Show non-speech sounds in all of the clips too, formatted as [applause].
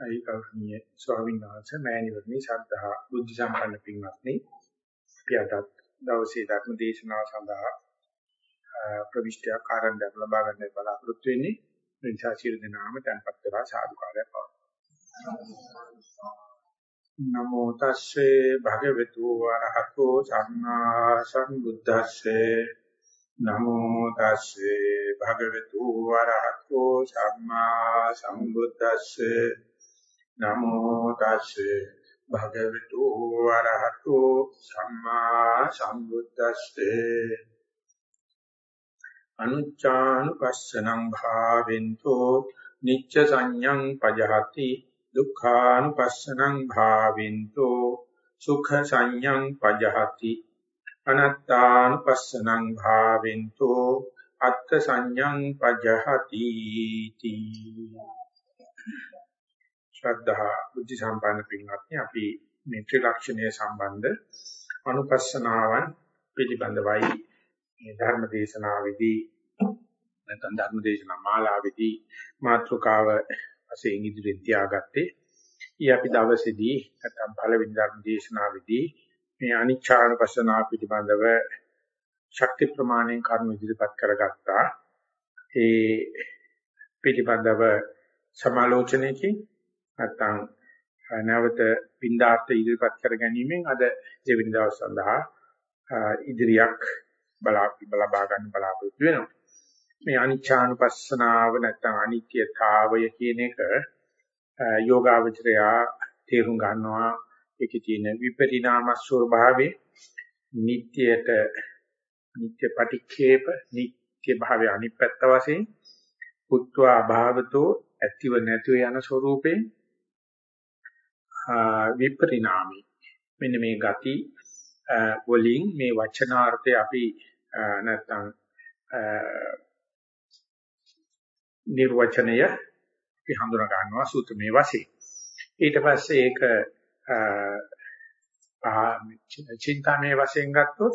අයි කෞෂණීය ස්වාමීන් වහන්සේ මෑණිවරණි ශ්‍රද්ධා බුද්ධ සම්පන්න පින්වත්නි අපි අද දවසේ ධර්ම දේශනාව සඳහා ප්‍රවිෂ්ඨයක් ආරම්භයක් ලබා ගන්න බලාපොරොත්තු වෙන්නේ. ඒ නිසා සියලු දෙනාම tempත් වෙලා සාදුකාරයක් පවතුමු නමෝ තස්සේ භගවතු වරහතෝ සම්මා සම්බුද්දස්සේ. නමෝ තස්සේ භගවතු වරහතෝ සම්මා සම්බුද්දස්සේ. නමෝ තස්සේ භගවතු වරහතෝ සම්මා සම්බුද්දස්සේ. අනුච්චානුපස්සනං භාවෙන්තෝ නිච්ච සංඤං පජහති. දුක්ඛානුපස්සනං භාවෙන්තෝ සුඛ සංඤං පජහති. අනත්තානුපස්සනං භාවෙන්තෝ අත්ථ සංඤං පජහති තී ශ්‍රද්ධා බුද්ධ සම්පන්න පින්වත්නි අපි මේ ත්‍රිලක්ෂණය සම්බන්ධ අනුපස්සනාවන් පිළිබඳවයි මේ ධර්ම දේශනාවේදී නැත්නම් ධර්ම දේශනා මාලාවේදී මාතෘකාව වශයෙන් ඉදිරියෙන් තියාගත්තේ. ඊ අපි දවසේදී නැත්නම් පළවෙනි ධර්ම දේශනාවේදී මේ අනිච්චානුපස්සනාව පිළිබඳව ශක්ති ප්‍රමාණයෙන් කර්ම ඉදිරිපත් කරගත්තා. ඒ පිළිබඳව සමාලෝචනයකින් නැත්නම් නැවත පින්ඩාර්ථ ඉදිරිපත් කර ගැනීමෙන් අද දෙවෙනි දවස් සඳහා ඉදිරියක් බලා ගන්න බලාපොරොත්තු වෙනවා. මේ අනිච්චානුපස්සනාව නැත්නම් අනිත්‍යතාවය කියන එක යෝගාවචරයා තේරුම් ගන්නවා ඒකේ තියෙන විපරිණාම ස්වභාවයේ නිට්‍යයට නිට්‍ය පටික්ෂේප නිට්‍ය භාවය අනිත් පැත්ත වශයෙන් පුත්වා භාවතෝ ඇතිව නැතිව යන ස්වરૂපේ විපරිණාමී. මෙන්න මේ ගති වලින් මේ වචනාර්ථය අපි නැත්තම් නිර්වචනය අපි හඳුනා ගන්නවා සූත්‍රමේ වශයෙන්. ඊට පස්සේ ඒක චින්තාමේ වශයෙන් ගත්තොත්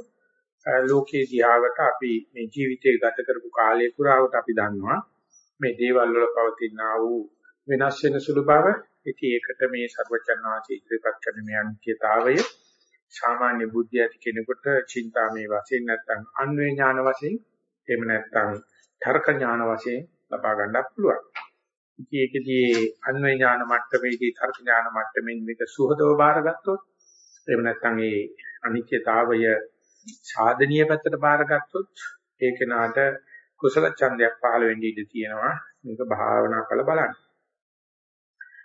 ලෝකේ දිහාවට අපි මේ ජීවිතය ගත කරපු කාලය පුරාවට අපි දන්නවා. මේ දේවල් වල පවතිනා වූ වෙනස් වෙන සුළු බව. ඉතින් ඒකට මේ සර්වචන් වාචී ඉදිරිපත් කරන මේ අනිත්‍යතාවය සාමාන්‍ය බුද්ධිය ඇති කෙනෙකුට චින්තාමේ වශයෙන් නැත්නම් අන්වේ ඥාන වශයෙන් එහෙම නැත්නම් තර්ක ඥාන වශයෙන් ලබා ගන්නත් පුළුවන්. ඉතින් ඒකදී අන්වේ ඥාන මට්ටමේදී තර්ක ඥාන මට්ටමින් මේක සුහදව බාරගත්තොත් එහෙම නැත්නම් ඒ අනිත්‍යතාවය සාධනීය පැත්තට බාරගත්තොත් ඒ කෙනාට කුසල ඡන්දයක් පහළ වෙන්න ඉඩ තියෙනවා මේක භාවනා කරලා බලන්න.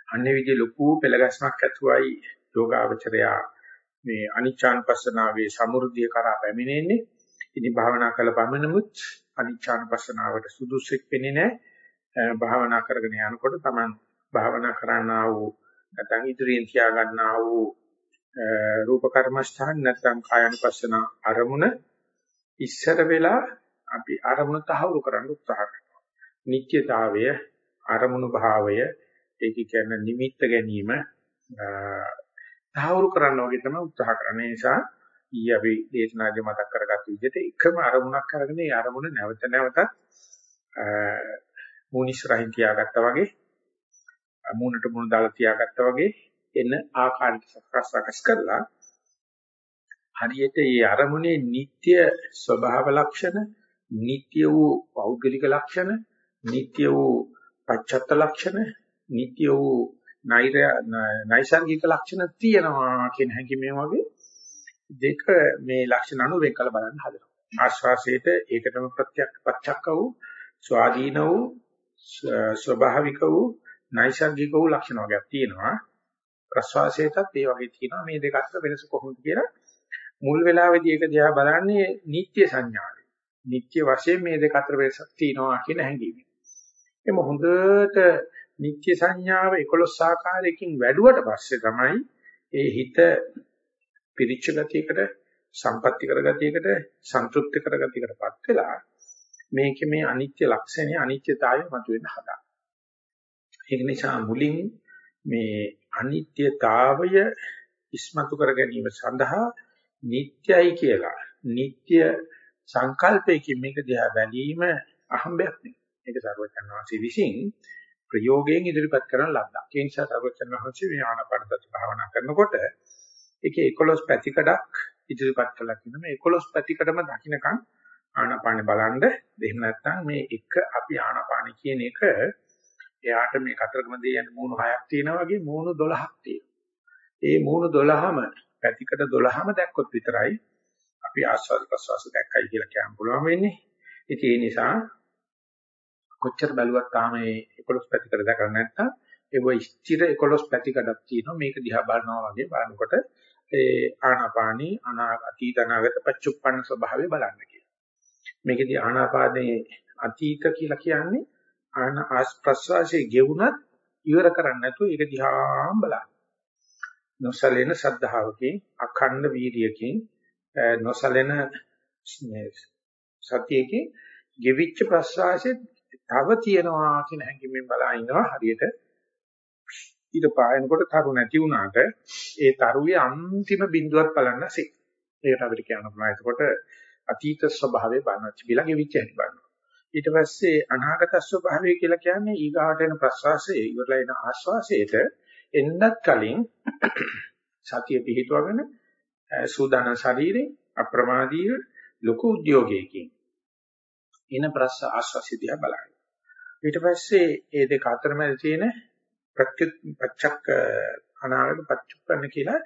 අන්නේ විදිහ ලොකු පෙළගස්මක් ඇතුවයි යෝගාවචරයා මේ අනිච්ඡානුපස්සනාවේ සමෘද්ධිය කරා පැමිණෙන්නේ. ඉතින් භාවනා කළ පමණමුත් අනිච්ඡානුපස්සනාවට සුදුසුෙක් වෙන්නේ නැහැ. භාවනා කරගෙන යනකොට Taman භාවනා කරන්නා වූ නැත්නම් ඉදිරියෙන් තියා ගන්නා වූ රූප කර්මස්ථාන නැත්නම් කායानुපස්සන අරමුණ ඉස්සර වෙලා අපි අරමුණ තහවුරු කරන්න උත්සාහ කරනවා. නිත්‍යතාවය, අරමුණු භාවය, ඒක කියන්නේ නිමිත්ත ගැනීම තහවුරු කරන්න වගේ තමයි උත්සාහ කරන්නේ. නිසා ඊ අපි දේශනාදී මතක් කරගත්ත විදිහට එකම අරමුණක් අරගෙන ඒ අරමුණ නැවත නැවතත් මූණිස්සරහින් තියාගත්තා වගේ මූණට මූණ දාලා තියාගත්තා වගේ එන ආකාරයට සකස් කරලා හරියට මේ අරමුණේ නিত্য ස්වභාව ලක්ෂණ නিত্য වූ පෞද්ගලික ලක්ෂණ නিত্য වූ පච්චත්ත ලක්ෂණ නিত্য වූ නෛසර්ගික ලක්ෂණ තියෙනවා කියන හැඟීමෙන් වගේ දෙක මේ ලක්ෂණ අනුව වෙන් කළ බලන්න හදනවා. ආශ්වාසයේට ඒකටම ප්‍රත්‍යක් පච්චක්ක වූ ස්වාධීන වූ ස්වභාවික වූ නෛසර්ගික වූ ලක්ෂණ වර්ගයක් තියෙනවා. ප්‍රශ්වාසයටත් ඒ වගේ තියෙනවා. මේ දෙක අතර වෙනස කොහොමද කියලා මුල් වෙලාවේදී ඒක දිහා බලන්නේ නිත්‍ය සංඥාවේ. නිත්‍ය වශයෙන් මේ දෙක අතර වෙනසක් තියෙනවා කියන හැඟීමෙන්. එම හොඳට නිත්‍ය සංඥාව 11 ආකාරයකින් වැඩුවට පස්සේ තමයි ඒ හිත පිරිච්ච ගතියකට සම්පත්‍ති කරගතියකට සන්තුෂ්ටි කරගතියකටපත් වෙලා මේකේ මේ අනිත්‍ය ලක්ෂණය අනිත්‍යතාවය මතුවෙන්න හදා. ඒක නිසා මුලින් මේ අනිත්‍යතාවය ඉස්මතු කර ගැනීම සඳහා නිට්යයි කියලා නිට්ය සංකල්පයකින් මේක දිහා බැලීම අහඹයක් නෙවෙයි. ඒක සර්වඥාන්සේ විසින් ප්‍රයෝගයෙන් ඉදිරිපත් කරන ලද්දක්. ඒ නිසා සර්වචන් වහන්සේ මේ ආනාපාන සති භාවනා කරනකොට ඒකේ 11 පැතිකඩක් ඉදිරිපත් කළා කියන මේ 11 පැතිකඩම දකින්නකම් ආනාපානෙ බලන්න එහෙම නැත්නම් මේ එක අපි ආනාපානෙ කියන එක එයාට මේ කතරගම දෙයයන් මූණු හයක් තියෙනවා වගේ මූණු 12ක් තියෙනවා. ඒ මූණු 12ම පැතිකඩ 12ම දැක්කොත් විතරයි අපි ආස්වාද ප්‍රසවාස දැක්කයි කියලා කියන්න පුළුවන් වෙන්නේ. ඉතින් ඒ නිසා කොච්චර බැලුවත් තාම මේ 11 පැතිකඩ දැකලා නැත්නම් ඒ ස්ථිර 11 පැතිකඩක් තියෙනවා. මේක දිහා බලනවා වගේ බලනකොට ඒ ආනාපානී අතීත අනාගත පච්චුප්පන්න ස්වභාවය බලන්න කියලා. මේකදී ආනාපානයේ අතීත කියලා කියන්නේ ආන ආස් ප්‍රස්වාසයේ ගෙවුනත් ඉවර කරන්නේ නැතුව ඒක දිහා බලන්න. නොසලෙන සද්ධාවකින් අඛණ්ඩ වීර්යකින් නොසලෙන සතියකින් ගෙවිච්ච ප්‍රස්වාසයේ තව තියනවා කියන හැඟීමෙන් බලා ඉන්නවා හරියට ඊට පායනකොට තරු නැති වුණාට ඒ තරුවේ අන්තිම බිඳුවක් බලන්නසේ. ඒකට අපිට කියන්න පුළුවන්. එතකොට අතීත ස්වභාවය බලනවා. කියලා ගෙවිච්ච හැටි බලනවා. ඊට පස්සේ අනාගත ස්වභාවය කියලා කියන්නේ ඊගාට එන ප්‍රසවාසයේ ඉවරලා එන ආශ්වාසයට එන්නත් කලින් [clears throat] සතිය පිහිටවගෙන සූදානම් ශරීරේ අප්‍රමාදීව ලොකු උද්‍යෝගයකින් එන ප්‍රස ආශ්වාසය දිහා බලන්න. ඊට පස්සේ මේ දෙක අතරමැද තියෙන ප්‍රත්‍යක්ෂ අනාගත පච්චුප්පන්න කියලා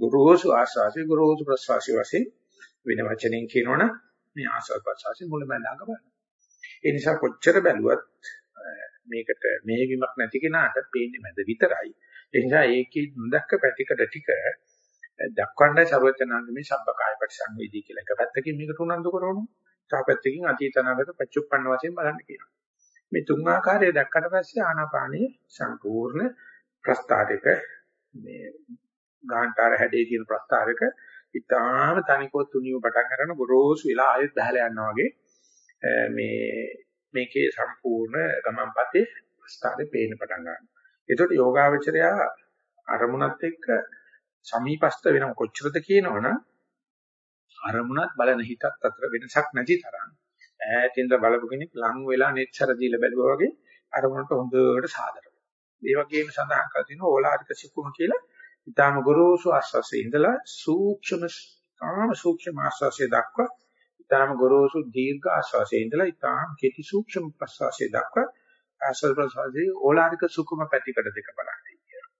ගුරුසු ආශ්වාසය ගුරුසු ප්‍රශ්වාසය වශයෙන් වෙන වචනෙන් කියනවනම් මේ ආශ්වාස ප්‍රශ්වාසය මුලමඳාක බලන්න. ඒ නිසා කොච්චර බැලුවත් මේකට මේ විමක් නැති කෙනාට පේන්නේ මැද විතරයි. ඒ නිසා ඒකේ නොදක්ක පැතිකඩ ටික දක්වන්නයි සර්වචනාංග මේ සබ්බකාය පරිසංවේදී කියලා එක පැත්තකින් මේකට උනන්දු කරනවා. තව පැත්තකින් අතීත අනාගත පච්චුප්පන්න වශයෙන් බලන්න කියනවා. මේ තුන් ආකාරය දැක්කට පස්සේ ආනාපානයේ සම්පූර්ණ ප්‍රස්තාරයක මේ ගාන්ටාර හැඩේ තියෙන ප්‍රස්තාරයක ඉතාම තනිකොත් තුනියව පටන් ගන්න ගොරෝසු වෙලා ආයෙත් බහලා යනවා වගේ මේ මේකේ සම්පූර්ණ ගමන්පතේ ප්‍රස්තාරේ පේන්න පටන් ගන්නවා. ඒකට යෝගාවචරය අරමුණත් එක්ක සමීපස්ත වෙනව කොච්චරද කියනවනම් අරමුණත් බලන හිතත් අතර වෙනසක් නැති තරම් ඈතින්ද බලපු කෙනෙක් ලං වෙලා netතර දීලා බැලුවා වගේ අරමුණට හොඳට සාදර වෙනවා. ඒ වගේම සඳහන් කර තිනවා ඕලාරික සිකුම කියලා ඊටාම ගොරෝසු ආස්වාසේ ඉඳලා සූක්ෂම කාම සූක්ෂම ආස්වාසේ දක්වා ඊටාම ගොරෝසු දීර්ඝ ආස්වාසේ ඉඳලා ඊටාම කෙටි සූක්ෂම ප්‍රස්වාසේ දක්වා ආස්වාද ප්‍රස්වාසේ ඕලාරික සුකුම පැතිකඩ දෙක බලන්නේ කියලා.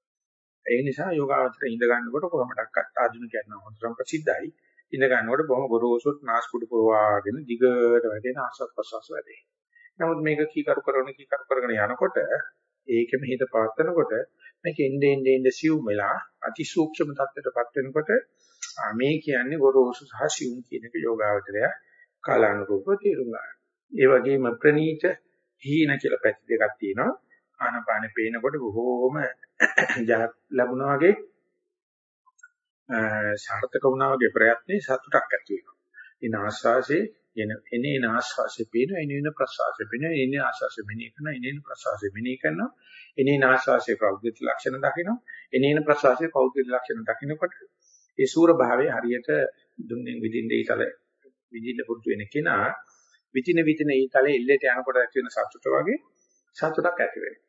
ඒ නිසා යෝගාවචර ඉඳ ගන්නකොට කොහොමඩක්වත් ආධුනිකයන් හොඳටම ප්‍රසිද්ධයි. ඉඳ ගන්නකොට බොහොම ගොරෝසුත් නාස්පුඩු පුරවාගෙන දිගට වැටෙන ආස්වාද ප්‍රසවාස වැඩේ. නමුත් මේක කීකරු කරන කීකරු කරගෙන යනකොට ඒකෙම හිත පවත්නකොට මේක එnde ende ende සිව් වෙලා අති සූක්ෂම තත්ත්වයටපත් වෙනකොට මේ කියන්නේ ගොරෝසු සහ සිව් කියන එක යෝගාවචරය කාලානුරූපව තේරුම් ගන්න. ඒ වගේම ප්‍රනීත හීන කියලා පැති දෙකක් තියෙනවා. ආනපානෙ පේනකොට බොහෝම [coughs] ලැබුණා වගේ සාර්ථක වුණා වගේ ප්‍රයත්නේ සතුටක් ඇති වෙනවා. ඉන ආස්වාසේ එන එනේන ආස්වාසේ පේනවා එනේන ප්‍රසවාසේ පේනවා එනේන ආස්වාසේ මෙනෙහි කරනවා එනේන ප්‍රසවාසේ මෙනෙහි කරනවා එනේන ආස්වාසේ ප්‍රෞද්ගලික ලක්ෂණ දකිනවා එනේන ප්‍රසවාසේ ප්‍රෞද්ගලික ලක්ෂණ දකිනකොට ඒ සූර භාවයේ හරියට දුන්නෙන් විදින්න ඊතල විදින්න පුරුදු වෙන කෙනා විදින විදින ඊතලේ එල්ලේට යනකොට ඇති වෙන සතුට වගේ සතුටක් ඇති වෙනවා.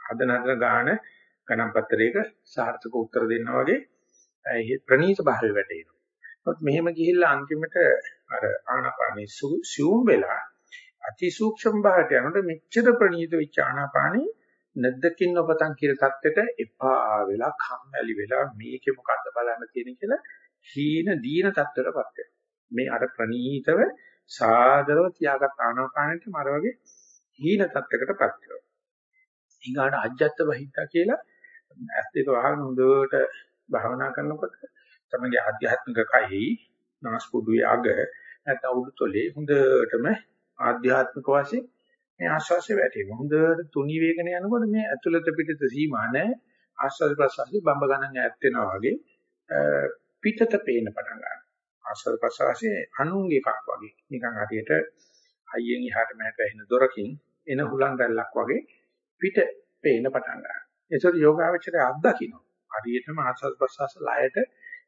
හදන හදන ගාන ගණන් පත්‍රයක සාර්ථක උත්තර දෙන්නා වගේ ප්‍රනීත භාවය වැටෙනවා. නමුත් මෙහෙම ගිහිල්ලා අන්තිමට අර ආනාපානේ සූම් වෙලා අති සූක්ෂම භාවයට යනකොට මෙච්චර ප්‍රණීත වෙච්ච ආනාපානේ නැද්දකින් ඔබතන් කියලා தත්තෙට එපා වෙලා කම්මැලි වෙලා මේකේ මොකද්ද බලන්න තියෙන කියලා හීන දීන தත්තරපත් වෙනවා. මේ අර ප්‍රණීතව සාදරව තියාගත් ආනාපානෙට මර වගේ හීන தත්තකටපත් වෙනවා. ඊගාට අජ්ජත් බහිද්දා කියලා ඇස් දෙක වහගෙන හොඳට භාවනා කරනකොට තමගේ ආධ්‍යාත්මික කයෙහි නාස්පුඩුවේ අග නැත්නම් උඩුතොලේ හොඳටම ආධ්‍යාත්මික වශයෙන් මේ ආශ්වාසය වැටෙනවා. හොඳට තුනි වේගන යනකොට මේ ඇතුළත පිටත සීමා නැහැ. ආශ්වාස ප්‍රශ්වාසයේ බම්බ ගණන් ඈත් වෙනවා වගේ පිටත පේන්න පටන් ගන්නවා. ආශ්වාස ප්‍රශ්වාසයේ අනුංග එකක් වගේ. නිකන් හරියට හයියෙන් එහාට මෙහාට ඇහෙන දොරකින් එන හුලං දැල්ලක් වගේ පිට පේන්න පටන් ගන්නවා. ඒසොත් යෝගාවචරය අත්දකින්න. හරියටම ආස්වාද ප්‍රසවාස ලයට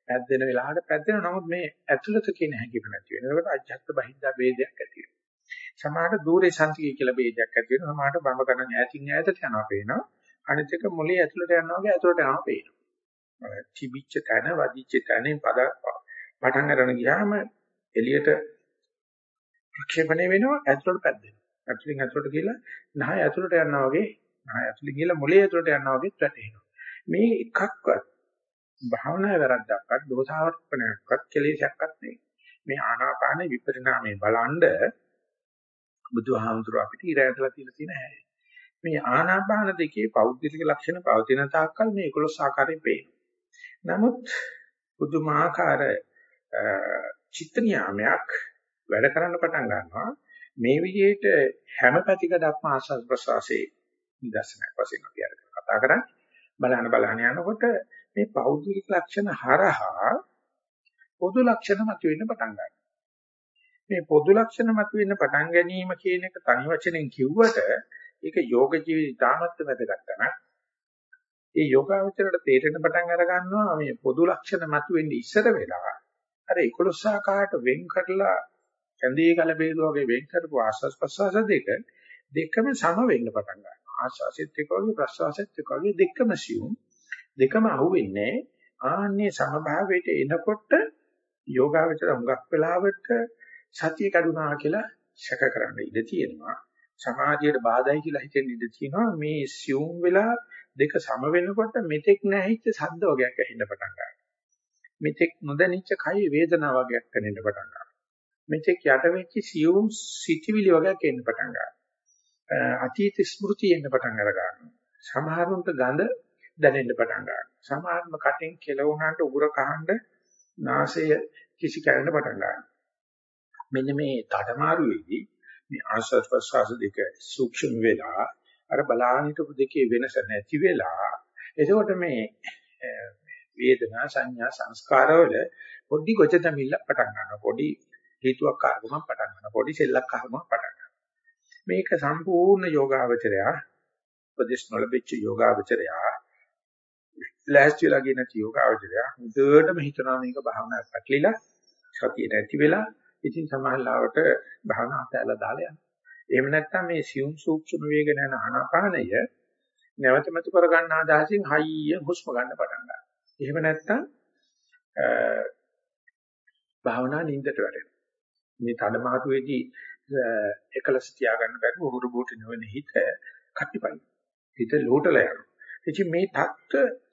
පැද්දෙන වෙලාවට පැද්දෙන නමුත් මේ ඇතුළත කියන හැඟීම නැති වෙනවා. ඒකට අජ්ජත් බහිද්දා ભેදයක් ඇති වෙනවා. සමහරට දූරේ සංතිකය කියලා ભેදයක් ඇති වෙනවා. සමහරට බඹ ගණන් ඈතින් ඈතට යනවා පේනවා. අනිත් එක මොලේ ඇතුළට යනවා වගේ ඇතුළට යනවා පේනවා. තිබිච්ච තැන වදිච්ච තැනින් පද පටන් ගන්න ගියාම එළියට ප්‍රක්ෂේපණය වෙනවා ඇතුළට පැද්දෙනවා. ඇතුළෙන් ඇතුළට ගිහලා නහය ඇතුළට යනවා වගේ නහය ඇතුළේ ගිහලා මොලේ ඇතුළට යනවා වගේ වැටෙනවා. මේ එකක්වත් භාවනා වැරද්දක්වත් දෝෂාවර්පණයක්වත් කෙලෙසයක්වත් නෙවෙයි. මේ ආනාපාන විපරිණාමයේ බලන්ඩ බුදුහාමුදුරුව අපිට ඉරයටලා තියලා තියෙන හැටි. මේ ආනාපාන දෙකේ පෞද්ගලික ලක්ෂණ පවතින තාක්කල් මේ 11 ආකාරයෙන් පේනවා. නමුත් පුදුමාකාර චිත්ත නියාමයක් වැඩ කරන්න පටන් ගන්නවා. මේ විදිහට හැම පැතිකඩක්ම ආස්වාද ප්‍රසවාසයේ නිදර්ශනයක් වශයෙන් අපි අර කතා කරන්නේ. බලහන බලහන යනකොට මේ පෞද්ගලික ලක්ෂණ හරහා පොදු ලක්ෂණ මතුවෙන්න පටන් ගන්නවා. මේ පොදු ලක්ෂණ මතුවෙන්න පටන් ගැනීම කියන එක තනි වචනෙන් කිව්වට ඒක යෝග ජීවිතය තාමත් වැදගත් තමයි. ඒ යෝගාවචරයට තේරෙන පටන් අර ගන්නවා මේ පොදු ලක්ෂණ මතුවෙන්නේ ඉස්සර වෙලා අර 11 ආකාරයට වෙන් කරලා කැඳේ කල බේදුව වගේ වෙන් කරපු ආස්වාස් ප්‍රසවාස දෙක දෙකම සම වෙන්න පටන් ගන්නවා. ආස්වාසෙත් එක්ක වගේ ප්‍රසවාසෙත් එක්ක වගේ දෙකම සියුම් දෙකම අහුවෙන්නේ ආන්නේ සමභාවයට එනකොට යෝගාවචර හුඟක් වෙලාවට සතිය කඩුනා කියලා ශක කරන්න ඉඩ තියෙනවා. සමාධියට බාධායි කියලා හිතෙන්න ඉඩ තියෙනවා. මේ සියුම් වෙලා දෙක සම වෙනකොට මෙතෙක් නැහිච්ච ශබ්ද වගේක් ඇහෙන්න පටන් ගන්නවා. මෙතෙක් නොදැනිච්ච කය වේදනා වගේක් දැනෙන්න පටන් ගන්නවා. මෙතෙක් යට වෙච්ච සියුම් සිතිවිලි වගේක් එන්න පටන් ගන්නවා. අතීත ස්මෘති එන්න පටන් අර ගන්නවා. සමහරුන්ට ගඳ දැනෙන්න පටන් ගන්නවා. සමහරම කටින් කෙලවුණාට උගුර කහඬ නාසය කිසි කරන්න පටන් ගන්නවා. මෙන්න මේ තඩමාරුවේදී මේ ආස්වාද ප්‍රසවාස දෙක සූක්ෂම වෙලා අර බලානිට දෙකේ වෙනස නැති වෙලා එතකොට මේ වේදනා සංඥා සංස්කාරවල පොඩි ගොච තමිල්ල පටන් ගන්නවා. පොඩි හේතුවක් කාරකමක් පටන් ගන්නවා. පොඩි සෙල්ලක් කාරකමක් පටන් ගන්නවා. මේක සම්පූර්ණ යෝගාවචරයා උපදේශ නොලබෙච්ච යෝගාවචරයා ලෑස්ති වෙලා කියන යෝගාවචරයා හොඳටම හිතනවා මේක භාවනා පැටලිලා සතිය නැති වෙලා ඉතින් සමාහලාවට භාවනා අතහැලා දාලා යනවා. එහෙම නැත්නම් මේ සියුම් සූක්ෂම වේගන යන ආනාපානය නැවත මතු කර ගන්න අදහසින් හයිය හුස්ම ගන්න පටන් ගන්නවා. එහෙම නැත්නම් භාවනා නින්දට වැටෙනවා. මේ තඩමාටුවේදී එකලස් තියාගන්න බැරි උහුරු බෝට නොවන හිත කටිපයි. හිත ලෝටලා යනවා. ඉතින් මේ தත්ත්ව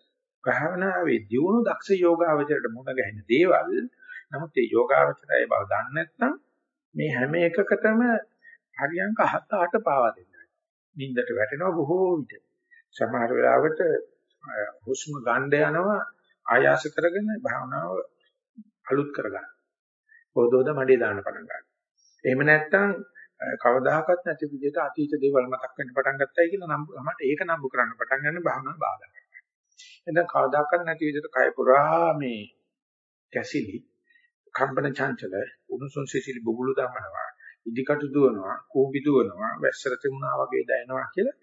භාවනාවේ දියුණු දක්ෂ යෝගාවචරයට මුණ ගැහෙන දේවල් නමුත් මේ යෝගාවචරය බව දන්නේ නැත්නම් මේ හැම එකකටම හරියංක 7 8 පාවා දෙන්නවා. නින්දට වැටෙනවා බොහෝ විට. සමහර වෙලාවට හුස්ම ගන්න යනවා ආයාස කරගෙන භාවනාව අලුත් කරගන්න. පොදෝද මඩේ දාන්න පටන් ගන්නවා. එහෙම නැත්නම් කවදාහක්වත් නැති විදිහට අතීත දේවල් මතක් වෙන්න පටන් ගත්තයි කියලා නම් මට ඒක නම්බු කරන්න පටන් ගන්න භාවනාව බාධා කරනවා. එතන කවදාකවත් නැති විදිහට කය පුරා මේ කැසිලි කම්පන චංචල උණුසුම් සිසිල් බුබුලු දමනවා ඉදිකටු දුවනවා කූඹි දුවනවා වැස්සර තිබුණා වගේ දැනෙනවා කියලා.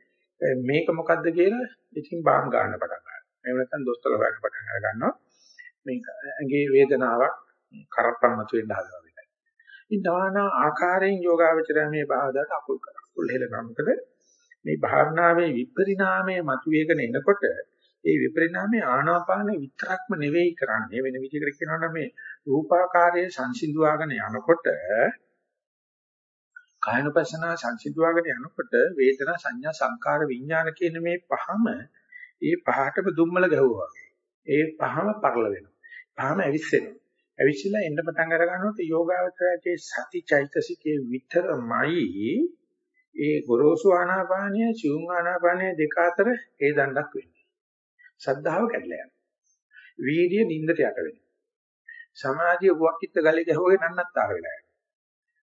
මේක මොකද්ද කියලා ඉතින් බාම් ගන්න පටන් ගන්නවා. එහෙම නැත්නම් දොස්තර හොයන්න පටන් අර ගන්නවා. මේක ඇඟේ වේදනාවක් කරප්පන් මත වෙන්න හදනවා විතරයි. ඉතින් නානා ආකාරයෙන් යෝගාවචරය මේ බාධාට අකුල් කරා අකුල් හෙලනවා මොකද මේ භාවනාවේ විපරිණාමයේ මතුවේගෙන එනකොට ඒ විපරිණාමයේ ආනාපාන විතරක්ම නෙවෙයි කරන්නේ. වෙන විදිහකට කියනවා නම් මේ රූපාකාරයේ සංසිඳුවාගෙන යනකොට කායනුපස්සනා සංසිඳුවාගෙන යනකොට වේදනා සංඥා සංකාර විඥාන කියන මේ පහම ඒ පහටම දුම්මල ගැහුවා. ඒ පහම පරල වෙනවා. පහම ඇවිස්සෙනවා. ඇවිස්සලා එන්න පටන් අර ගන්නකොට යෝගාවචරයේ සති චෛතසිකයේ විතරමයි ඒ ගොරෝසු ආනාපානය චුම් ආනාපානය දෙක අතර ඒ දණ්ඩක් වෙන්නේ. සද්ධාව කැඩලා යනවා. වීර්ය නින්දට යට වෙනවා. සමාධිය වක්කිට ගලේ ගහුවගේ නන්නත්තර වෙලා යනවා.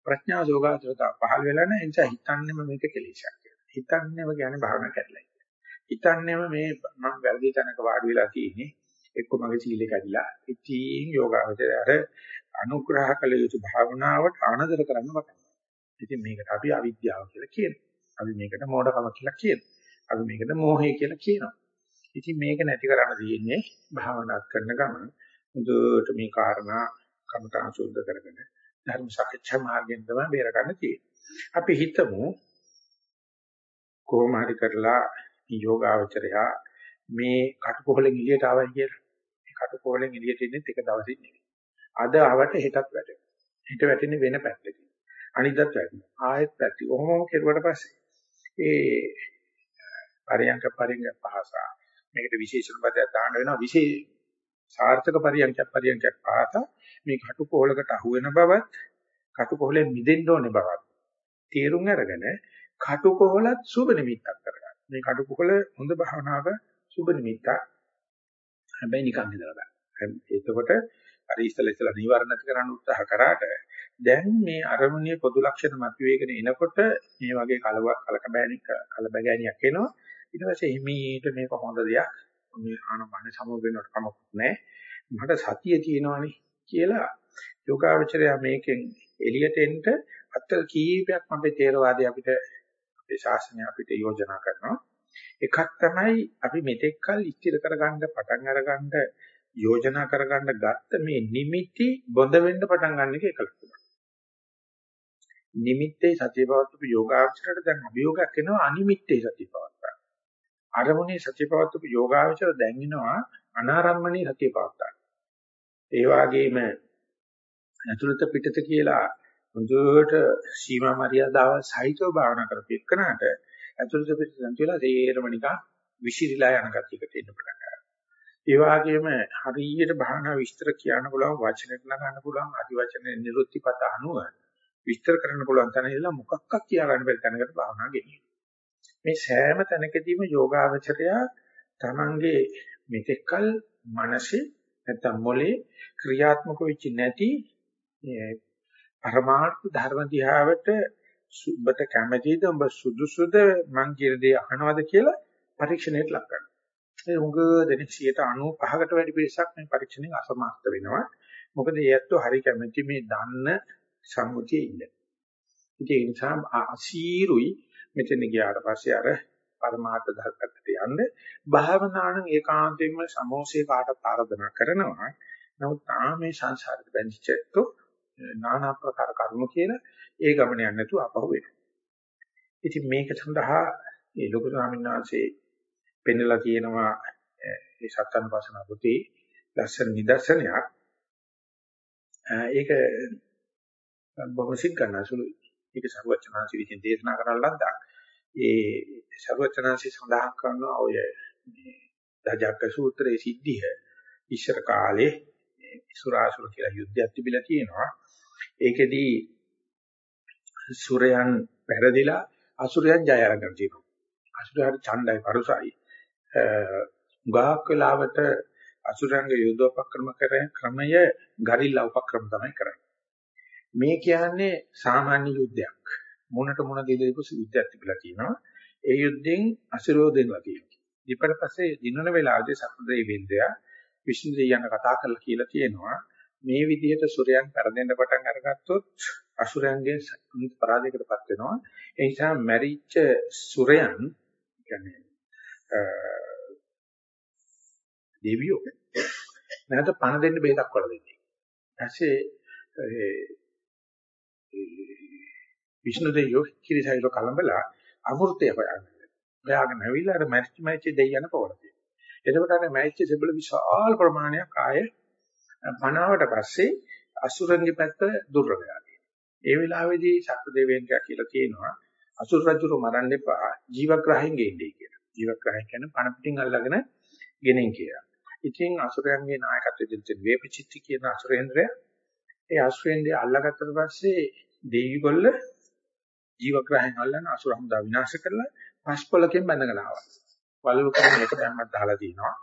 ප්‍රඥා යෝගාචරතා පහළ වෙලා නැහැ. එනිසා හිතන්නේම මේක කෙලෙසක් කියලා. හිතන්නේම කියන්නේ භාවනා කරලා ඉන්නේ. හිතන්නේම මේ මම වැරදි තැනක වාඩි වෙලා තියෙන්නේ. එක්ක මගේ සීලය කැඩිලා. ඉතින් යෝගාචරය අර අනුග්‍රහ කළ යුතු භාවනාවට ආනදර කරන්න පටන් ඉතින් මේකට අපි අවිද්‍යාව කියලා කියනවා. අපි මේකට මෝඩකම කියලා කියනවා. අපි මේකට මෝහය කියලා කියනවා. ඉතින් මේක නැති කරන්න තියෙන්නේ භාවනා කරන ගමන් මුදුවට මේ කාරණා කමඨා සුද්ධ කරගෙන ධර්ම සාකච්ඡා මාර්ගයෙන් තමයි බේර ගන්න තියෙන්නේ. අපි හිතමු කොහොම හරි කරලා යෝගාවචරයා මේ කටුකොහලෙන් එළියට ආවයි කියලා. මේ කටුකොහලෙන් එළියට එන්නේ එක දවසින් නෙවෙයි. අද ආවට හෙටත් වැටෙනවා. හෙට වැටෙන්නේ වෙන පැත්තකින්. අනිද්දත් වැටෙනවා. ආයෙත් පැති. ඔහොම කෙරුවට පස්සේ ඒ පරියන්ක පරියන්ක පහසා මේකට විශේෂණ පදයක් දාන්න වෙනවා. විශේෂ සාර්ථක පරියන්ක පරියන්ක පහසා මේ කටුකොහලකට අහු වෙන බවත් කටුකොහලෙන් මිදෙන්න ඕනේ බවත් තේරුම් අරගෙන කටුකොහලත් සුබ නිමිත්තක් කරගන්න. මේ කටුකොහල හොඳ භාවනාවක සුබ නිමිත්තක්. හැබැයි නිකන් ඉඳලා ගන්න. එතකොට අර ඉස්සල ඉස්සලා නිවර්ණ නැති කරන්න උත්සාහ කරාට දැන් මේ අරමුණේ පොදු ලක්ෂණ මතුවේගෙන එනකොට මේ වගේ කලවක් කලකබෑනික කලබගෑනියක් එනවා. ඊට පස්සේ හිමීට මේක හොඳ දෙයක්. මේ ආනපන සම වෙනවට කමක් නැහැ. මට සතිය තියෙනවානේ කියලා යෝගාවචරය මේකෙන් එළියට එන්න අත්ත කීපයක් අපේ තේරවාදී අපිට අපේ ශාසනය අපිට යෝජනා කරනවා. එකක් තමයි අපි මෙතෙක් කල් ඉස්තිර කරගන්න පටන් අරගන්න යෝජනා කරගන්න ගත්ත මේ නිමිති බොඳ වෙන්න පටන් ගන්න එක එකලක් තමයි. නිමිත්තේ සතිය පවත්වපු යෝගාචරයට දැන් අභියෝගයක් එනවා අනිමිත්තේ සතිය පවත්වා. අරමුණේ සතිය පවත්වපු යෝගාචර දැන් එනවා අනාරම්මණේ සතිය පවත්වා. ඒ වගේම ඇතුළත පිටත කියලා හොඳට සීමා මරියාදාව සහිතව භාවනා කරපෙන්නට ඇතුළත පිටත සංකේලා තේරම නිකන් විසිරීලා යන ගතියකට එන්න පටන් ගන්නවා. ඒ වගේම හරියට භාවනා විස්තර කියන්න පුළුවන් වචනෙට නගන්න පුළුවන් අදි වචනේ නිරුත්තිපත අනුව විස්තර කරන්න පුළුවන් තැන ඉඳලා මොකක්වත් කියා ගන්න බැරි තැනකට භාවනා ගෙනියනවා. මේ සෑම තැනකදීම යෝගාවචරය තමන්ගේ මෙතෙක්කල් මනසේ නැත්තම් මොලේ ක්‍රියාත්මක වෙච්ච නැති පරමාර්ථ ධර්ම දිහාවට සුබට කැමැතිද උඹ සුදුසුද මං කියන දේ අහනවද කියලා පරීක්ෂණයට ලක් කරනවා. ඒ උඟ දෙනෙක් 95කට වැඩි පිරිසක් මේ පරීක්ෂණයෙන් අසමර්ථ වෙනවා. මොකද ඒ ඇත්තෝ හරි කැමැති මේ දන්න සම්මුතියේ ඉන්න. ඒ නිසා අසීරුයි මෙතන ගියාට පස්සේ අර පරමාර්ථ ධර්මකට යන්න භාවනාවෙන් ඒකාන්තයෙන්ම සමෝසයේ කාටත් ආරාධනා කරනවා. නමුත් තාම මේ සංසාරෙට බැඳිච්ච නානා ප්‍රකාර කරුණු කියලා ඒ ගමන යන්නේ නැතුව අපහු වෙනවා. ඉතින් මේක සඳහා මේ ලොකු ස්වාමීන් වහන්සේ පෙන්නලා තියෙනවා ඒ සත්‍යන වසන පුතේ ලස්සන නිදර්ශනයක්. ඒක බොහොසින් කරනසුළු ඒක සර්වචනාංශ විසින් දේශනා කරන ලද්දා. ඒ සර්වචනාංශي සඳහන් කරනවා ඔය මේ දජක්ක සූත්‍රයේ සිද්ධිය ඉස්සර කාලේ සුරාසුර කියලා යුද්ධයක් තිබිලා තියෙනවා. ඒකෙදී සුරයන් පෙරදිලා අසුරයන් ජය අරගෙන තියෙනවා. අසුරයන් ඡණ්ඩයි පරුසයි. ගාහක් වෙලාවට අසුරයන්ගේ යුද්ධෝපක්‍රම කරන ක්‍රමය ගරිල්ලා උපක්‍රම තමයි කරන්නේ. මේ කියන්නේ සාමාන්‍ය යුද්ධයක්. මුණට මුණ දෙදෙපු යුද්ධයක් තිබිලා තියෙනවා. ඒ යුද්ධෙන් අසුරෝ දෙන්නවා තියෙනවා. ඊපට පස්සේ දිනන වෙලාවේදී සත්‍යදේ වින්දයා විෂ්ණු දෙවියන් කතා කරලා කියලා තියෙනවා. මේ විදිහට සුරයන් පෙරදෙන්න පටන් අරගත්තොත් අසුරයන්ගේ පරාජයකටපත් වෙනවා. ඒ නිසා මැරිච්ච සුරයන් කියන්නේ දෙවියෝ නැවත පණ දෙන්න බෙහෙතක් වල දෙන්නේ. ඊපස්සේ විෂ්ණු දෙවියෝ කිරිසයිල කලඹලා අමෘතය හොයන්නේ. හොයාගෙන ඇවිල්ලා අර මැරිච්ච මැරිච්ච දෙයියන පොවලදී. එතකොට අර මැරිච්ච සෙබළ විශාල ප්‍රමාණයක් ආයේ පනාවට පස්සේ අසුරන්ගේ පැත්ත දුර්වල වෙනවා. ඒ වෙලාවේදී ශක්‍රදේවයන්ට කියලා කියනවා අසුර රජුරු මරන්න එපා ජීවග්‍රහයෙන් ගෙන්නේ කියලා. ජීවග්‍රහය කියන්නේ පණ පිටින් අල්ලගෙන ගෙනින් කියලා. ඉතින් අසුරයන්ගේ නායකත්වයෙන් දෙන වේපචිත්ති කියන අසුරේන්ද්‍රය ඒ අසුරේන්ද්‍රය අල්ලගත්තට පස්සේ දෙවිගොල්ල ජීවග්‍රහයෙන් අල්ලන අසුර හමුදා විනාශ කරලා පස්කොලකින් බැඳගෙන ආවා. වලලු කරන එක බැම්මක් දාලා තිනවා.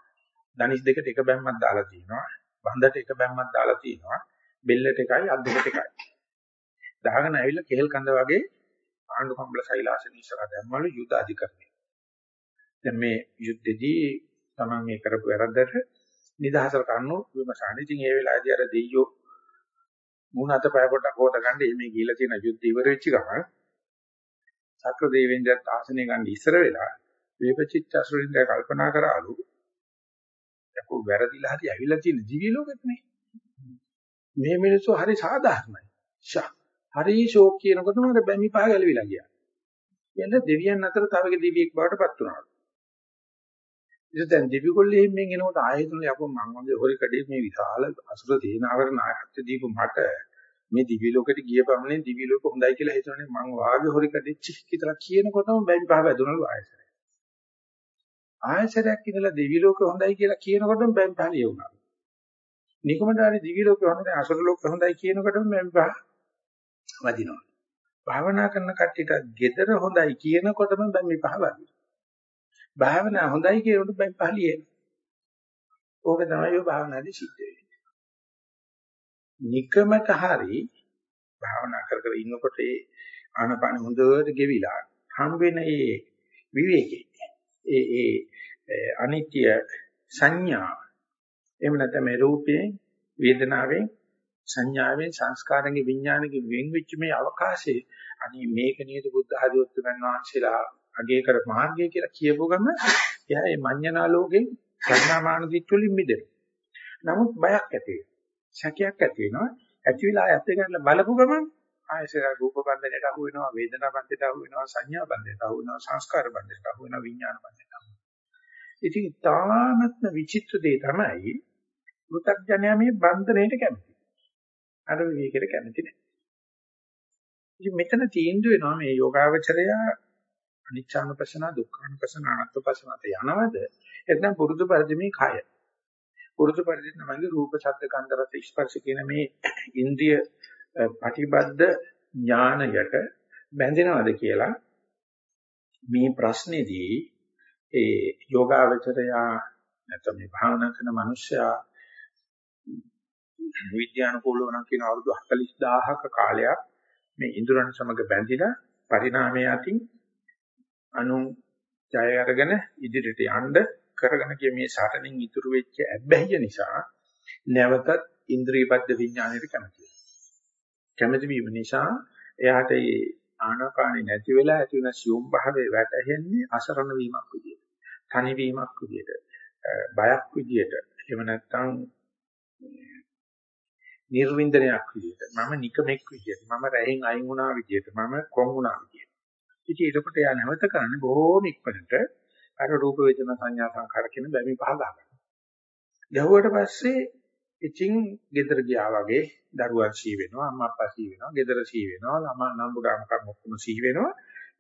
ධනිස් දෙකට එක බැම්මක් දාලා තිනවා. බන්දට එක බැම්මක් දාලා තිනවා. බෙල්ලට එකයි අත් දෙකට එකයි. දාගෙන ඇවිල්ලා කෙහෙල් කඳ වගේ ආණ්ඩු කම්බල සෛලාසන ඉස්සරහ දැම්මලු යුද අධිකරණය. දැන් මේ යුද්ධෙදී තමන් මේ කරපු වැරද්දට නිදහසට කන්නු විමසන්නේ. ඉතින් ඒ වෙලාවේදී අර දෙයියෝ මුණ අත පය පොඩක් හොද ගන්න එimhe ගිහිලා තියෙන යුද්ධ ඉවර වෙච්ච ගමන් සක්‍ර දෙවෙන්දත් ආසනේ ගන්න ඉස්සර වෙලා වේපචිත්ත අසුරින්ද කල්පනා කරාලු යකෝ වැරදිලා හරි ඇවිල්ලා තියෙන දිවි ලෝකෙත් නේ මේ මිනිස්සු හරි සාධාරණයි ෂා හරි ෂෝක් කියනකොටම අර බැමි පහ ගැලවිලා ගියා. එන්න දෙවියන් අතර තව එක දෙවියෙක් බවට පත් වුණා. ඉතින් දැන් දෙවිගොල්ලේ හින්නෙන් එනකොට ආයෙතුන යකෝ මං වගේ හොරි කඩේ මේ විශාල අසුර දේනාවර නායකත්ව දීපු මට මේ දිවි ලෝකෙට ගිය පමණින් දිවි ලෝක හොඳයි කියලා හිතනනේ මං වාගේ හොරි කඩේ චිකිතලා කියනකොටම බැමි පහ වැදුනලු ආයෙසරයක්. ආයෙසරයක් ඉඳලා දිවි ලෝක හොඳයි කියලා කියනකොටම බැමි පහ ලියුණා. නිකමට හරි දිවි ලෝක හොඳයි අසුර ලෝක හොඳයි කියනකොටම බැමි පහ වදිනවා. භාවනා කරන කට්ටියට gedara හොඳයි කියනකොටම බැමි පහ වදිනවා. භාවනා හොඳයි කියනකොට බැමි පහ ලියන. ඕක තමයි ඔය භාවනාදී සිද්ධ වෙන්නේ. නිකමට හරි භාවනා කර කර ඉන්නකොට ඒ ආනපාන හොඳට ගෙවිලා හම් වෙන ඒ විවේකේ ඒ ඒ අනිත්‍ය සංඥා එහෙම නැත්නම් මේ රූපේ වේදනාවෙන් සංඥාවෙන් සංස්කාරයෙන් විඥානයෙන් වෙන් වෙච්ච මේ අවකාශයේ අනි මේක නේද බුද්ධ ආධිවත්තුන් වහන්සේලා අගේ කර මාර්ගය කියලා කියපු ගම එයා මේ මඤ්ඤණා ලෝකෙන් සංඥාමාන දිට්ඨුලින් මිදෙනවා. නමුත් බයක් ඇති වෙනවා. සැකයක් ඇති වෙනවා. ඇති වෙලා ඇත්ත ගන්න බලපු ගමන් ආයසර රූප බන්ධනයට අහු වෙනවා, වේදනා බන්ධනයට අහු වෙනවා, සංඥා බන්ධනයට අහු වෙනවා, සංස්කාර බන්ධනයට අහු වෙනවා, විඥාන බන්ධනයට අහු වෙනවා. ඉතින් තාමත්ම විචිත්‍ර දේ තමයි පෘථග්ජනයා මේ බන්ධනයට කැමති. අර විවේකයට කැමති නැහැ. ඉතින් මෙතන තීන්දුව වෙනවා මේ යෝගාවචරය අනිච්චානුපස්සන දුක්ඛානුපස්සන අනාත්මපස්සනට යනවද? එතන පුරුදු පරිදි මේ කය. පුරුදු පරිදි තමයි රූප ශබ්ද ගන්ධ රස ස්පර්ශ කියන මේ ඉන්ද්‍රිය ප්‍රතිබද්ධ ඥානයට බැඳෙනවද කියලා මේ ප්‍රශ්නේදී ඒ යෝගාවචරයා නැත්නම් මේ භාවනා කරන මිනිස්සයා විද්‍යානුකූලව නම් කියන අවුරුදු 40000ක කාලයක් මේ ඉන්ද්‍රයන් සමග බැඳිලා පරිණාමය අතින් අනු ජය අරගෙන ඉදිරියට යන්න කරගෙන ගිය මේ සාතනින් ඉතුරු වෙච්ච ඇබ්බැහිය නිසා නැවතත් ඉන්ද්‍රියබද්ධ විඥාණයට කැමති කැමති වීම නිසා එයාට මේ ආනාපානෙ නැති වෙලා ඇති වෙන සියුම් භාවයේ වැටහෙන්නේ අසරණ වීමක් විදියට තනි වීමක් විදියට බයක් විදියට එහෙම නැත්නම් නිර්වින්දනයක් විදියට මම නිකමෙක් විදියට මම රැහෙන් අයින් වුණා විදියට මම කොන් වුණා විදියට ඉතින් ඒකට යා නැවත කරන්නේ බොහෝම ඉක්මනට අර රූප වේදනා සංඥා සංඛාර කියන බැමි පහ ගන්නවා. ගැහුවට පස්සේ ඉතින් ගෙදර ගියා වගේ දරුවන් සී වෙනවා අම්මා අප්පා සී වෙනවා ගෙදර සී වෙනවා ළමා නම්බුඩාමකම් ඔක්කොම සී වෙනවා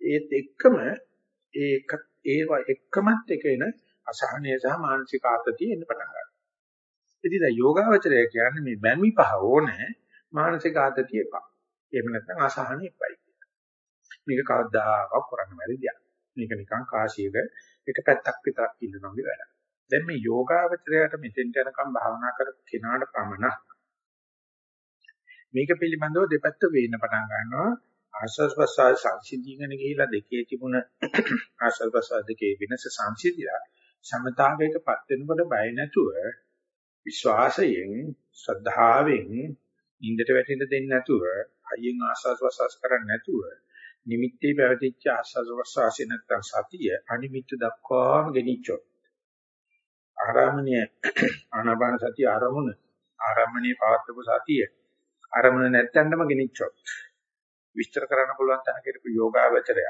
ඒත් එක්කම ඒක ඒව එක්කමත් එක එන අසහනය සහ මානසික ආතතිය එන්න පටන් ගන්නවා. ඉතින් දැන් යෝගාවචරය කියන්නේ මේ බැමි පහ ඕනේ මානසික ආතතිය එපා. එහෙම නැත්නම් අසහනෙ එපයි. මේක කවදාකවත් කරන්න බැරි දෙයක්. මේක නිකන් කාශියක එක පැත්තක් විතරක් ඉන්නනෝගේ වැඩ. දැන් මේ යෝගාවචරයට මෙතෙන්ට යනකම් භාවනා කරපු කෙනාට පමණක් මේක පිළිබඳව දෙපැත්ත වේන්න පටන් ගන්නවා. ආස්වාද ප්‍රසආද සංසිද්ධියගෙන ගිහිලා දෙකේ තිබුණ [clears throat] ආස්වාද ප්‍රසආද දෙකේ වෙනස සංසිද්ධිලා සමතාවයකපත් වෙනකොට බය නැතුව විශ්වාසයෙන් ශ්‍රද්ධාවෙන් ඉන්දට වැටෙන්න දෙන්නේ නැතුව අයියෙන් ආස්වාද ප්‍රසආස කරන්නේ නැතුව නිමිත්තේ පැවතිච්ච ආස්වාද ප්‍රසආසය නැත්තම් සතිය අනිමිත්ත දක්වාම ගෙනිච්චොත්. ආරාමණීය ආනාපාන සතිය ආරමුණ ආරම්මණීය පවත්වපු සතිය ආරමුණ නැත්තඳම ගෙනිච්චොත්. විස්තර කරන්න පුළුවන් තරකට යෝගාවචරය.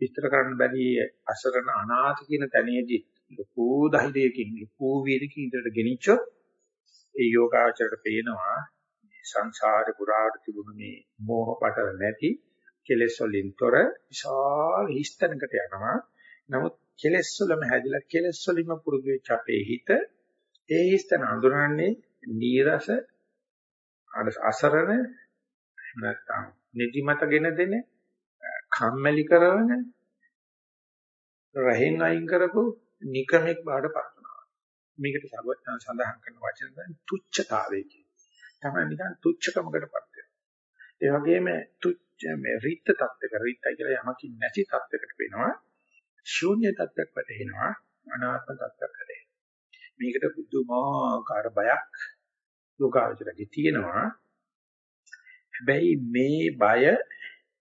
විස්තර කරන්න බැරි අසරණ අනාථ කියන තැනේදී ලොකු ධෛර්යයකින් ලොකු වීර්යකින් ඉදිරියට ගෙනිච්චොත් ඒ යෝගාවචරයට පේනවා සංසාරේ පුරාට තිබුණු මේ මෝහ පටල නැති කෙලෙස් වලින් තොර විශාල හිස්තැනකට යනවා. නමුත් කෙලෙස් වලම හැදිලා කෙලෙස් වලින්ම පුරුදු වෙච්ච අපේ හිත ඒ හිස්තැන අඳුරන්නේ නීරස අසරණ නැත්නම් නිදිමතගෙන දෙන කම්මැලි කරන රහෙන් අයින් කරපු නිකමෙක් බාඩපත් වෙනවා. මේකට සර්වඥා සඳහන් කරන වචන තමයි තුච්ඡතාවය කියන්නේ. තමයි නිකන් තුච්ඡකමකටපත් වෙනවා. ඒ වගේම තුච්ඡ මේ රිත්ත තත්ත්වයක රිත්තයි කියලා යමකින් නැති තත්ත්වයකට වෙනවා. ශූන්‍ය තත්ත්වයක් වැටෙනවා අනාත්ම තත්ත්වයක් වැටෙනවා මේකට බුදුමාකාර බයක් ලෝකාවචරයේ තියෙනවා. හැබැයි මේ බය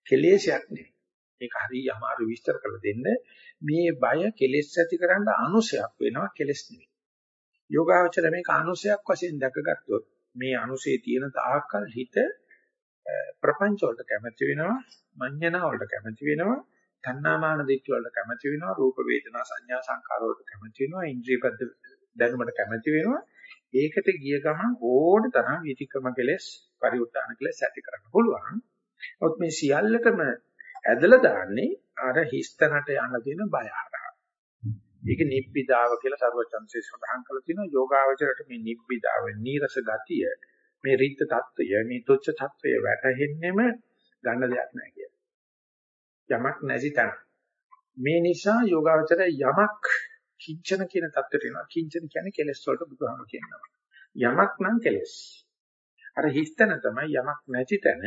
කෙලෙසයක් නෙවෙයි. මේක හරිය අමාරු විස්තර කරලා දෙන්න. මේ බය කෙලෙස් ඇති කරන්න අනුසයක් වෙනවා කෙලෙස් නෙවෙයි. යෝගාවචර මේක අනුසයක් වශයෙන් දැකගත්තොත් මේ අනුසේ තියෙන තාක්කල් හිත ප්‍රපංච වලට කැමති වෙනවා, මඤ්ඤණා වලට කැමති වෙනවා, තණ්හාමාන දිට්ඨි වලට කැමති වෙනවා, රූප වේදනා සංඥා සංකාර වලට කැමති වෙනවා, ඉන්ද්‍රිය පද්ද දැනුමට කැමති වෙනවා. ඒකට ගිය ගමන් ඕන තරම් විතික්‍රම කෙලෙස්, පරිඋත්තාන කෙලෙස් ඇති කරන්න පුළුවන්. ඔත් මේ සියල්ලටම ඇදලා දාන්නේ අර හිස්තැනට යන දින බය හරහා. ඒක නිබ්බිදාව කියලා සර්වචන්සේ සඳහන් කරලා තිනවා යෝගාවචරයට මේ නිබ්බිදාව නීරස ගතිය මේ රිත් තත්ත්වය මේ තුච්ච තත්ත්වය වැටහෙන්නෙම ගන්න දෙයක් නැහැ කියලා. යමක් නැති තැන. මේ නිසා යෝගාවචරය යමක් කිංචන කියන தත්ත්වයට එනවා. කිංචන කියන්නේ කෙලස් වලට බුදුහාම කියනවා. යමක් නම් කෙලස්. අර හිස්තන තමයි යමක් නැති තැන.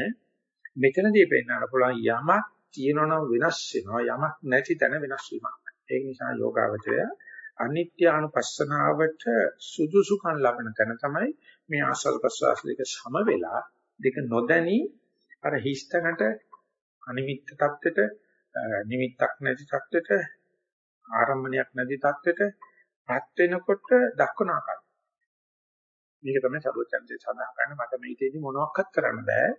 මෙතනදී පෙන්වන්න පුළුවන් යමක් තියෙනවා වෙනස් වෙනවා. යමක් නැති තැන වෙනස් වීමක්. ඒ නිසා යෝගාවචරය අනිත්‍ය අනුපස්සනාවට සුදුසුකම් ලබන තැන තමයි මේ ආස්වාද ප්‍රසවාස දෙක සම වෙලා දෙක නොදැනි අර හිස්තකට අනිමිත්ත தත්ත්වෙට නිමිත්තක් නැති தත්ත්වෙට ආරම්භණයක් නැති தත්ත්වෙට පත් වෙනකොට දක්වන ආකාරය. මේක තමයි සරුවචන්දේ සඳහන් කරන්නේ මට මේ තේදී මොනවක්වත් කරන්න බෑ.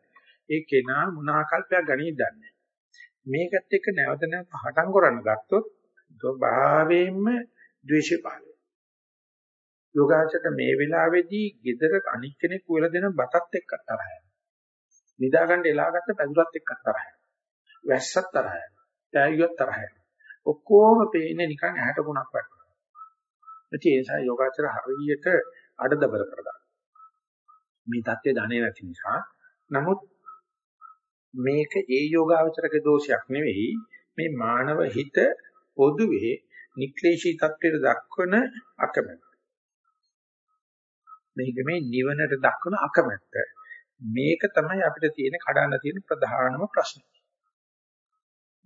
ඒ කෙනා මොන ආකල්පයක් ගනීද දන්නේ මේකත් එක්ක නැවත නැවත හටන් කරන්න ගත්තොත් ස්වභාවයෙන්ම ද්වේෂය පහළ යෝගාචරයට මේ වෙලාවේදී gedara අනික් කෙනෙක් උයලා දෙන බතත් එක්ක තරහ යනවා. නිදා ගන්න එලාගත්ත පැදුරත් එක්ක තරහ යනවා. වැස්සත් තරහ යනවා. තෑගියොත් තරහ යනවා. ඔක්කොම පේන්නේ නිකන් ඇහැට ගුණක් වටනවා. ඒ නිසා යෝගාචර හරියට අඩදබර කරගන්න. මේ தත්ත්වය දන්නේ නැති නිසා නමුත් මේක ඒ යෝගාචරකේ දෝෂයක් නෙවෙයි මේ මානව හිත පොදුවේ නික්ලේශී தත්ත්වයට දක්වන අකමැත්ත. මේක මේ නිවනට දක්වන අකමැත්ත. මේක තමයි අපිට තියෙන කඩන්න තියෙන ප්‍රධානම ප්‍රශ්නේ.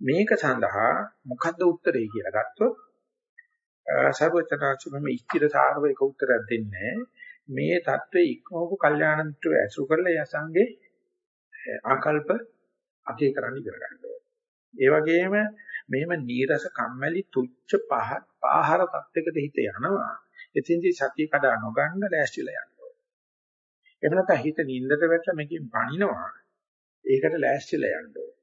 මේක සඳහා මොකද්ද උත්තරේ කියලා ගත්තොත් සර්වචනාචු මම ඉස්තිර සාරව එක උත්තරයක් දෙන්නේ මේ தત્ත්වයේ ඉක්මවපු කල්යාණ මිත්‍රව ඇසුරු කරලා යසංගේ ආකල්ප අකේ කරන්න ඉගෙන ගන්න ඒ වගේම මෙහෙම නීරස කම්මැලි තුච්ච පහ පාහර තත්යකට හිත යනවා එතින්දී සතිය කඩා නොගන්න ලෑස්තිලා යන්න ඕනේ එහෙම නැත්නම් හිත නින්දට වැටලා මේකෙන් පණිනවා ඒකට ලෑස්තිලා යන්න ඕනේ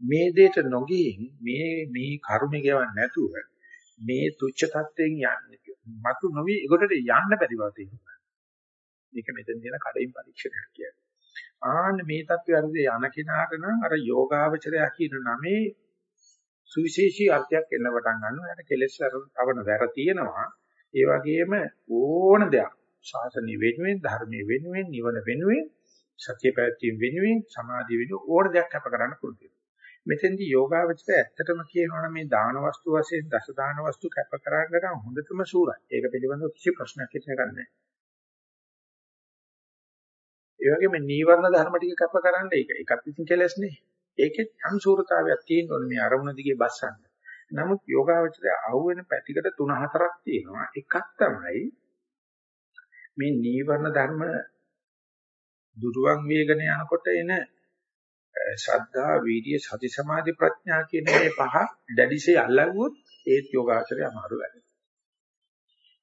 මේ දෙයට නොගින් මේ මේ කර්ම ගෙවන්නේ නැතුව මේ තුච්ච තත්ත්වයෙන් යන්නේ මතු නොවි ඒකට යන්න බැරි බව තියෙනවා. මේක මෙතන තියෙන කඩින් පරීක්ෂණයක් කියන්නේ. ආන්න මේ தත්ත්වය අරදී යන කෙනාට නම් අර යෝගාවචරය කියන නමේ සුවිශේෂී අර්ථයක් එන්න පටන් ගන්නවා. එයාට කෙලෙස් වරන වැර තියෙනවා. ඒ වගේම ඕන දෙයක් ශාසනය වෙනුවෙන් ධර්මයේ වෙනුවෙන් නිවන වෙනුවෙන් සත්‍ය පැවැත්ම වෙනුවෙන් සමාධිය වෙනුවෙන් ඕන දෙයක් අප කරන්න පුළුවන්. මෙතෙන්දී යෝගාවචරය ඇත්තටම කියනවනම් මේ දාන වස්තු වශයෙන් දස දාන වස්තු කැප කරන්න නම් හොඳටම සූරයි. ඒක පිළිබඳව කිසි ප්‍රශ්නයක් නැහැ. ඒ වගේම නීවරණ ධර්ම ටික කැප කරන්න ඒක එකත් ඉතින් කෙලස්නේ. ඒකෙත් සංසූරතාවයක් තියෙනවනේ මේ අරමුණ දිගේ බස්සන්න. නමුත් යෝගාවචරය අහුවෙන පැතිකඩ තුන හතරක් තියෙනවා. එකක් තමයි මේ නීවරණ ධර්ම දුරුවන් වේගන යනකොට එන ශ්‍රද්ධා, වීර්ය, සති, සමාධි, ප්‍රඥා කියන මේ පහ දැඩිසේ අල්ලගුවොත් ඒත් යෝගාචරය අමාරු වැඩ.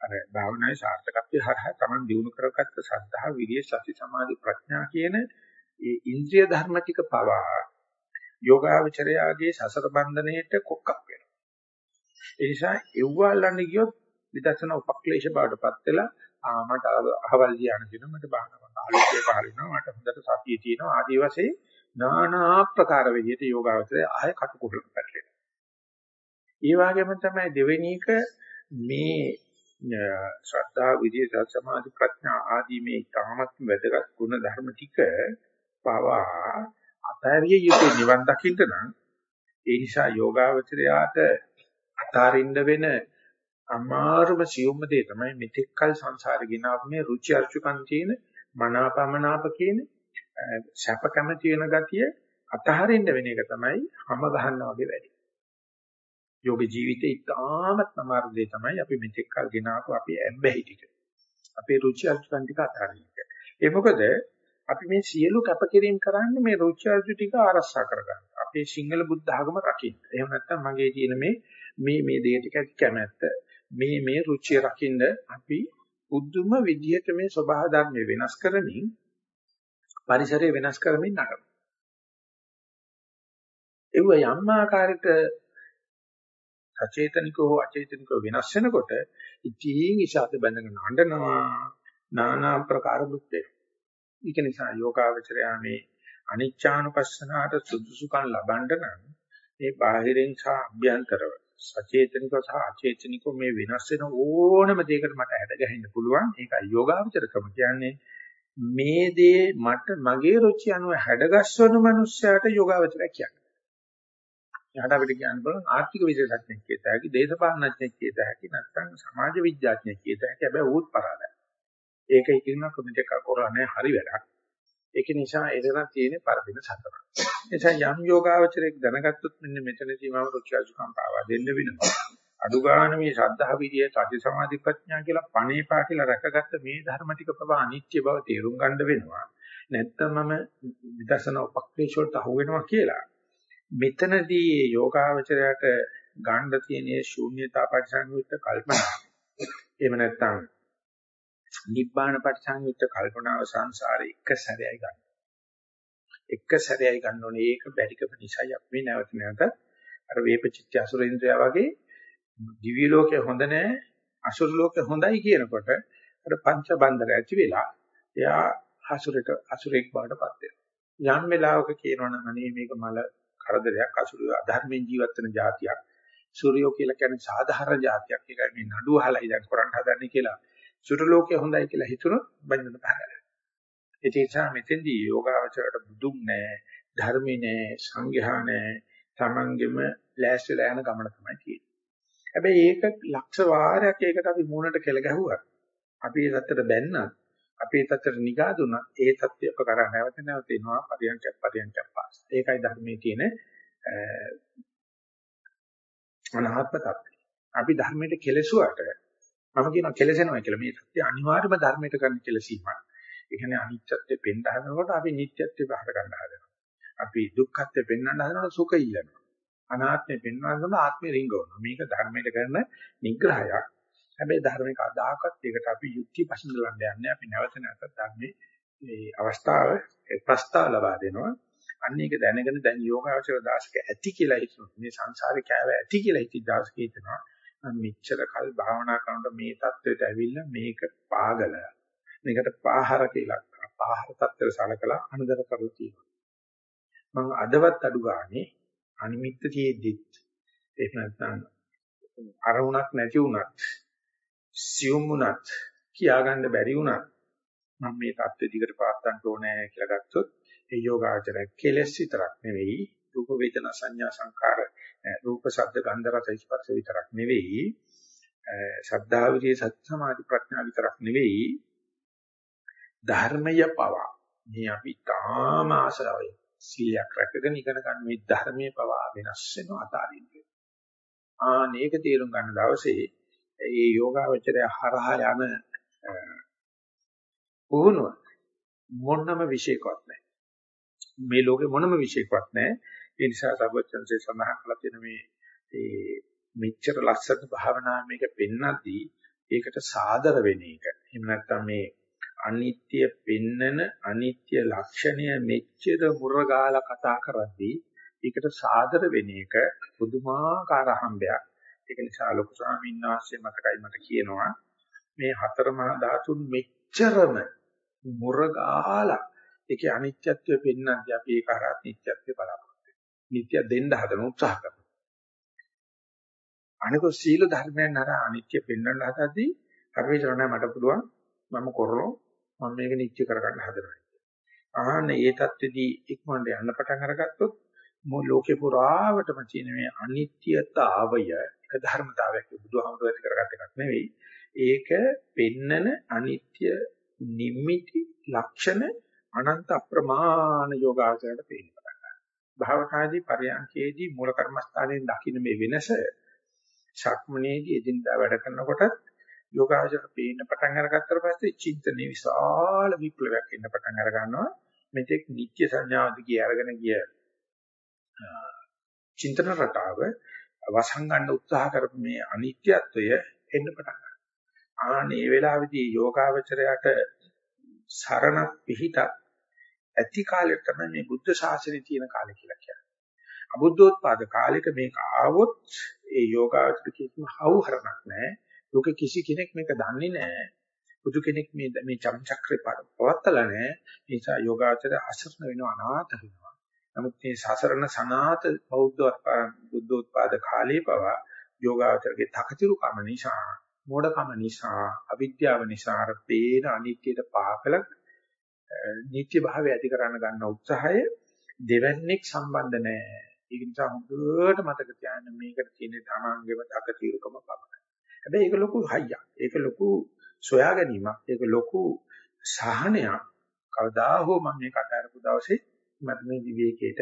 අර භාවනාවේ සාර්ථකත්වය හරහා Taman දිනු කරගත්ත ශ්‍රද්ධා, වීර්ය, සති, සමාධි, ප්‍රඥා කියන ඒ ඉන්ද්‍රිය ධර්ම ටික පවා යෝගාචරයාගේ සසර බන්ධණයට කොක්කක් වෙනවා. ඒ නිසා එව්වාලන්න ගියොත් විදර්ශනා උපක්ලේශ බවටපත් වෙලා ආ මට අහවල් ධ්‍යාන දෙනවා මට බාහනම ආලෝකය පහළ වෙනවා මට හොඳට සතිය තියෙනවා ආදී වශයෙන් নানা ආකාර විදිහට යෝගාවචරය ආය කටුකුරුට පැටලෙනවා. ඒ වගේම තමයි දෙවෙනි එක මේ ශ්‍රද්ධා විදිය සමාධි ප්‍රඥා ආදී මේ තාමත් වැදගත් ගුණ ධර්ම ටික පවා අතහැරිය යුතු නිවන් දකින්න නම් ඒ නිසා යෝගාවචරයාට අතාරින්න වෙන අමාරුම සියුම්ම දේ තමයි මෙතෙක්කල් සංසාරේ ගෙනාව මේ රුචි අරුචිකම් තියෙන මනාපමනාප කියන සැප කැමති වෙන ගතිය අතහරින්න වෙන එක තමයි හැම ගහනවා වගේ වැඩි. යෝග ජීවිතේ ඉතාමත් අමාරු දෙය තමයි අපි මෙතෙක් කල් ගෙනාවු අපි ඇබ්බැහි ටික. අපේ රුචි අරුචිකම් ටික අතහරින්න. ඒ මොකද අපි මේ සියලු කැපකිරීම කරන්නේ මේ රුචි අරුචි ටික ආරක්ෂා කරගන්න. අපේ සිංහල බුද්ධ ආගම රකින්න. එහෙම නැත්නම් මගේ තියෙන මේ මේ මේ දේ ටික කැමැත්ත මේ මේ රුචිය රකින්න අපි බුද්ධම විදියට මේ සබහා ධර්මය වෙනස් කරමින් පරිසරය වෙනස් කරමින් නගන. ඒ වගේ යම් ආකාරයකට සචේතනිකව අචේතනිකව වෙනස් වෙනකොට ඉතින් ඉෂාද බඳගෙන හඬනවා নানা ආකාර දුක් දෙනවා. ඒක නිසා යෝගාවචරය මේ අනිච්චානුපස්සනාට සුදුසුකම් ලබන්න නම් මේ බාහිරින් සහ අභ්‍යන්තරව සචේතනිකව සහ අචේතනිකව මේ වෙනස් වෙන ඕනම දෙයකට මට හැඩ ගැහෙන්න පුළුවන්. ඒකයි යෝගාවචරකම කියන්නේ මේ දේ මට මගේ රුචි අනුව හැඩගස්වන මනුස්සයාට යෝගාවචරය කියන්නේ. එයාට අපිට කියන්න බලන ආර්ථික විශේෂඥයෙක් කියත හැකි, දේශපාලනඥයෙක් කියත හැකි, නැත්නම් සමාජ විද්‍යාඥයෙක් කියත හැකි. හැබැයි ඌත් පරාදයි. ඒක ඉතින් කමිටු එකක් කරන්නේ හරි වැඩක්. ඒක නිසා එතන තියෙන පරදින සතරක්. එනිසා යම් යෝගාවචරයක් දැනගත්තොත් මෙන්න මෙතනදී මම රුචිජුකම් පාවා දෙන්න වෙනවා. අඩු ගන්න මේ ශ්‍රද්ධා විරිය සති සමාධි ප්‍රඥා කියලා පණේපා කියලා රැකගත්ත මේ ධර්ම ටික පවා අනිත්‍ය බව තේරුම් ගන්න වෙනවා. නැත්තම් මම විදර්ශනා උපක්‍රේෂ වලට අහු වෙනවා කියලා. මෙතනදී යෝගාවචරයට ගන්න තියෙන ශූන්‍යතා පරිසංයුක්ත කල්පනා. එහෙම නැත්තම් නිබ්බාන පරිසංයුක්ත කල්පනාව සංසාරේ එක සැරයයි ගන්න. එක සැරයයි ගන්න ඕනේ. ඒක බැරිකම නිසායි අපි නැවත නැවත අර වේපචිත්‍ය අසුරේන්ද්‍රයා වගේ දිව්‍ය ලෝකේ හොඳ නැහැ අසුර ලෝකේ හොඳයි කියනකොට අර පංච බන්ධර ඇති වෙලා එයා අසුරට අසුරෙක් බවටපත් වෙනවා. යම් වෙලාවක කියනවනම් අනේ මේක මල කරදරයක් අසුර අධර්මයෙන් ජීවත් වෙන જાතියක්. සූර්යෝ කියලා කියන්නේ සාධාරණ જાතියක්. ඒකයි මේ නඩුව අහලා ඉඳන් කරන්න හදන්නේ කියලා. සුදු ලෝකය හොඳයි කියලා හිතුනොත් බඳින්න පහළ. ඒ නිසා මෙතෙන්දී යෝගාවචරයට බුදුන් නෑ, ධර්මී නෑ, සංඝයා නෑ, Tamanගෙම ලෑස්තිලා යන ගමන තමයි තියෙන්නේ. හැබැයි ඒක ලක්ෂ වාරයක් ඒකට අපි මූණට කෙල ගැහුවා. අපි ඒ තත්තර බැන්නත්, අපි ඒ තත්තර නිගා දුන්නත්, ඒ තත්ත්වය අප කරා නැවත නැවත එනවා පරියන්ක පරියන්ක පාස්. ඒකයි ධර්මයේ තියෙන අනාත්ම තත්ත්වය. අපි ධර්මයට කෙලසුවට මම කියනවා කෙලසෙනවා කියලා. මේ සත්‍ය අනිවාර්යම ධර්මයට කරන කෙලසීමක්. ඒ කියන්නේ අනිත්‍යත්වය පෙන්න හදනකොට අපි නිට්ටයත්වය පහර ගන්න හදනවා. අපි දුක්ඛත්වය පෙන්වන්න හදනකොට සුඛය ඉල්ලනවා. අනාත්මය පෙන්වන්නම ආත්මය රිංගවනවා. මේක ධර්මයට කරන නිග්‍රහයක්. හැබැයි ධර්මික අදාහකත් ඒකට අපි යුක්ති පසඳලන්න යන්නේ. අපි නැවත නැවත ධර්මයේ මේ අවස්ථාව ප්‍රස්තාව ලබා දෙනවා. අන්න ඒක දැනගෙන දැන් යෝගාචර දාශක ඇති කියලා හිතනවා. මේ සංසාරේ කෑව ඇති කියලා හිතී දාශක හිතනවා. මෙච්චර කල් භාවනා කරනකොට මේ தത്വෙට ඇවිල්ලා මේක පාගල. මේකට පාහර කියලා කරා පාහර தත්ත්වයට සලකලා අනුදර කරු තියෙනවා. මම අදවත් අඩු ගානේ අනිමිත්ත තියෙද්දිත් එහෙම නැත්නම් අරමුණක් නැති වුණත් සියුම් වුණත් කියාගන්න බැරි වුණත් මම මේ தත්ත්වෙ දිගට පාත්තන්න ඕනේ කියලා ගත්තොත් ඒ යෝගාචරය කෙලස් විතරක් නෙවෙයි රූප වේදනා සංඥා සංකාර රූප ශබ්ද ගන්ධ රස ස්පර්ශ විතරක් නෙවෙයි ශ්‍රද්ධා විරිය සත්‍ය සමාධි ප්‍රඥා විතරක් නෙවෙයි ධර්මය පවා මේ අපි තාම ආසරවයි සීලයක් රැකගෙන ඉගෙන ගන්න මේ ධර්මයේ පවා වෙනස් වෙනවා අතාරින්නේ. ආනේක තේරුම් ගන්න දවසේ මේ යෝගාවචරය හරහා යන පුහුණුව මොනම විශේෂකවත් නැහැ. මේ ලෝකේ මොනම විශේෂකවත් නැහැ. ඒ නිසා සර්වචන්සේ සඳහන් කළ තියෙන මේ ඒ මෙච්චර ලස්සන භාවනා මේක පෙන්නද්දී ඒකට සාදර වෙන එක. එහෙම නැත්නම් මේ අනිත්‍ය පෙන්නන අනිත්‍ය ලක්ෂණය මෙච්චර මුරගාලා කතා කරද්දී ඒකට සාදර වෙන එක පුදුමාකාර හම්බයක්. ඒක නිසා ලොකු ස්වාමීන් වහන්සේ මතකයි මට කියනවා මේ හතර මහා ධාතුන් මෙච්චරම මුරගාලා ඒකේ අනිත්‍යත්වය පෙන්වද්දී අපි ඒක හරහා නිත්‍යත්වය බලාපොරොත්තු වෙනවා. නිත්‍ය දෙන්න හදන උත්සාහ කරනවා. අනිකෝ සීල ධර්මයන් අර අනිත්‍ය පෙන්වන්න හදද්දී අපි හිතනවා මට පුළුවන් මම කරනවා මම මේක නිශ්චය කරගන්න හදනවා. ආහන ඒ தත්ත්වෙදී ඉක්මනට යන්න පටන් අරගත්තොත් මො ලෝකේ පුරාවටම තියෙන මේ අනිත්‍යතාවය එක ධර්මතාවයක් බුදුහාමුදුරුවෝ ඇති කරගත්ත එකක් නෙවෙයි. ඒක පෙන්නන අනිත්‍ය නිමිති ලක්ෂණ අනන්ත අප්‍රමාණ යෝගාචරයට පේන්න පටන් ගන්නවා. භාවනාදී පරයන්කේදී මූල කර්මස්ථානයේ දකින්න මේ වෙනස ශක්මනේදී එදිනදා වැඩ කරනකොටත් යෝගාචර පේන්න පටන් අරගත්තට පස්සේ චින්තනයේ විශාල විප්ලවයක් එන්න පටන් අර ගන්නවා. මෙතෙක් නිත්‍ය සංඥාවද කිය අරගෙන ගිය චින්තන රටාව වසංගන්න උත්සාහ කරපු මේ අනිත්‍යත්වය එන්න පටන් ගන්නවා. ආනේ වෙලාවේදී යෝගාචරයට සරණ පිහිට ඇති කාලෙට තමයි මේ බුද්ධ ශාසනයේ තියෙන කාලය කියලා කියන්නේ. අබුද්ධෝත්පාද කාලෙක මේක ආවොත් ඒ යෝගාවචර කිසිම හවුහරණක් නැහැ. ලෝක කිසි කෙනෙක් මේක දන්නේ නැහැ. බුදු කෙනෙක් මේ මේ චම්චක්‍රේ පවත්තලා නැහැ. ඒ නිසා යෝගාචර අසරණ වෙනවා අනාථ වෙනවා. නමුත් මේ සසරණ සනාත බෞද්ධ බුද්ධෝත්පාද කාලේ පවා යෝගාචරගේ තකතිරුකම නිසා, මෝඩකම නිසා, අවිද්‍යාව නිසා අර පේන අනිත්‍යයට පාකල නිත්‍ය භාවය ඇති කරන්න ගන්න උත්සාහය දෙවන්නේක් සම්බන්ධ නැහැ. ඒක නිසා හොඳට මතක තියාගන්න මේකට තියෙන තමන්ගේම තකතිරුකම පමණයි. හැබැයි ඒක ලොකු හයියක්. ඒක ලොකු සොයා ගැනීමක්. ඒක ලොකු සහනයක්. කවදා හෝ මම මේ කතා කරපු දවසේ මට මේ විවේකයට,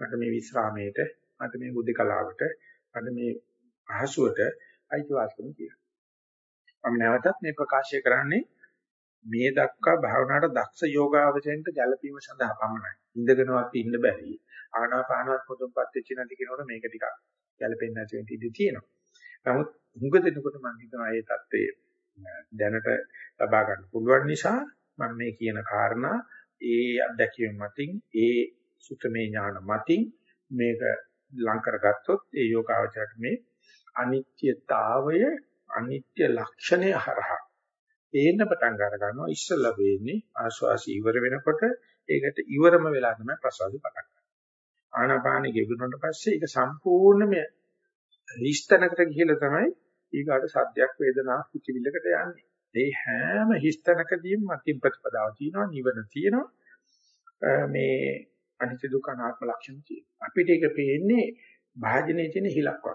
මට මේ විශ්‍රාමයට, මට මේ බුද්ධකලාවට, මට මේ අහසුවට අයිතිවාසිකම් කියනවා. මම නැවතත් මේ ප්‍රකාශය කරන්නේ මේ දක්වා භාවනාවට දක්ෂ යෝගාවචරයට ගැළපීම සඳහා පමණයි. ඉඳගෙනවත් ඉන්න බැරි. ආනාපානවත් පොදුම්පත් වෙච්ච නැති කෙනෙකුට මේක ටිකක් ගැළපෙන්නේ නැති වෙන්න ඉඩ තියෙනවා. නමුත් හුඟ දෙනකොට මම හිතනවා මේ தත්ත්වය දැනට ලබා ගන්න පුළුවන් නිසා මම මේ කියන කාරණා ඒ අත්දැකීම් මතින් ඒ සුතමේ ඥාන මතින් මේක ලං කරගත්තොත් ඒ යෝගාවචරයට මේ අනිත්‍යතාවය අනිත්‍ය ලක්ෂණය හරහා පේන්න පටන් ගන්න ගන්නවා ඉස්සෙල්ලා වෙන්නේ ආශ්වාසය ඉවර වෙනකොට ඒකට ඉවරම වෙලා තමයි ප්‍රසවාසය පටන් ගන්න. ආනාපානෙ ගෙවුනට පස්සේ ඒක සම්පූර්ණයෙන්ම හිස්තැනකට ගිහිල්ලා තමයි ඊගාට සද්දයක් වේදනාවක් පිටිවිල්ලකට යන්නේ. ඒ හැම හිස්තැනකදීම මතින් ප්‍රතිපදාව තියෙනවා නිවන තියෙනවා මේ අනිත්‍ය දුක්ඛ අනාත්ම ලක්ෂණ තියෙනවා. අපිට ඒක පේන්නේ භාජනයේ තියෙන හිලක්වක්.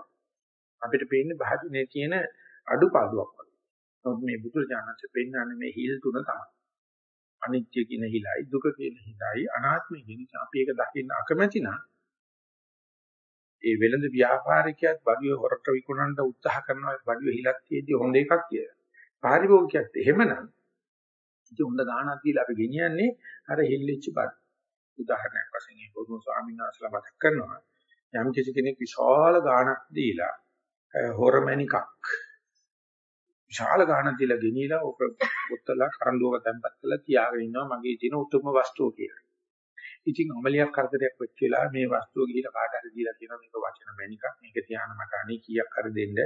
අපිට පේන්නේ භාජනයේ තියෙන අඩුපාඩුවක් වගේ. නමුත් මේ බුදුරජාණන්සේ පෙන්වන්නේ මේ හිල් තුන තමයි. අනිත්‍ය කියන හිලයි දුක කියන හිලයි අනාත්මය කියන අපි ඒක දකින්න අකමැති නම් ඒ වෙළඳ ව්‍යාපාරිකයාත් බඩුවේ හොරට විකුණන්න උත්සාහ කරනවා බඩුවේ හිලක් තියෙද්දි හොඳ එකක් කියලා. පාරිභෝගිකයත් එහෙමනම් ඉතින් හොඳ ගාණක් දීලා අපි ගෙනියන්නේ අර හිල්ලිච්ච බඩ. උදාහරණයක් වශයෙන් මේ බොහොම ස්වාමීන් වහන්සේලා මතක් කරනවා යම් කිසි කෙනෙක් විශාල ගාණක් දීලා හොරමැණිකක් විශාල ගාණක් දීලා ගෙනියලා ඕක ඔත්තලා කරඬුවක තැම්පත් කරලා තියාගෙන ඉන්නවා මගේ තියෙන උතුම්ම වස්තුව කියලා. ඉතින් අමලියක් කරදරයක් වෙච්ච වෙලාව මේ වස්තුව ගිහිලා කාට හරි දීලා කියනවා මේක වචන මැනිකක් මේක තියාන මට අනේ කීයක් හරි දෙන්න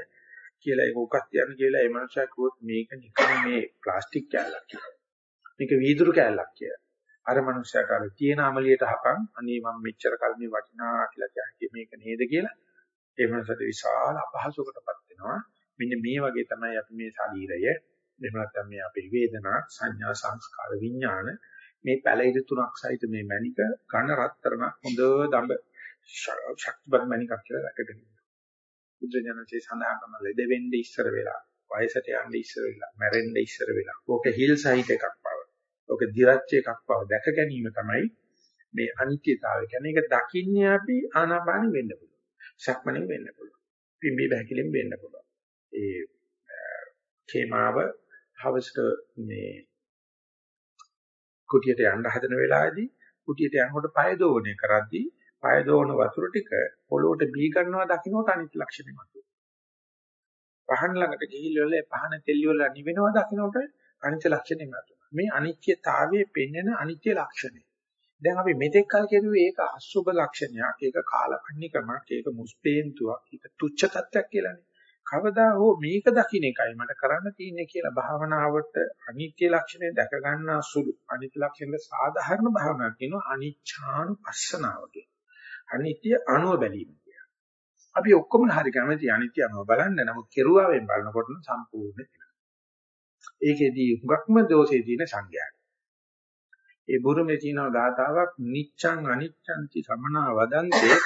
කියලා ඒක උකස් තියන්න කියලා ඒ මනුස්සයා කිව්වොත් මේක නිකන් මේ ප්ලාස්ටික් කෑල්ලක් කියලා. මේක වීදුරු කෑල්ලක් කියලා. අර මනුස්සයාට අර තියෙන අමලියට හපන් අනේ මම මෙච්චර කල් මේ වටිනා කියලා කියන්නේ මේක නේද කියලා ඒ මනුස්සයාට විශාල අපහසුකටපත් වෙනවා. මෙන්න මේ වගේ තමයි අපි මේ ශරීරය එහෙම නැත්නම් මේ අපේ වේදනා සංඥා සංස්කාර විඥාන මේ පැලිරි තුනක් සහිත මේ මණික ඝන රත්තරණ හොඳ දඹ ශක්තිබත් මණිකක් කියලා රැකගෙන ඉන්නවා. බුද්ධ ජනසේ සඳහන් කරන ලෙඩ වෙන්නේ ඉස්සර වෙලා, වයසට යන්නේ ඉස්සර වෙලා, මැරෙන්න ඉස්සර වෙලා. ඕක හිල් සහිත එකක් බව. ඕක දිරච්ච එකක් බව දැක ගැනීම තමයි මේ අනිත්‍යතාවය. කියන්නේ ඒක දකින්නේ අපි ආනාපානෙ වෙන්න පුළුවන්. සක්මණෙන් වෙන්න පුළුවන්. පිම්බි බහැකිලෙන් වෙන්න පුළුවන්. ඒ කේමාව හවසට මේ කුටියට යන්න හදන වෙලාවේදී කුටියට යනකොට පය දෝවණය කරද්දී පය දෝවන වතුර ටික පොළොවට බී ගන්නවා දකින්නට අනිත් ලක්ෂණය මතුවේ. පහන් ළඟට ගිහිල්ලා පහන තෙල්ලි වල නිවෙනවා දකින්නට අනිත් ලක්ෂණය මතුවේ. මේ අනිත්‍යතාවයේ පෙන්වන අනිත්‍ය ලක්ෂණය. දැන් අපි මෙතෙක් කල් කියුවේ ඒක අසුබ ලක්ෂණයක්, ඒක කාලකන්නිකමක්, ඒක මුස්පේන්තුවක්, ඒක තුච්ඡ තත්ත්වයක් කියලානේ. කවදා හෝ මේක දකින්න එකයි මට කරන්න තියෙන්නේ කියලා භාවනාවට අනිත්‍ය ලක්ෂණය දැක ගන්නා සුළු අනිත්‍ය ලක්ෂණය සාධාරණ භාවනාවක් කියනවා අනිච්ඡානුපස්සනාව කියන. අනිත්‍ය අනුව බැලීම කියන. අපි ඔක්කොම හරි කැමති අනිත්‍ය අනුව බලන්න නමුත් කෙරුවාවෙන් බලනකොට සම්පූර්ණ වෙනවා. ඒකෙදී හුඟක්ම දෝෂේ තියෙන සංඥා. ඒ බුරුමේ තියෙන ගාතාවක් නිච්ඡං අනිච්ඡන්ති සමනා වදන්තේ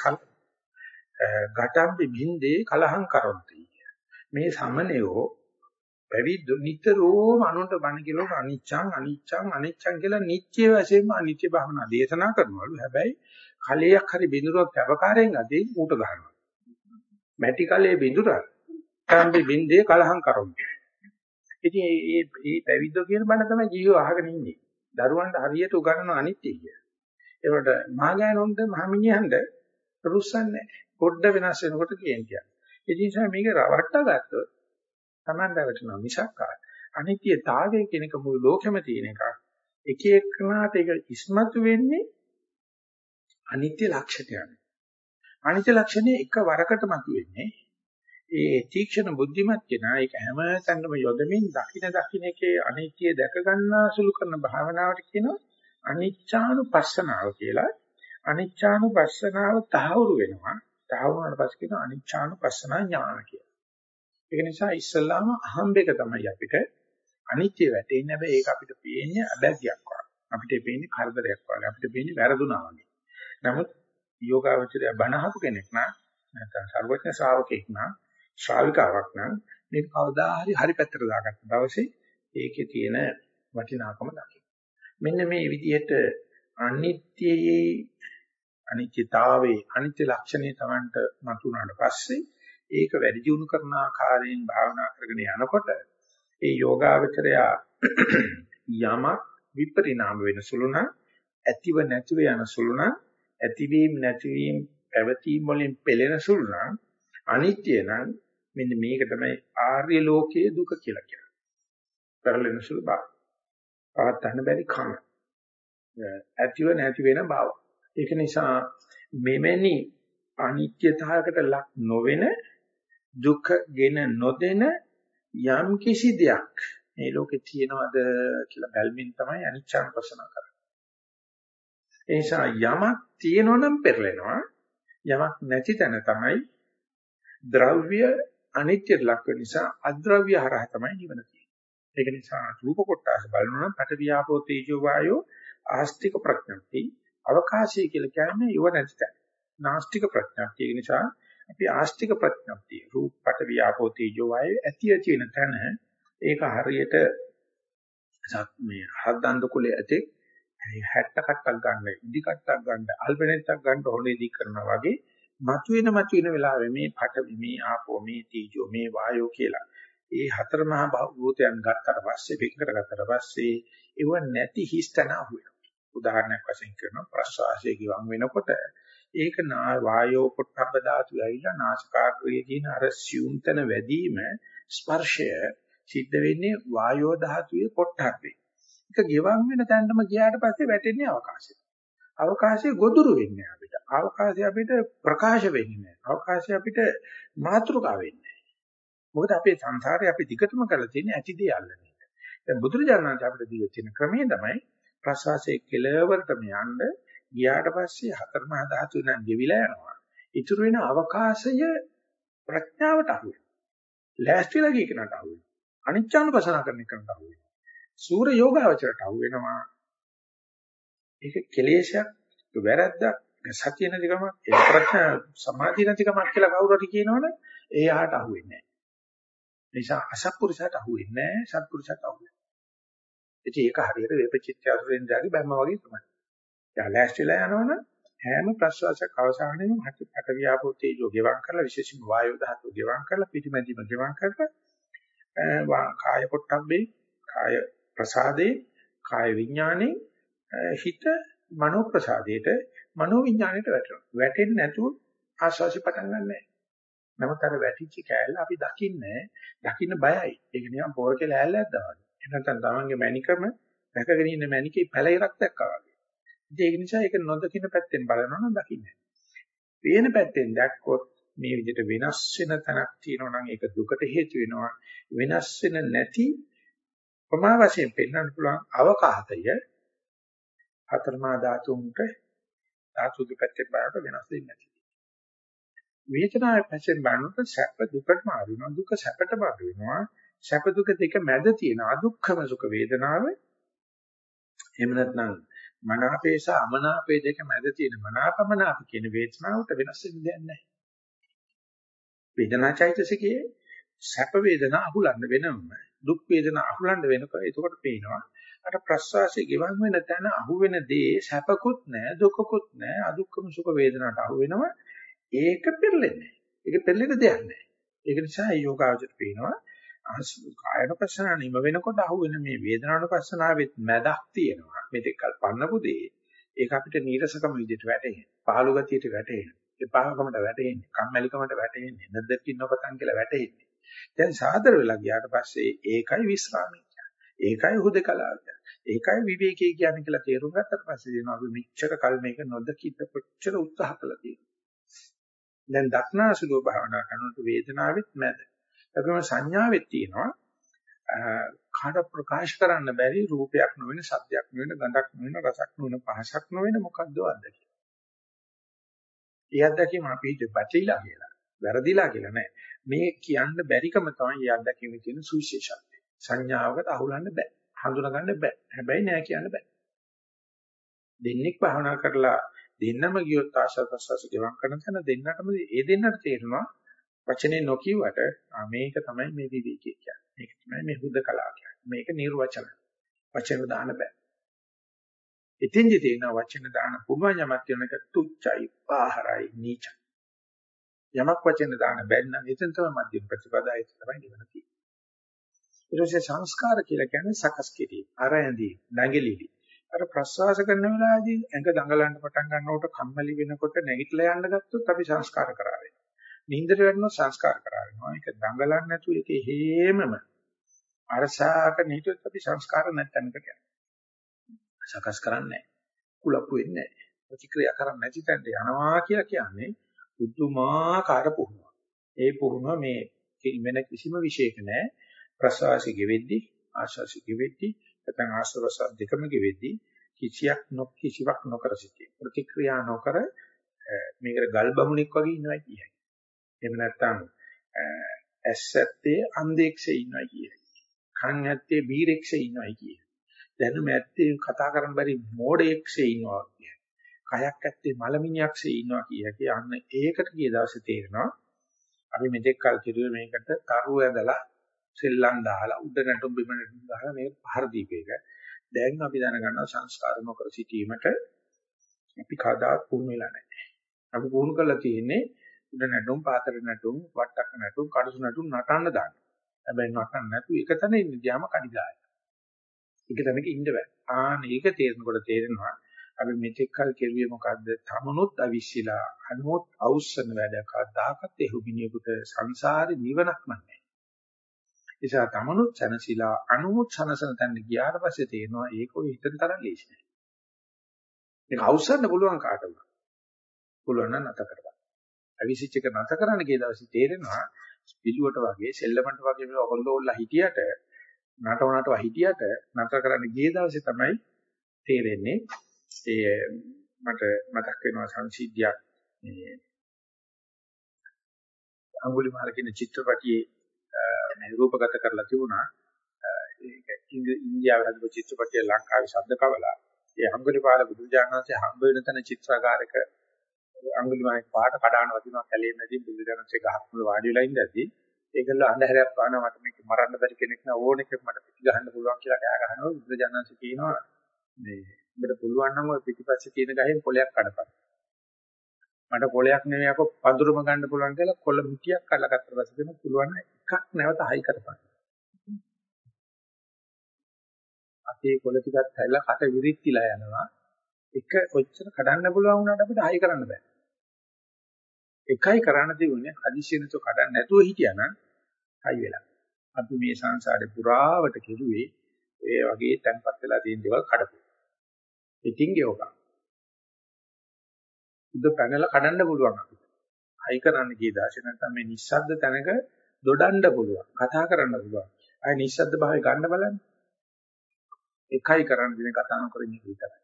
ගටම්පි බින්දේ කලහං කරොන්ති මේ සමනයෝ පැවිද්ද නිතරම අනුන්ට බණ කියලා අනිච්චං අනිච්චං අනිච්චං කියලා නිත්‍ය වශයෙන්ම අනිත්‍ය භාවනා දේශනා කරනවලු. හැබැයි කලයක් හරි බිඳුරක් කැපකාරයෙන් අදී ඌට ගන්නවා. මැටි කලයේ බිඳුරක් කම්බි බින්දේ කලහම් කරොම්. ඉතින් මේ මේ පැවිද්දෝ කියන බණ තමයි ජීව අහගෙන ඉන්නේ. දරුවන්ට හරියට උගන්වන අනිත්‍ය කිය. ඒකට මහගෑනුන්ට මහමිනියන්ට රුස්සන්නේ නැහැ. පොඩ්ඩ වෙනස් වෙනකොට කියන්නේ. ඒ නිසා මේක රවට්ටා ගත්තොත් Taman රැවටෙනවා මිසක් අනිත්‍යතාවය කියන එක මුළු ලෝකෙම තියෙන එකක්. එක එකනාට ඒක ඉස්මතු වෙන්නේ අනිත්‍ය ලක්ෂණයයි. අනිත්‍ය ලක්ෂණය එක වරකට මතුවෙන්නේ. ඒ තීක්ෂණ බුද්ධිමත් කෙනා ඒක හැම තැනම යොදමින් දකින දකින එකේ අනිත්‍ය දැක ගන්නා සුළු කරන භාවනාවට කියනවා අනිච්ඡානුපස්සනාව කියලා. අනිච්ඡානුපස්සනාව තහවුරු වෙනවා. තහවුරු වුණාට පස්සේ කියනවා අනිච්ඡානුපස්සනා ඥාන කියලා. ඒක නිසා ඉස්සල්ලාම අහම්බෙක තමයි අපිට අනිත්‍ය වැටෙන්නේ. හැබැයි ඒක අපිට පේන්නේ අබැග්යක් වගේ. අපිට පේන්නේ කරදරයක් වගේ. අපිට පේන්නේ වැරදුනා වගේ. නමුත් යෝගාවචරය බණහපු කෙනෙක් නම් නැත්නම් සර්වඥ ශ්‍රාවකෙක් නම් ශ්‍රාවිකාවක් නම් මේක කවදා හරි හරි පැත්තට දාගත්ත දවසේ ඒකේ තියෙන වටිනාකම දකින්න. මෙන්න මේ විදිහට අනිත්‍යයේ අනිත්‍යතාවයේ අනිත්‍ය ලක්ෂණය Tamanට මතුනාට පස්සේ ඒක වැඩි දියුණු කරන ආකාරයෙන් භාවනා කරගෙන යනකොට ඒ යෝගාවචරය යමක් විපරිණාම වෙන සුළු නම් ඇතිව නැතිව යන සුළු නම් ඇතිවීම නැතිවීම පැවතීම වලින් පෙළෙන සුළු නම් අනිත්‍ය නම් මෙන්න මේක තමයි ආර්ය ලෝකයේ දුක කියලා කියන්නේ. පෙරලෙන සුළු බව. පවත්න්න බැරි කම. ඇතිව නැති වෙන බව. ඒක නිසා මෙමෙනි අනිත්‍යතාවකට ලක් නොවන දුකගෙන නොදෙන යම් කිසි දෙයක් මේ ලෝකේ තියෙනවද කියලා බැලමින් තමයි අනිච්චානුපස්සන කරන්නේ. ඒ නිසා යමක් තියෙනවනම් පෙරලෙනවා යමක් නැති තැන තමයි ද්‍රව්‍ය අනිත්‍ය ලක්ව නිසා අද්‍රව්‍ය හරහා තමයි නිවන තියෙන්නේ. ඒක නිසා රූප කොටස බලනවා නම් පට වියාපෝ තේජෝ වායෝ ආස්තික ප්‍රඥප්ති අවකාශය කියලා කියන්නේ යව නැති තැන. නාස්තික ප්‍රඥප්ති ඒ නිසා අපි ආස්තික ප්‍රඥප්තිය රූප පට වියාපෝ තේජෝ වායෝ ඇති ඇති වෙන තැන ඒක හරියට මේ හද්දන්ද කුලයේ ඇතේ 60 කට්ටක් ගන්න, ඉදි කට්ටක් ගන්න, අල්පෙනෙත්තක් ගන්න හොලේදී කරනවා වගේ මතුවෙන මතුවෙන වෙලාවේ මේ පඨවි මේ ආපෝ මේ තීජෝ මේ වායෝ කියලා ඒ හතර මහා භූතයන් ගත්තට පස්සේ පිටකට ගත්තට පස්සේ ඒව නැති හිස්තන අහුවෙනවා. උදාහරණයක් වශයෙන් කරනවා ප්‍රශ්වාසයේ ගිවන් වෙනකොට ඒක වායෝ පොට්ටබ්බ ධාතු ඇවිල්ලා නාසිකාග්‍රයේ තියෙන අර සියුම්තන වැඩිම ස්පර්ශය සිද්ධ වෙන්නේ වායෝ ධාතුවේ පොට්ටබ්බේ. ඒක ගෙවන් වෙන තැනටම ගියාට පස්සේ වැටෙන්නේ අවකාශය. අවකාශයේ ගොදුරු වෙන්නේ අපිට. අවකාශය අපිට ප්‍රකාශ වෙන්නේ නැහැ. අවකාශය අපිට මාතෘකා වෙන්නේ නැහැ. මොකද අපේ සංසාරේ අපි දිගටම කරලා තියෙන්නේ ඇතිදේ අල්ලන එක. දැන් බුදුරජාණන් අපිට දීලා තියෙන ක්‍රමය තමයි ප්‍රසවාසයේ කෙලවරටම යන්න ගියාට පස්සේ හතර මහා ධාතු නම් ගෙවිලා යනවා. ඉතුරු වෙන අවකාශය ප්‍රඥාවට අහු වෙනවා. ලෑස්තිලා ගිය කෙනාට අහු වෙනවා. අනිච්චානුපසන කරන කෙනාට අහු වෙනවා. සූර යෝගාවචරයට අහු වෙනවා. ඒක කෙලේශයක් වැරද්දක් සතිය නැතිකම ඒ ප්‍රඥා සමාධිය නැතිකමක් කියලා කවුරු හරි කියනවනේ එයාට අහු වෙන්නේ නැහැ. නිසා අසත්පුරුෂයාට අහු වෙන්නේ නැහැ සත්පුරුෂයාට අහු වෙනවා. ඉතින් ඒක හරියට වේපචිත්‍ය අසුරෙන් දාගේ බැම්ම වගේ තමයි. දැන් ලෑස්තිලා යනවනම් හැම ප්‍රශ්වාසයක් අවසානයේම හටි පට වියාපෝ තේජෝ ගෙවම් කරලා විශේෂම වායු ධාතුව ගෙවම් කරලා පිටිමැදිම ගෙවම් කරලා කාය පොට්ටබ්බේ කාය ප්‍රසාදේ කාය විඥානේ හිත මනෝ ප්‍රසාදයට මනෝ විඥාණයට වැටෙනවා. වැටෙන්නේ නැතුව ආස්වාසි පටන් ගන්නෑ. නමුත් අර වැටිච්ච කෑල්ල අපි දකින්නේ දකින්න බයයි. ඒක නිකන් පොරකේ ලෑල්ලක් දානවා. එහෙනම් තමන්ගේ මැනිකම දැකගෙන ඉන්න මැනිකේ පැලිරක් දැක්කා වගේ. ඉතින් ඒක නිසා ඒක නොදකින්න පැත්තෙන් බලනවා නම් දකින්නේ. පේන පැත්තෙන් දැක්කොත් මේ විදිහට වෙනස් වෙන තැනක් තියෙනවා නම් ඒක දුකට හේතු වෙනවා. වෙනස් වෙන නැති ප්‍රමා වශයෙන් පෙන්වන්න පුළුවන් අවකාශය හතරමා ධාතුන්ට ධාතු දෙපැත්තේ බලනකොට වෙනස් වෙන්නේ නැති. වේදනාවේ පැසෙන් බලනකොට සැප දුකට මාරු වෙනවා දුක සැපට මාරු වෙනවා සැප දුක දෙක මැද තියෙන අදුක්ඛම සුඛ වේදනාව. එහෙම නැත්නම් මනාපේ සහ අමනාපේ දෙක මැද තියෙන මනාපමනාප කියන වේදනාවට වෙනස් වෙන්න දෙයක් නැහැ. වේදනාචෛතසිකයේ සැප වේදනා අහුලන්න වෙනම දුක් වේදනා අහුලන්න වෙනකොට එතකොට පේනවා අර ප්‍රස්වාසයේ ගෙවන් වෙන තැන අහුවෙන දේ සැපකුත් නැහැ දුකකුත් නැහැ අදුක්කම සුඛ වේදනාට අහු වෙනවා. ඒක පෙරලෙන්නේ ඒක පෙරලෙන දෙයක් නැහැ. ඒක නිසා යෝගාවචර පේනවා කායන ප්‍රශ්න නිම වෙනකොට අහුවෙන මේ වේදනාන ප්‍රශ්නාවෙත් මැදක් තියෙනවා. මෙතෙක්කල් පන්නපු දේ. ඒක අපිට නීරසකම විදිහට වැටෙන්නේ පහළු ගතියට වැටෙන්නේ එපාකමට වැටෙන්නේ කම්මැලිකමට වැටෙන්නේ නැද්දකින් නොපතන් කියලා වැටෙන්නේ දැන් සාදර වෙලා ගියාට පස්සේ ඒකයි විස්රාමය ඒකයි හුදකලාව ඒකයි විවේකී කියන්නේ කියලා තේරුම් ගත්තට පස්සේ දෙනවා අපි මෙච්චර කල් මේක නොදකිට කොච්චර උත්සාහ කළා තියෙනවා. දැන් දක්නාසුලෝ භාවනා කරනකොට වේදනාවෙත් මැද. ඒකම සංඥාවෙත් තියෙනවා. කාට ප්‍රකාශ කරන්න බැරි රූපයක් නොවන, සත්‍යයක් නොවන, ගඳක් නොවන, රසක් නොවන, පහසක් නොවන මොකද්ද අත්දැකීම. ඒ අත්දැකීම අපි හිතේ පැටලිලා කියලා. වැරදිලා කියලා නෑ. මේ කියන්න බැරිකම තමයි මේ අත්දැකීමේ තියෙන සුවිශේෂත්වය. සංඥාවකට අහුලන්න බෑ. හඳුනගන්න බෑ. හැබැයි නෑ කියන්න බෑ. දෙන්නෙක් භාවනා කරලා දෙන්නම ගියොත් ආශා ප්‍රසවාස ගෙවක් කරන තැන දෙන්නටම ඒ දෙන්නට තේරෙනවා වචනේ නොකියුවට මේක තමයි මේ විවේකී කියන්නේ. මේක තමයි මේ හුදකලා කියන්නේ. මේක නිර්වචන. වචන දාන්න බෑ. ඉතින්දි තියෙන වචන දාන පුළුවන් යමක් කියන එක තුච්චයි, පාහරයි, නීචයි. යමක් වචන දාන්න බැරි නම් එතන තමයි මධ්‍යම ප්‍රතිපදාය තමයි නිවන තියෙන්නේ. ඊට පස්සේ සංස්කාර කියලා කියන්නේ සකස් කිරීම, අරැඳී, නැගිලිලි. අර ප්‍රසවාස කරන වෙලාවේදී ඇඟ දඟලන්න පටන් ගන්නකොට කම්මැලි වෙනකොට නැගිටලා යන්න ගත්තොත් අපි සංස්කාර කරා වෙනවා. නින්දට වැටෙනවා සංස්කාර කරා වෙනවා. ඒක දඟලන්නේ නැතුව ඒක හේමම අරසාක නීතියත් අපි සංස්කාර නැත්තනකට යනවා. සකස් කරන්නේ නැහැ. කුලප්පු වෙන්නේ නැහැ. ප්‍රතික්‍රියා කරන්නේ නැති තැනට යනවා කියලා කියන්නේ පුදුමාකාර පුහුණුවක්. ඒ පුහුණුව මේ වෙන කිසිම විශේෂක නැහැ. ප්‍රසවාසී ගෙවෙද්දී ආශාසී ගෙවෙද්දී නැත්නම් ආශ්‍රවස දෙකම ගෙවෙද්දී කිසියක් නො කිසිවක් නොකර සිටීම. ප්‍රතික්‍රියා නොකර මේකට ගල් බමුණෙක් වගේ ඉන්නවා කියයි. එහෙම නැත්නම් ඇස් ඇත්තේ අන්ධෙක්සේ ඉන්නවා කියයි. කන් ඇත්තේ බීරෙක්සේ ඉන්නවා කියයි. දැනුම ඇත්තේ කතා කරන්න බැරි මෝඩයෙක්සේ ඉන්නවා කියයි. කයක් ඇත්තේ මලමිණියක්සේ ඉන්නවා කියයි. අන්න ඒකට ගිය දවසේ තේරෙනවා අපි මෙතෙක් කල් කිරුවේ මේකට කරුව ඇදලා සෙල්ලම් දාලා උඩ නැටුම් බිම නැටුම් දාලා මේ පහර දීපේක. දැන් අපි දැනගන්නවා සංස්කාර නොකර සිටීමට අපි කවදාත් පුහුණු වෙලා නැහැ. අපි පුහුණු කරලා තියෙන්නේ උඩ නැටුම් පාතර නැටුම් වට්ටක් නැටුම් කඩසු නැටුම් නටන්න දාන්න. හැබැයි නටන්න නැතු එක තැන ඉන්න ගියාම කඩිගාය. එක තැනක ඉන්න බෑ. ආන ඒක තේරෙනකොට තේරෙනවා අපි මෙතෙක් කල් කෙරුවේ මොකද්ද? තමනුත් අවිශ්සිලා අනුත් අවුස්සන වැඩ කවදාකත් එහුබිනියෙකුට සංසාරේ නිවනක් නැහැ. නිසා තමනුත් සනසිලා අනුමුත් සනසන තැන ගියාට පස්සේ තේරෙනවා ඒක ඔය හිතන තරම් ලේසි නෑ. මේක අවසන්න පුළුවන් කාටවත්. පුළුවන් නම් නැත කරගන්න. අවිසිච්ච එක නැත කරන්න ගිය දවසේ තේරෙනවා පිළුවට වගේ සෙල්ලමන්ට වගේ මේක හොල්ලෝල්ලා හිටියට නටවනටව හිටියට නැතර කරන්න ගිය දවසේ තමයි තේරෙන්නේ ඒ මට මතක් වෙනවා සංසිද්ධියක් මේ අඟුලිමාල කියන චිත්‍රපටියේ මේ රූපගත කරලා තිබුණා. ඒක ඉන්දියාවේ හදපු චිත්‍රපටය ලංකාවේ ශබ්ද කවලා. ඒ අඟුලිපාල බුදුජානනාංශය හම්බ වෙන තැන චිත්‍රාකාරක අඟුලිමාලේ පාට කඩාන වදිනවා කැලේ මැදින් බුදුජානනාංශේ ගහක් මුල වාඩි වෙලා ඉඳද්දි ඒකල අන්ධහැරයක් පානවා මට මේක මරන්න බැරි කෙනෙක් නෑ ඕන එකක් මට පිටි ගහන්න පුළුවන් කියලා කෑ ගහනවා බුදුජානනාංශ කියනවා මේ ඔබට පුළුවන් නම් ඔය පිටිපස්සේ තියෙන ගහෙන් පොලයක් කඩපන්. මට පොලයක් නෙවෙයි අකෝ පඳුරම ගන්න පුළුවන් කියලා කොළ මුටියක් අල්ලගත්තට පස්සේ කියන පුළුවන් එකක් නැවත හයි කරපන්. අපේ කොළ ටිකක් හැලලා කට විරිච්චිලා යනවා. එක ඔච්චර කඩන්න පුළුවන් වුණාට අපිට හයි කරන්න බෑ. එකයි කරන්න තියුනේ හදිසියෙන්තු කඩන්න නැතුව හිටියානම් හයි වෙලා. අපි මේ සංසාරේ පුරාවට කෙරුවේ ඒ වගේ තැන්පත් වෙලා තියෙන දේවල් කඩපු. ඉතින් ගෙවපන්. උද පැනලා කඩන්න පුළුවන් අපිට. හයි කරන්න ගිය දාශේ නැත්නම් මේ නිස්සද්ද තැනක දොඩන්න පුළුවන්. කතා කරන්න පුළුවන්. අය නිස්සද්ද භාවය ගන්න බලන්න. එකයි කරන්න දෙන කතා නොකර ඉන්න විතරයි.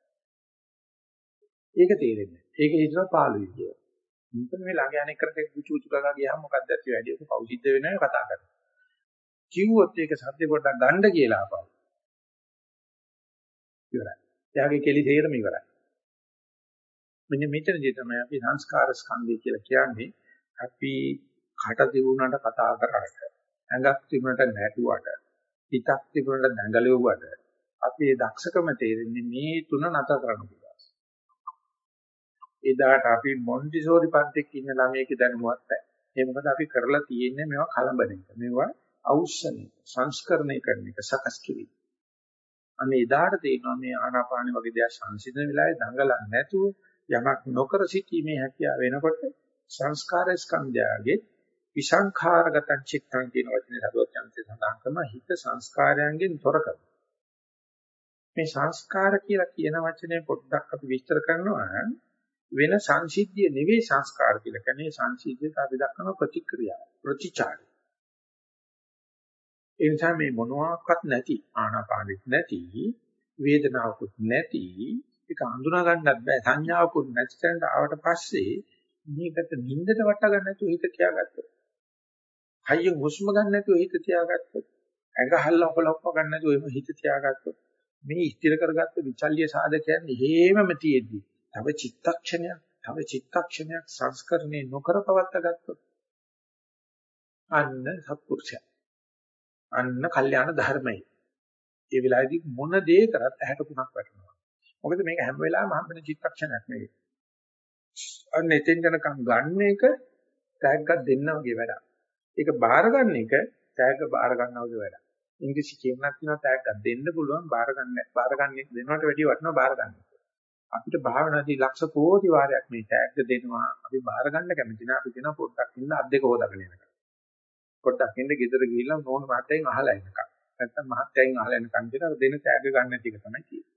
ඒක තේරෙන්නේ. ඒක හිතනවා පාළුයි කියලා. මුතන මේ ළඟ යන්නේ කරට කුචු කුචු ගා ගියාම මොකක්ද ඇති වැඩි ඔක පෞසිද්ධ වෙනව කතා කරනවා. කිව්වොත් ඒක සත්‍ය පොඩ්ඩක් ගන්න කියලා ආපහු. ඉවරයි. එයාගේ කෙලි තේරම ඉවරයි. මෙන්න මෙතනදී තමයි අපි සංස්කාර ස්කන්ධය කියලා කියන්නේ අපි කට තිබුණාට කතා කරාට ඇඟක් තිබුණාට නැටුවට හිතක් තිබුණාට දඟලෙව්වට අපේ දක්ෂකම තේරෙන්නේ මේ තුන නැතර කරන්න පුළුවන්. එදාට අපි මොන්ටිසෝරි පන්තික ඉන්න ළමයෙක් දැනුමවත් නැහැ. ඒ මොකද අපි කරලා තියෙන්නේ මේවා කලබල එක. මේවා අවශ්‍යන සංස්කරණය කරන එක සකස් කිරීම. අනේ එදාට තේරෙනවා මේ ආනාපාන වගේ දේවල් සංසිඳන වෙලාවේ දඟලන්නේ නැතුව යමක් නොකර සිටීමේ හැකියාව වෙනකොට සංස්කාර ස්කන්ධයගේ විසංඛාරගතං චිත්තං කියන වචනේ සරුවත් යන්තේ සඳහන් කරන හිත සංස්කාරයන්ගෙන් තොර කරනවා. මේ සංස්කාර කියලා කියන වචනේ පොඩ්ඩක් අපි විස්තර කරනවා වෙන සංසිද්ධිය නෙවෙයි සංස්කාර කියලා කියන්නේ සංසිද්ධියට අපි දක්වන ප්‍රතික්‍රියාව ප්‍රතිචාරය. ඒ නිසා මේ මොනවාක්වත් නැති ආනාපානෙත් නැති වේදනාවකුත් නැති ඒක හඳුනා ගන්නත් බෑ සංඥාවකුත් නැති තැනට ආවට පස්සේ මේකට නිින්දට වට ගන්න නැතුව හිත තියාගත්තොත් හයියෙන් හුස්ම ගන්න නැතුව හිත තියාගත්තොත් ඇඟ හල්ලා ඔකලොක්ක ගන්න නැතුව එහෙම හිත තියාගත්තොත් මේ ස්ථිර කරගත්ත විචල්්‍ය සාධකයන් හේමම තියෙද්දි තව චිත්තක්ෂණයක් තව චිත්තක්ෂණයක් සංස්කරණය නොකර පවත්ත ගත්තොත් අන්න සත්පුරුෂය අන්න කල්යාණ ධර්මයි. ඒ වෙලාවේදී මොන දේ කරත් ඇහැට කුණක් වැටෙනවා. මොකද මේක හැම වෙලාවෙම හම්බෙන චිත්තක්ෂණයක් නෙවෙයි. අන්න එතෙන් යනකම් ගන්න එක ටැග්ගක් දෙන්න වගේ වැඩක්. ඒක බාර ගන්න එක ටැග්ග බාර ගන්නවා වගේ වැඩක්. ඉංග්‍රීසි කියනක් තියෙනවා ටැග්ගක් දෙන්න පුළුවන් බාර ගන්න බාර ගන්න දෙනවට වැඩිය වටිනවා බාර ගන්න. අපිට භාවනාදී ලක්ෂ කෝටි වාරයක් මේ ටැග් දෙනවා. අපි බාර ගන්න කැමති නැහැ අපි කියන පොඩ්ඩක් ඉන්න අත් දෙක හොදාගෙන එනකම් පොඩ්ඩක් ඉන්න ගෙදර ගිහිල්ලා නෝන මහත්තයෙන් අහලා එනකම්. නැත්තම් මහත්තයෙන් අහලා එනකම් කියන දෙන ටැග් ගන්න නැති එක තමයි තියෙන්නේ.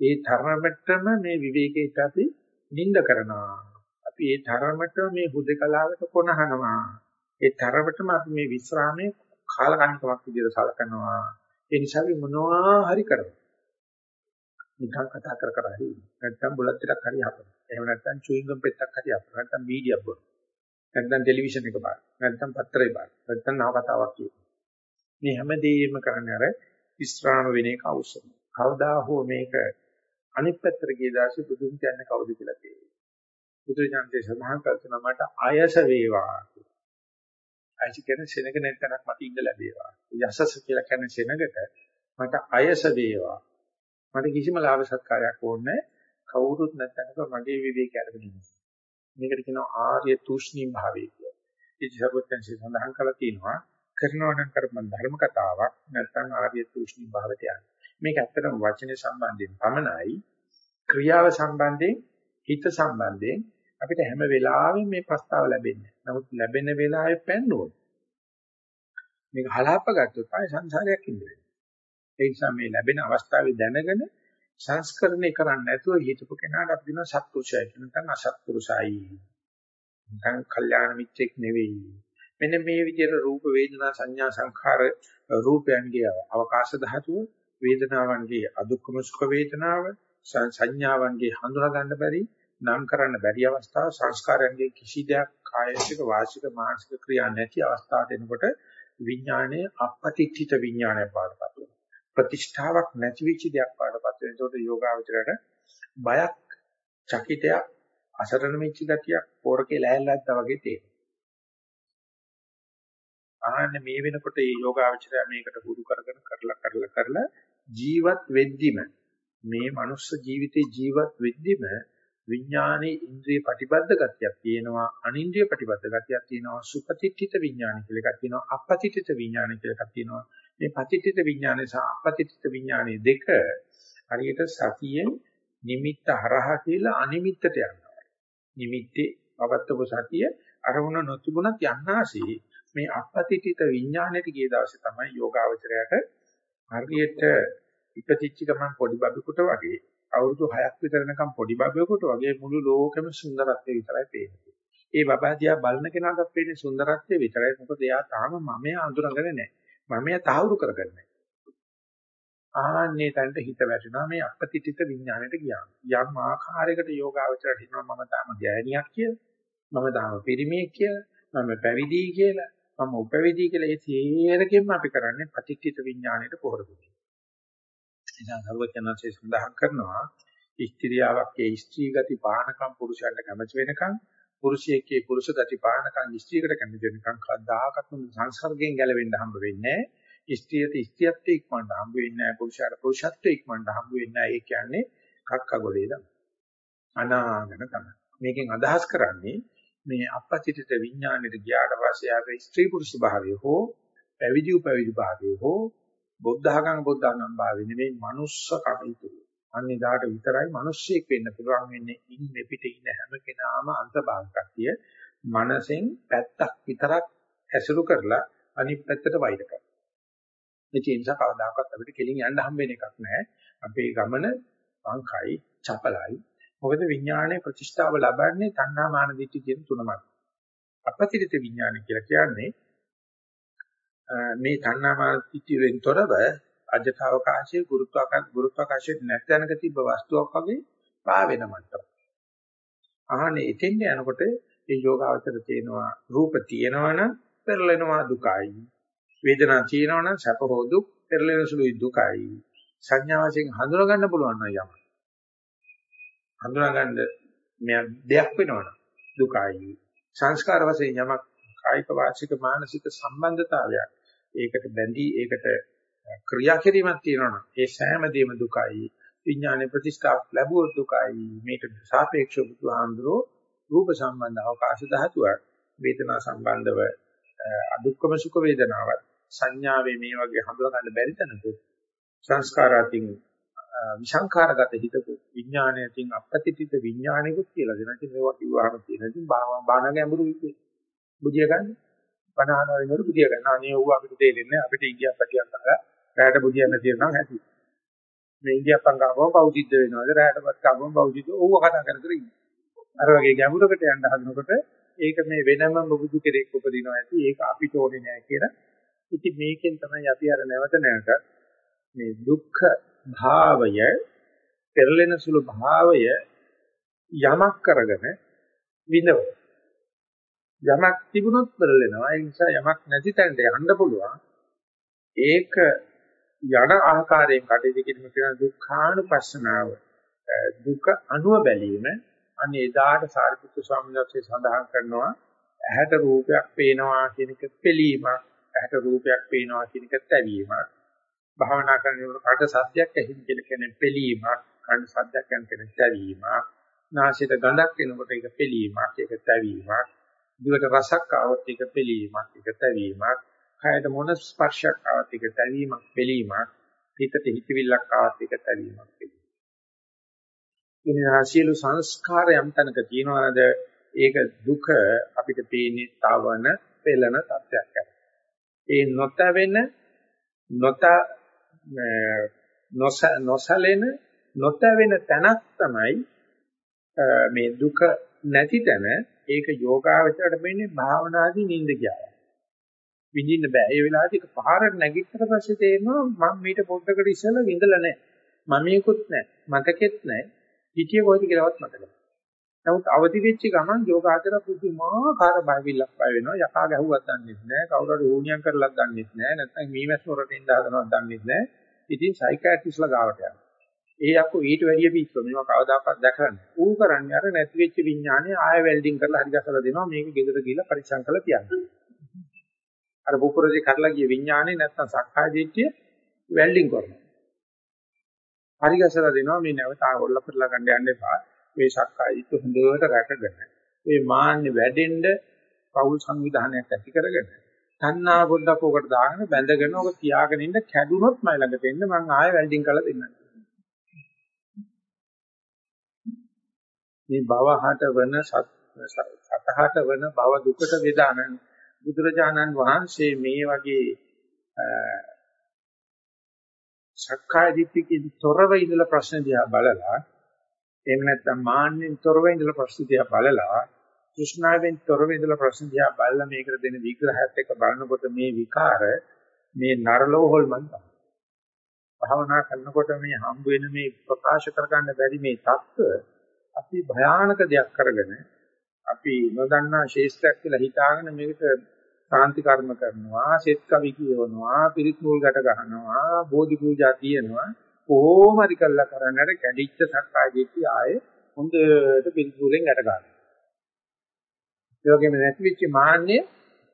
ඒ තරමටම මේ විවේකයට අපි නිඳ කරනවා. අපි ඒ තරමටම මේ හුදකලාවට කොනහනවා. ඒ තරමටම අපි මේ විස්රාමයේ කාලකන්නිකමක් විදිහට සලකනවා. ඒ නිසා අපි මොනවා හරි කරනවා. නිකන් කතා කර කර හරි නැත්නම් බුලත් ටිකක් හරි හපන. එහෙම නැත්නම් චුයින්ගම් පෙත්තක් හරි හපන. නැත්නම් මීඩියා බොන. නැත්නම් ටෙලිවිෂන් එක බලන. නැත්නම් පත්‍රය බලන. නැත්නම් නව කතාවක් කියන. මේ හැමදේම කරන්නේ අර විස්්‍රාම වෙන එක අවශ්‍යයි. කවදා හෝ මේක අනිත් පැත්තට ගිය දාසේ බුදුන් කියන්නේ කවුද කියලා තේරෙයි. බුදුරජාණන්සේ සඳහන් කරන මට ආයස වේවා. ආයස කියන්නේ සෙනග නැත්නම් මට ඉඳ ලැබේවා. යසස කියලා කියන්නේ සෙනගට මට ආයස වේවා. මට කිසිම ලාභ සත්කාරයක් ඕනේ කවුරුත් නැත්නම් මගේ විවේකය අරගෙන ඉන්න. මේකට කියනවා ආර්ය තුෂ්ණී භාවය කියලා. ඉති සර්වඥන්සේ සඳහන් කළා තියෙනවා කරනවා නම් කරපන් ධර්ම කතාවක් නැත්නම් ආර්ය තුෂ්ණී භාවයට යන්නේ. මේක ඇත්තටම වචනේ සම්බන්ධයෙන් පමණයි ක්‍රියාව සම්බන්ධයෙන් හිත සම්බන්ධයෙන් අපිට හැම වෙලාවෙම මේ ප්‍රස්තාව ලැබෙන්නේ. නමුත් ලැබෙන වෙලාවේ පැන්නුවොත් මේක හලාප ගත්තොත් ආය සංසාරයක් ඉඳලා. ඒ නිසා මේ ලැබෙන අවස්ථාවේ දැනගෙන සංස්කරණය කරන්නේ නැතුව හිතපු කෙනාට අපි කියනවා සත්පුරුෂයයි කියන නැත්නම් අසත්පුරුෂයි. නැත්නම් කල්යාණ මිත්‍රෙක් නෙවෙයි. මෙන්න මේ විදිහට රූප වේදනා සංඥා සංඛාර රූපයන්ගේ අවකාශ ධාතුව වේදනාවන්ගේ අදුක්කම සුඛ වේදනාව සංඥාවන්ගේ හඳුනා ගන්න බැරි නම් කරන්න බැරි අවස්ථාව සංස්කාරයන්ගේ කිසි දෙයක් කායික වාචික මානසික ක්‍රියා නැති අවස්ථාවට එනකොට විඥානයේ අපපතිත්‍ිත විඥානය පාඩපත් වෙනවා. ප්‍රතිෂ්ඨාවක් නැති වෙච්ච දෙයක් පාඩපත් වෙන. ඒකට යෝගාවචරයට බයක්, චකිතයක්, අසරණ වෙච්ච ගතියක්, පෝරකේ ලෑල්ලක්ද වගේ තේරෙනවා. ආන්න මේ වෙනකොට මේ යෝගාවචරය මේකට පුරු කරගෙන කරලා කරලා කරලා ජීවත් වෙද්දිම මේ මනුස්ස ජීවිතේ ජීවත් වෙද්දිම විඥානයේ ඉන්ද්‍රිය ප්‍රතිබද්ධ ගතියක් තියෙනවා අනින්ද්‍රිය ප්‍රතිබද්ධ ගතියක් තියෙනවා සුපතිත්ථිත විඥාන කියලා එකක් තියෙනවා අපතිත්ථිත විඥාන කියලා එකක් තියෙනවා මේ පතිත්ථිත විඥානය සහ අපතිත්ථිත විඥානයේ දෙක හරියට සතියෙන් නිමිත්ත හරහා කියලා අනිමිත්තට යනවා නිමිත්තේ පවත්වපු සතිය අරමුණ නොතිබුණත් යන්නාසී මේ අපතිත්ථිත විඥානයට ගිය දවසේ තමයි යෝගාවචරයට හරියට ඉපතිච්ච ගමන් පොඩි බබෙකුට වගේ අවුරුදු 6ක් විතර වෙනකම් පොඩි බබෙකුට වගේ මුළු ලෝකෙම සුන්දරත්වය විතරයි පේන්නේ. ඒ බබා දිහා බලන කෙනාටත් පේන්නේ සුන්දරත්වය විතරයි. මොකද එයා තාම මමයා අඳුරගෙන නැහැ. මමයා තහවුරු කරගන්නේ නැහැ. ආන්නේ තැනට හිත වැටෙනවා මේ අපතිතිත විඥාණයට ගියාම. යම් ආකාරයකට යෝගාවචරයට හිතනවා මම තාම ගෑණියක් කියලා. මම තාම පිරිමියෙක් කියලා. මම පැවිදි කියලා. මම උපවිදි කියලා ඒ සියරකින්ම අපි කරන්නේ පටිච්චිත විඥාණයට පොහොර දෙන්නේ. එදා සර්වඥාන්සේ සඳහන් කරනවා ස්ත්‍රියාවක්ගේ ස්ත්‍රී ගති පානකම් පුරුෂයන්ට කැමති වෙනකම් පුරුෂයෙක්ගේ පුරුෂ ගති පානකම් ස්ත්‍රියකට කැමති වෙනකම් කද්දාකත් සංසර්ගයෙන් ගැලවෙන්න හම්බ වෙන්නේ ස්ත්‍රියට ස්ත්‍රියත්වයේ ඉක්මනට හම්බ වෙන්නේ නැහැ. පුරුෂයාට පුරුෂත්වයේ ඉක්මනට හම්බ වෙන්නේ නැහැ. ඒ කියන්නේ කක්ක ගොඩේ තමයි. අනාගන තමයි. මේකෙන් අදහස් කරන්නේ මේ අපපතිත විඥාණයට ගියාට පස්සේ ආගේ ස්ත්‍රී පුරුෂ භාවය හෝ පැවිදි උපවිදි භාවය හෝ බුද්ධඝං බුද්ධඝං භාවය නෙමෙයි මනුස්ස කටයුතු. අන්නේ දාට විතරයි මිනිස්සෙක් වෙන්න පුළුවන් වෙන්නේ ඉන්නේ පිට ඉන්න හැම කෙනාම අන්තභාග කතිය මනසෙන් පැත්තක් විතරක් ඇසුරු කරලා අනිත් පැත්තට වෛර කරනවා. ඒ නිසා කවදාකවත් අපිට කෙලින් යන්න හම්බෙන එකක් නැහැ. අපේ ගමන වංකයි, චපලයි. මොකද විඥානයේ ප්‍රතිෂ්ඨාව ලබන්නේ තණ්හා මාන දිට්ඨි කියන තුනමයි. අපතිරිත විඥාන කියලා කියන්නේ මේ තණ්හා මාන දිට්ඨියෙන් තොරව අජතාවකාශයේ ගුරුත්වාකර්ෂ ගුරුත්වාකර්ෂයේ නැත්ැනක තිබ්බ වස්තුවක් වගේ පා වෙන මට්ටම. අහන්නේ එතෙන්ට යනකොට ඒ යෝගාවචර තියෙනවා රූප තියෙනවනම් පෙරලෙනවා දුකයි. වේදනා තියෙනවනම් සැප හෝ දුක් පෙරලෙන සුළුයි දුකයි. සංඥා වශයෙන් හඳුනා ගන්න පුළුවන් නම් යම. හඳුනා ගන්න මෙය දෙයක් වෙනවනම් දුකයි. සංස්කාර වශයෙන් යමක් කායික වාචික මානසික සම්බන්ධතාවයක් ඒකට බැඳී ඒකට ක්‍රියා කිරීමක් තියෙනවා. ඒ සෑම දෙයක්ම දුකයි. විඥානයේ ප්‍රතිස්ථාප ලැබුවොත් දුකයි. මේකට සාපේක්ෂව බුදුහාඳුරෝ රූප සම්බන්ධ අවකාශ ධාතුවක්. වේදනා සම්බන්ධව අදුක්කම සුඛ වේදනාවක්. සංඥාවේ මේ වගේ හඳුනා ගන්න බැරි තැනක සංස්කාරාතින් විසංඛාරගත හිතක විඥානයකින් අපපතිතිත විඥානිකුත් කියලා දෙනවා. ඉතින් මේවා කිව්වහම තියෙන ඉතින් බාහන ගැඹුරු විදිහේ බුදිය ගන්න. බණහන වෙනකොට බුදිය ගන්න. අනේ ඌ අපිට තේරෙන්නේ අපිට ඉන්දියාප්ප ටිකක් අහලා රැයට බුදියන්න තියෙනවා ඇති. මේ ඉන්දියාප්පන් ගාවම බෞද්ධිද්ද වෙනවාද රැයටපත් ගාවම බෞද්ධිද්ද ඌව කතා කර කර ඉන්නේ. අර වගේ ගැඹුරකට යන්න හදනකොට ඒක මේ වෙනම බුදු කෙරෙක් උපදිනවා ඇති. ඒක අපිට ඕනේ නෑ කියලා. ඉතින් මේකෙන් තමයි අපි අර නැවත නැවත මේ දුක්ඛ භාවය පෙරලෙන සුළු භාවය යමක් කරගෙන විඳව. යමක් තිබුණොත් පෙරලෙනවා. ඒ නිසා යමක් නැති තැනට යන්න පුළුවන්. ඒක යන ආකාරයෙන් කටයුතු කිරීම කියන දුක්ඛානුපස්සනාව. දුක අනුව බැලීම අනේ එදාට සාරිපුත්තු ස්වාමීන් වහන්සේ සඳහන් කරනවා ඇහැට රූපයක් පේනවා කියන එක පිළීමක් ඇහැට රූපයක් පේනවා කියන එක තැවීමක් භාවනා කරනකොට කට සත්‍යයක් ඇහින් කියලා කියන්නේ පිළීමක් කන සත්‍යයක් කියන කෙනෙක් තැවීමක් නාසයට ගඳක් එනකොට ඒක පිළීමක් ඒක තැවීමක් දිවට රසක් ආවොත් ඒක පිළීමක් ඒක තැවීමක් කයට මොන ස්පර්ශයක් ආවත් ඒක තැවීමක් පිළීමක් හිතට හිතවිල්ලක් ආවත් ඒක තැවීමක් පිළීමක් ඉන්නා සියලු සංස්කාර යම් තැනක තියෙනවද? ඒක දුක අපිට පේන්නේ තවන පෙළන තත්යක් ඒ නොතවෙන නොත නොසලෙන නොතවෙන තැනක් තමයි මේ දුක නැති තැන. ඒක යෝගාවචරයට වෙන්නේ භාවනාදී නිින්ද කියලා. විඳින්න බෑ. ඒ වෙලාවට ඒක පහරට නැගිටතර පස්සේ තේරෙනවා මම මීට පොඩ්ඩකට ඉස්සෙල්ලා විඳලා නැහැ. මමේකුත් නැහැ. මතකෙත් නැහැ. හිතිය කොහෙද කියලාවත් මතක නැහැ. නමුත් අවදි වෙච්ච ගමන් යෝගාචර පුදුමාකාර බයවිල්ලක් බය වෙනවා. යකා ගැහුවක් දන්නේ නැහැ. කවුරු හරි ඕනියම් කරලක් දන්නේ නැහැ. නැත්නම් මීමැස් වලට ඉඳ හදනවක් දන්නේ නැහැ. ඉතින් සයිකියාට්‍රිස්ලා ගාවට යනවා. ඒ යකෝ ඊට වැඩිය පිස්සු මේවා කවදාකවත් දැකලා නැහැ. ඌ කරන්නේ අර නැති වෙච්ච විඥානය ආය වෙල්ඩින් කරලා හරි ගසලා දෙනවා. මේක ගෙදර ගිහලා පරීක්ෂා කරලා තියන්න. අර පුපුරේ කඩලා ගිය විඥානේ නැත්නම් සක්කාය දිට්ඨිය වෙල්ඩින් කරනවා. හරි ගසලා දෙනවා මේ නැවත ආවොල්ල කරලා ගන්න යන්න එපා. මේ සක්කාය දිට්ඨිය හොඳට රැකගෙන මේ මාන්නේ වැඩෙන්න පෞල් සංවිධානයක් ඇති කරගෙන තණ්හා පොඩ්ඩක් උකට දාගෙන බැඳගෙන ඔක තියාගෙන ඉන්න කැඩුනොත් මයි ළඟට එන්න මං ආයෙ වෙල්ඩින් කරලා දෙන්නම්. මේ භවහට වන සතහට වන භව දුකට වේදානන් බුදුරජාණන් වහන්සේ මේ වගේ සක්කාය දිට්ඨියකින් තොරව ඉඳලා ප්‍රශ්න දිහා බලලා එහෙම නැත්නම් මාන්නෙන් තොරව ඉඳලා ප්‍රශ්න දිහා බලලා કૃષ્ණාවෙන් තොරව ඉඳලා ප්‍රශ්න දිහා බලලා මේකට දෙන විග්‍රහයත් එක්ක බලනකොට මේ විකාර මේ නරලෝ හොල්මන් තමයි. භාවනා කරනකොට මේ හම්බ වෙන මේ ප්‍රකාශ කරගන්න බැරි මේ தত্ত্ব අපි භයානක දෙයක් කරගෙන අපි නොදන්නා ශේෂ්ත්‍රයක් කියලා හිතාගෙන මේකට සාන්ති කර්ම කරනවා, සෙත් කවි කියවනවා, පිරිත් නූල් ගැට ගන්නවා, බෝධි පූජා තියනවා. කොහොම හරි කළා කරන්නට කැඩිච්ච සක්කාය දිට්ඨිය ආයේ හොඳට පිරිත් නූලෙන් ගැට ගන්නවා. ඒ වගේම නැති වෙච්ච මාන්නේ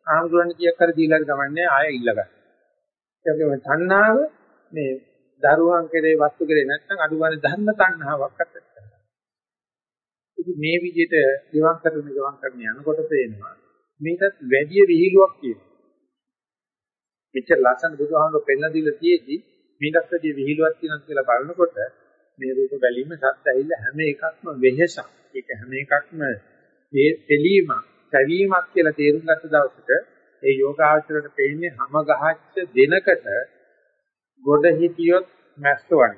ආම්දුරන් කියක් කර දීලා ගමන්නේ ආයෙ ඉල්ලගන්න. ඒ වගේම තණ්හාව මේ දරුවන් කෙරේ වස්තු කෙරේ නැත්නම් අඩුවන ධර්ම තණ්හාවක් අත්දැක. ඉතින් මේ විදිහට ගෙවම් කරන ගෙවම් කරන යනකොට පේනවා මේකත් වැඩි විහිළුවක් කියනවා. මෙච්චර ලස්සන බුදුහාමුදුරුවෝ පෙන්ලා දීලා තියෙද්දි මේකත් වැඩි විහිළුවක් කියනවා කියලා බලනකොට මේ රූප බැලීම සත්‍ය ඇහිල්ල හැම එකක්ම වෙහසක්. ඒක හැම එකක්ම තෙලීමක්, තැවීමක් කියලා තේරුම් ගත්ත දවසට ඒ යෝගාචරයට පෙන්නේ හැම ගහච්ච දිනකට ගොඩ හිටියොත් මැස්ස වගේ.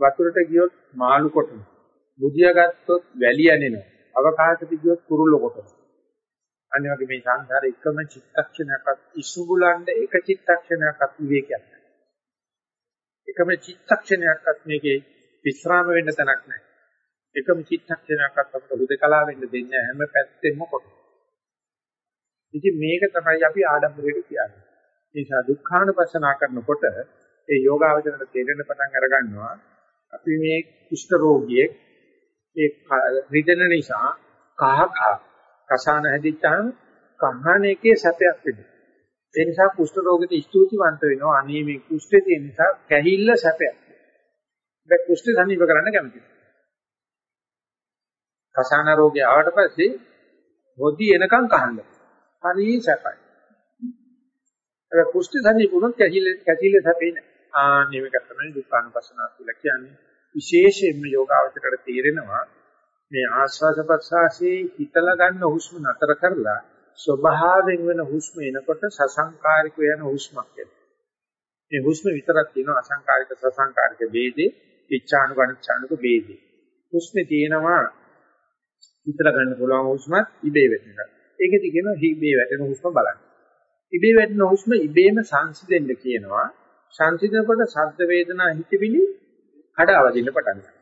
වතුරට ගියොත් මාළු කොටන. බුදියා ගත්තොත් වැලි ඇනෙනවා. අවකාශයට ගියොත් කුරුල්ල කොටනවා. අනිත් වගේ මේ සංසාරේ එකම චිත්තක්ෂණයක්වත් ඉසුගුලන්ඩ එක චිත්තක්ෂණයක්වත් විවේකයක් නැහැ. එකම චිත්තක්ෂණයක්වත් මේකේ විස්්‍රාම වෙන්න තැනක් නැහැ. එකම චිත්තක්ෂණයක්වත් අපිට හුදකලා වෙන්න දෙන්නේ හැම පැත්තෙම කොට. ඉතින් මේක තමයි අපි ආඩම්බරයට කියන්නේ. ඒ නිසා දුක්ඛානුපස්සනා කරනකොට ඒ යෝගාවචරයට තේරෙන පටන් අර ගන්නවා අපි මේ කුෂ්ඨ රෝගියෙක් ඒ රිදෙන නිසා කහ කහ කසාන හැදිච්චාම කහන එකේ සැපයක් වෙනවා. ඒ නිසා කුෂ්ඨ රෝගෙට ස්තුතිවන්ත වෙනවා. අනේ මේ කුෂ්ඨේ තියෙන නිසා කැහිල්ල සැපයක්. දැන් කුෂ්ඨ සනීප කරන්න කැමතියි. කසාන රෝගය ආවට පස්සේ හොදි එනකන් කහන්න. හරි සැපයි. ඒ කුෂ්ඨ සනීපුනොත් කැහිල්ල කැහිල්ල සැපේ නෑ. ආ නිවක තමයි දුක්ඛානුපස්සනාව කියලා කියන්නේ. විශේෂයෙන්ම යෝගාවචරයට තේරෙනවා මේ ආස්වාද ප්‍රසආසී හිතලා ගන්න හුස්ම නතර කරලා ස්වභාවයෙන් වෙන හුස්ම එනකොට සසංකාරික වෙන හුස්මක් එනවා. මේ හුස්ම විතරක් තියෙන අසංකාරික සසංකාරික ભેදේ, ඉච්ඡානුක අනිච්ඡානුක ભેදේ. හුස්මේ තියෙනවා හිතලා ගන්න පුළුවන් හුස්මත් ඉබේ වෙන එක. ඒකෙදි කියනවා ඉබේ වැටෙන හුස්ම බලන්න. ඉබේ වැටෙන හුස්ම ඉබේම සංසිඳෙන්න කියනවා. සංසිඳනකොට ශබ්ද වේදනා හිතවිලි කඩාවදින්න පටන් ගන්නවා.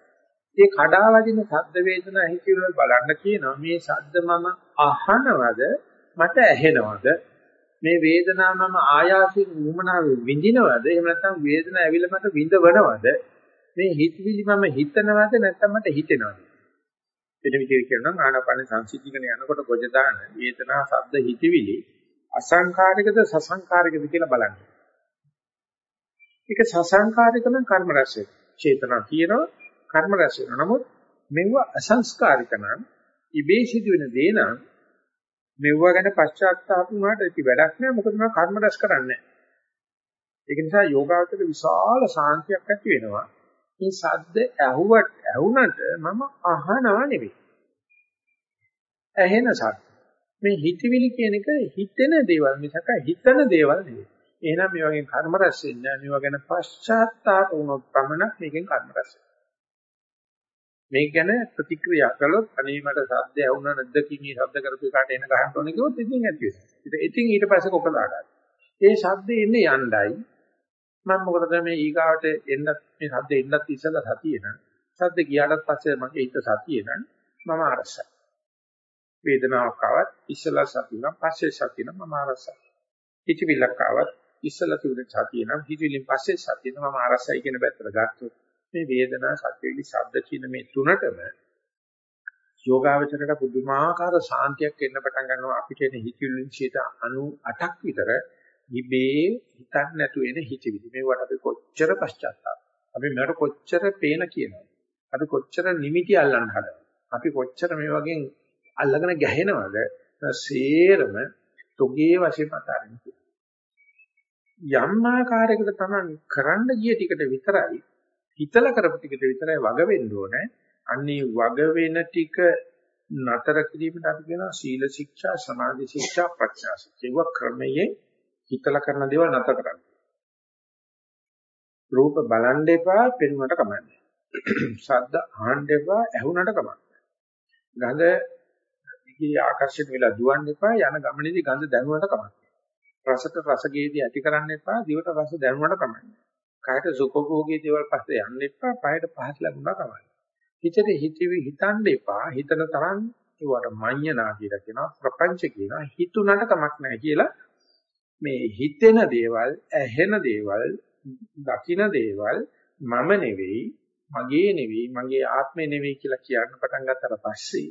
ඒ කඩාවදින ශබ්ද වේදනා හිතවිලි බලන්න කියනවා. මේ ශබ්ද මම අහනවද? මට ඇහෙනවද? මේ වේදනාව මම ආයාසයෙන් වුමනාව විඳිනවද? එහෙම නැත්නම් වේදනාව ඇවිල්ලා මට විඳවනවද? මේ හිතවිලි මම හිතනවද? නැත්නම් මට හිතෙනවද? එන විදිහට කියනවා ආනාපාන සංසිද්ධිකන යනකොට ගොජ දාන වේදනා ශබ්ද හිතවිලි අසංකාරිකද සසංකාරිකද කියලා බලන්න. ඒක සසංකාරික නම් කර්ම රැස් වෙනවා. චේතනා කියනවා. කර්ම රැස් වෙනවා. නමුත් මෙව අසංස්කාරික නම් ඉබේ සිදුවෙන දේ නම් මෙව ගැන පශ්චාත්තාප වුණාට ඒක වැඩක් නෑ මොකද මම කර්ම රැස් කරන්නේ ඒක නිසා යෝගාවචර විශාල සාන්තියක් ඇති වෙනවා. මේ සද්ද ඇහුවට ඇහුණට මම අහනවා නෙවෙයි. ඇහෙන සද්ද. මේ හිතවිලි කියන එක හිතෙන දේවල් මිසක හිතන දේවල් නෙවෙයි. එහෙනම් මේ වගේ කර්ම රැස් වෙන්නේ නැහැ. මේවා ගැන පශ්චාත්තාප වුණොත් පමණක් මේකෙන් කර්ම රැස් මේක ගැන ප්‍රතික්‍රියා කළොත් අනේ මට සද්ද ඇහුණා නැද්ද කිමී ශබ්ද කරපු එකට එන ගහන්න ඕනේ කිව්වොත් ඉතින් ඇති වෙනවා. ඉතින් ඊට පස්සේ කොක දාගන්න. ඒ ශබ්දේ එන්නේ යණ්ඩයි. මම මොකටද මේ ඊගාවට එන්නත් මේ ශබ්ද එන්නත් ඉස්සලා සතියේ නම් ශබ්ද ගියාට පස්සේ මගේ හිත සතියේ නම් මම අරසයි. වේදනාවක් ආවත් ඉස්සලා සතිය නම් පස්සේ සතිය නම් මම අරසයි. හිතවිල්ලක් ආවත් ඉස්සලා තිබුණ සතිය නම් හිතවිලින් පස්සේ සතිය නම් මම අරසයි කියන පැත්තට ගත්තොත් මේ වේදනා සත්‍යවිලි ශබ්ද කියන මේ තුනටම යෝගාවචරයට පුදුමාකාර සාන්තියක් එන්න පටන් ගන්නවා. අපිට එන හිතවිලි 98ක් විතර ඉබේ හිතක් නැතු වෙන හිතවිලි. මේවට අපි කොච්චර පශ්චාත්තාප. අපි මේකට කොච්චර පේන කියනවා. අපි කොච්චර නිමිටි අල්ලන්න හදනවා. අපි කොච්චර මේ වගේ අල්ලගෙන ගැහෙනවද? සේරම තොගේ වශයෙන් අතාරින්න යම් ආකාරයකට තමයි කරන්න ගිය ටිකට විතරයි හිතලා කරපු ටිකට විතරයි වග වෙන්න ඕනේ. අන්නේ වග වෙන ටික නතර කිරීමට අපි කියනවා සීල ශික්ෂා සමාධි ශික්ෂා ප්‍රඥා ශික්ෂා. ඒවා ක්‍රමයේ හිතලා කරන දේවල් නතර කරන්න. රූප බලන් දෙපා පෙනුනට කමන්නේ ශබ්ද අහන්න එපා ඇහුනට කමන්නේ ගඳ දිගේ ආකර්ෂණ වෙලා දුවන්න එපා යන ගමනේදී ගඳ දැනුනට කමන්නේ රසට රසගේදී ඇති කරන්න එපා දිවට රස දැනුනට කමන්නේ කායට සුඛභෝගී දේවල් පස්සේ යන්න එපා පහයට පහත් ලැබුණා කමන්නේ හිතේ හිතවි හිතන්න එපා හිතන තරම් ඒවට මඤ්ඤණා කියලා කියනවා ප්‍රපංච කියනවා හිතුණට කමක් නැහැ කියලා. මේ හිතෙන දේවල් ඇහෙන දේවල් දකින දේවල් මම නෙවෙයි මගේ නෙවෙයි මගේ ආත්මේ නෙවෙයි කියලා කියන්න පටන් ගත්තට පස්සේ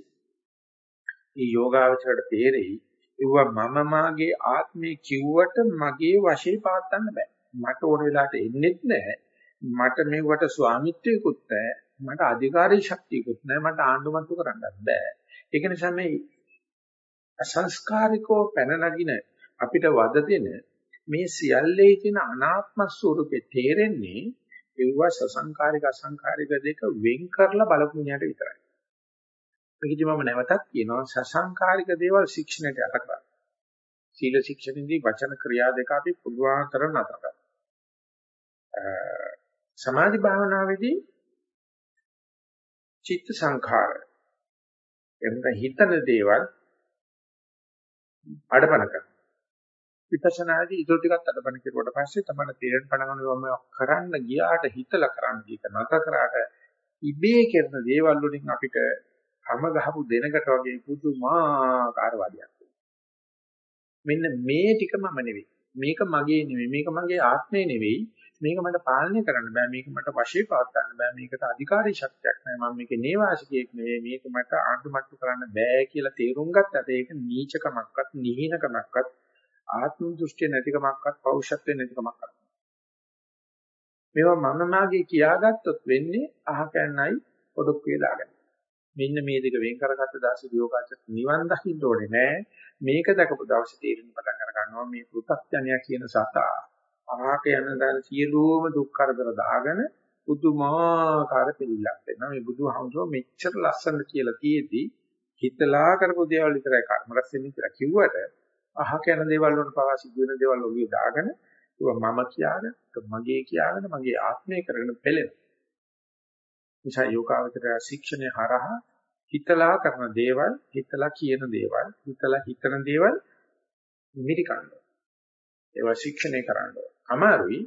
මේ යෝගාවචරයට තේරෙයි ඒවා මම මාගේ ආත්මේ කිව්වට මගේ වශයෙන් පාත්තන්න බෑ. මට ඕන වෙලාවට එන්නෙත් නෑ මට මෙවට ස්වාමිත්වයකුත් නෑ මට අධිකාරී ශක්තියකුත් නෑ මට ආණ්ඩුමත්තු කරන්නත් බෑ ඒක නිසා මේ අසංස්කාරිකෝ පැන නගින අපිට වද දෙන මේ සියල්ලේ තියෙන අනාත්ම ස්වરૂපේ තේරෙන්නේ ඒව සසංකාරික අසංකාරික දෙක වෙන් කරලා බලපු මිනිහට විතරයි. මේකදි මම නැවතත් කියනවා සසංකාරික දේවල් ශික්ෂණයට යට කරා. සීල ශික්ෂණෙදී වචන ක්‍රියා දෙක අපි පුළුවන් තරම් නතර කරා. සමාධි භාවනාවේදී චිත්ත සංඛාර. එන්න හිතන දේවල් අඩපණ කරනවා. විපස්සනාදී ඊටු ටිකක් අඩපණ කෙරුවට පස්සේ තමයි තේරෙන්න පටන් ගන්නවා කරන්න ගියාට හිතලා කරන්න දීක නැත කරාට ඉබේ කරන දේවල් වලින් අපිට හැම ගහපු දෙනකට වගේ පුදුමාකාර වාදියක් මෙන්න මේ ටික මම නෙවෙයි. මේක මගේ නෙවෙයි. මේක මගේ ආත්මේ නෙවෙයි. මේක මට පාලනය කරන්න බෑ. මේක මට වශයේ පවත් ගන්න බෑ. මේකට අධිකාරී ශක්තියක් නෑ. මම මේකේ නේවාසිකයෙක් නෙවෙයි. මේක මට ආණ්ඩුමට්ටු කරන්න බෑ කියලා තේරුම් ගත්තට ඒක නීචකමක්වත් නිහිනකමක්වත් ආත්ම දෘෂ්ටි නැතිකමක්වත් පෞරුෂත්වෙ නැතිකමක්වත් මේවා මම මාගේ කියාගත්තොත් වෙන්නේ අහකන්නයි පොඩොක්කුවේ දාගන්න මෙන්න මේ දෙක වෙන් කරගත්ත දාසේ යෝගාචර නිවන් දකින්න ඕනේ නෑ. මේක දැකපු දවසේ තීරණ පටන් අර ගන්නවා මේ පෘථග්ජනයා කියන සතා අහක යන දාන සියලුම දුක් කරදර දාගෙන පුදුමාකාර පිළිලක් වෙනවා. මේ බුදුහමසෝ මෙච්චර ලස්සන කියලා තියෙද්දි හිතලා කරපු දේවල් විතරයි කර්ම රැස් වෙන්නේ කියලා කිව්වට අහක යන දේවල් වලට පවා සිදු වෙන දේවල් ඔලිය දාගෙන ඒවා මම කියාගෙන මගේ කියාගෙන මගේ ආත්මය කරගෙන පෙළෙන නිසා යෝගාවචරය ශික්ෂණය හරහා හිතලා කරන දේවල් හිතලා කියන දේවල් හිතලා හිතන දේවල් මිරිකන්න. ඒවා ශික්ෂණය කරන්න අමාරුයි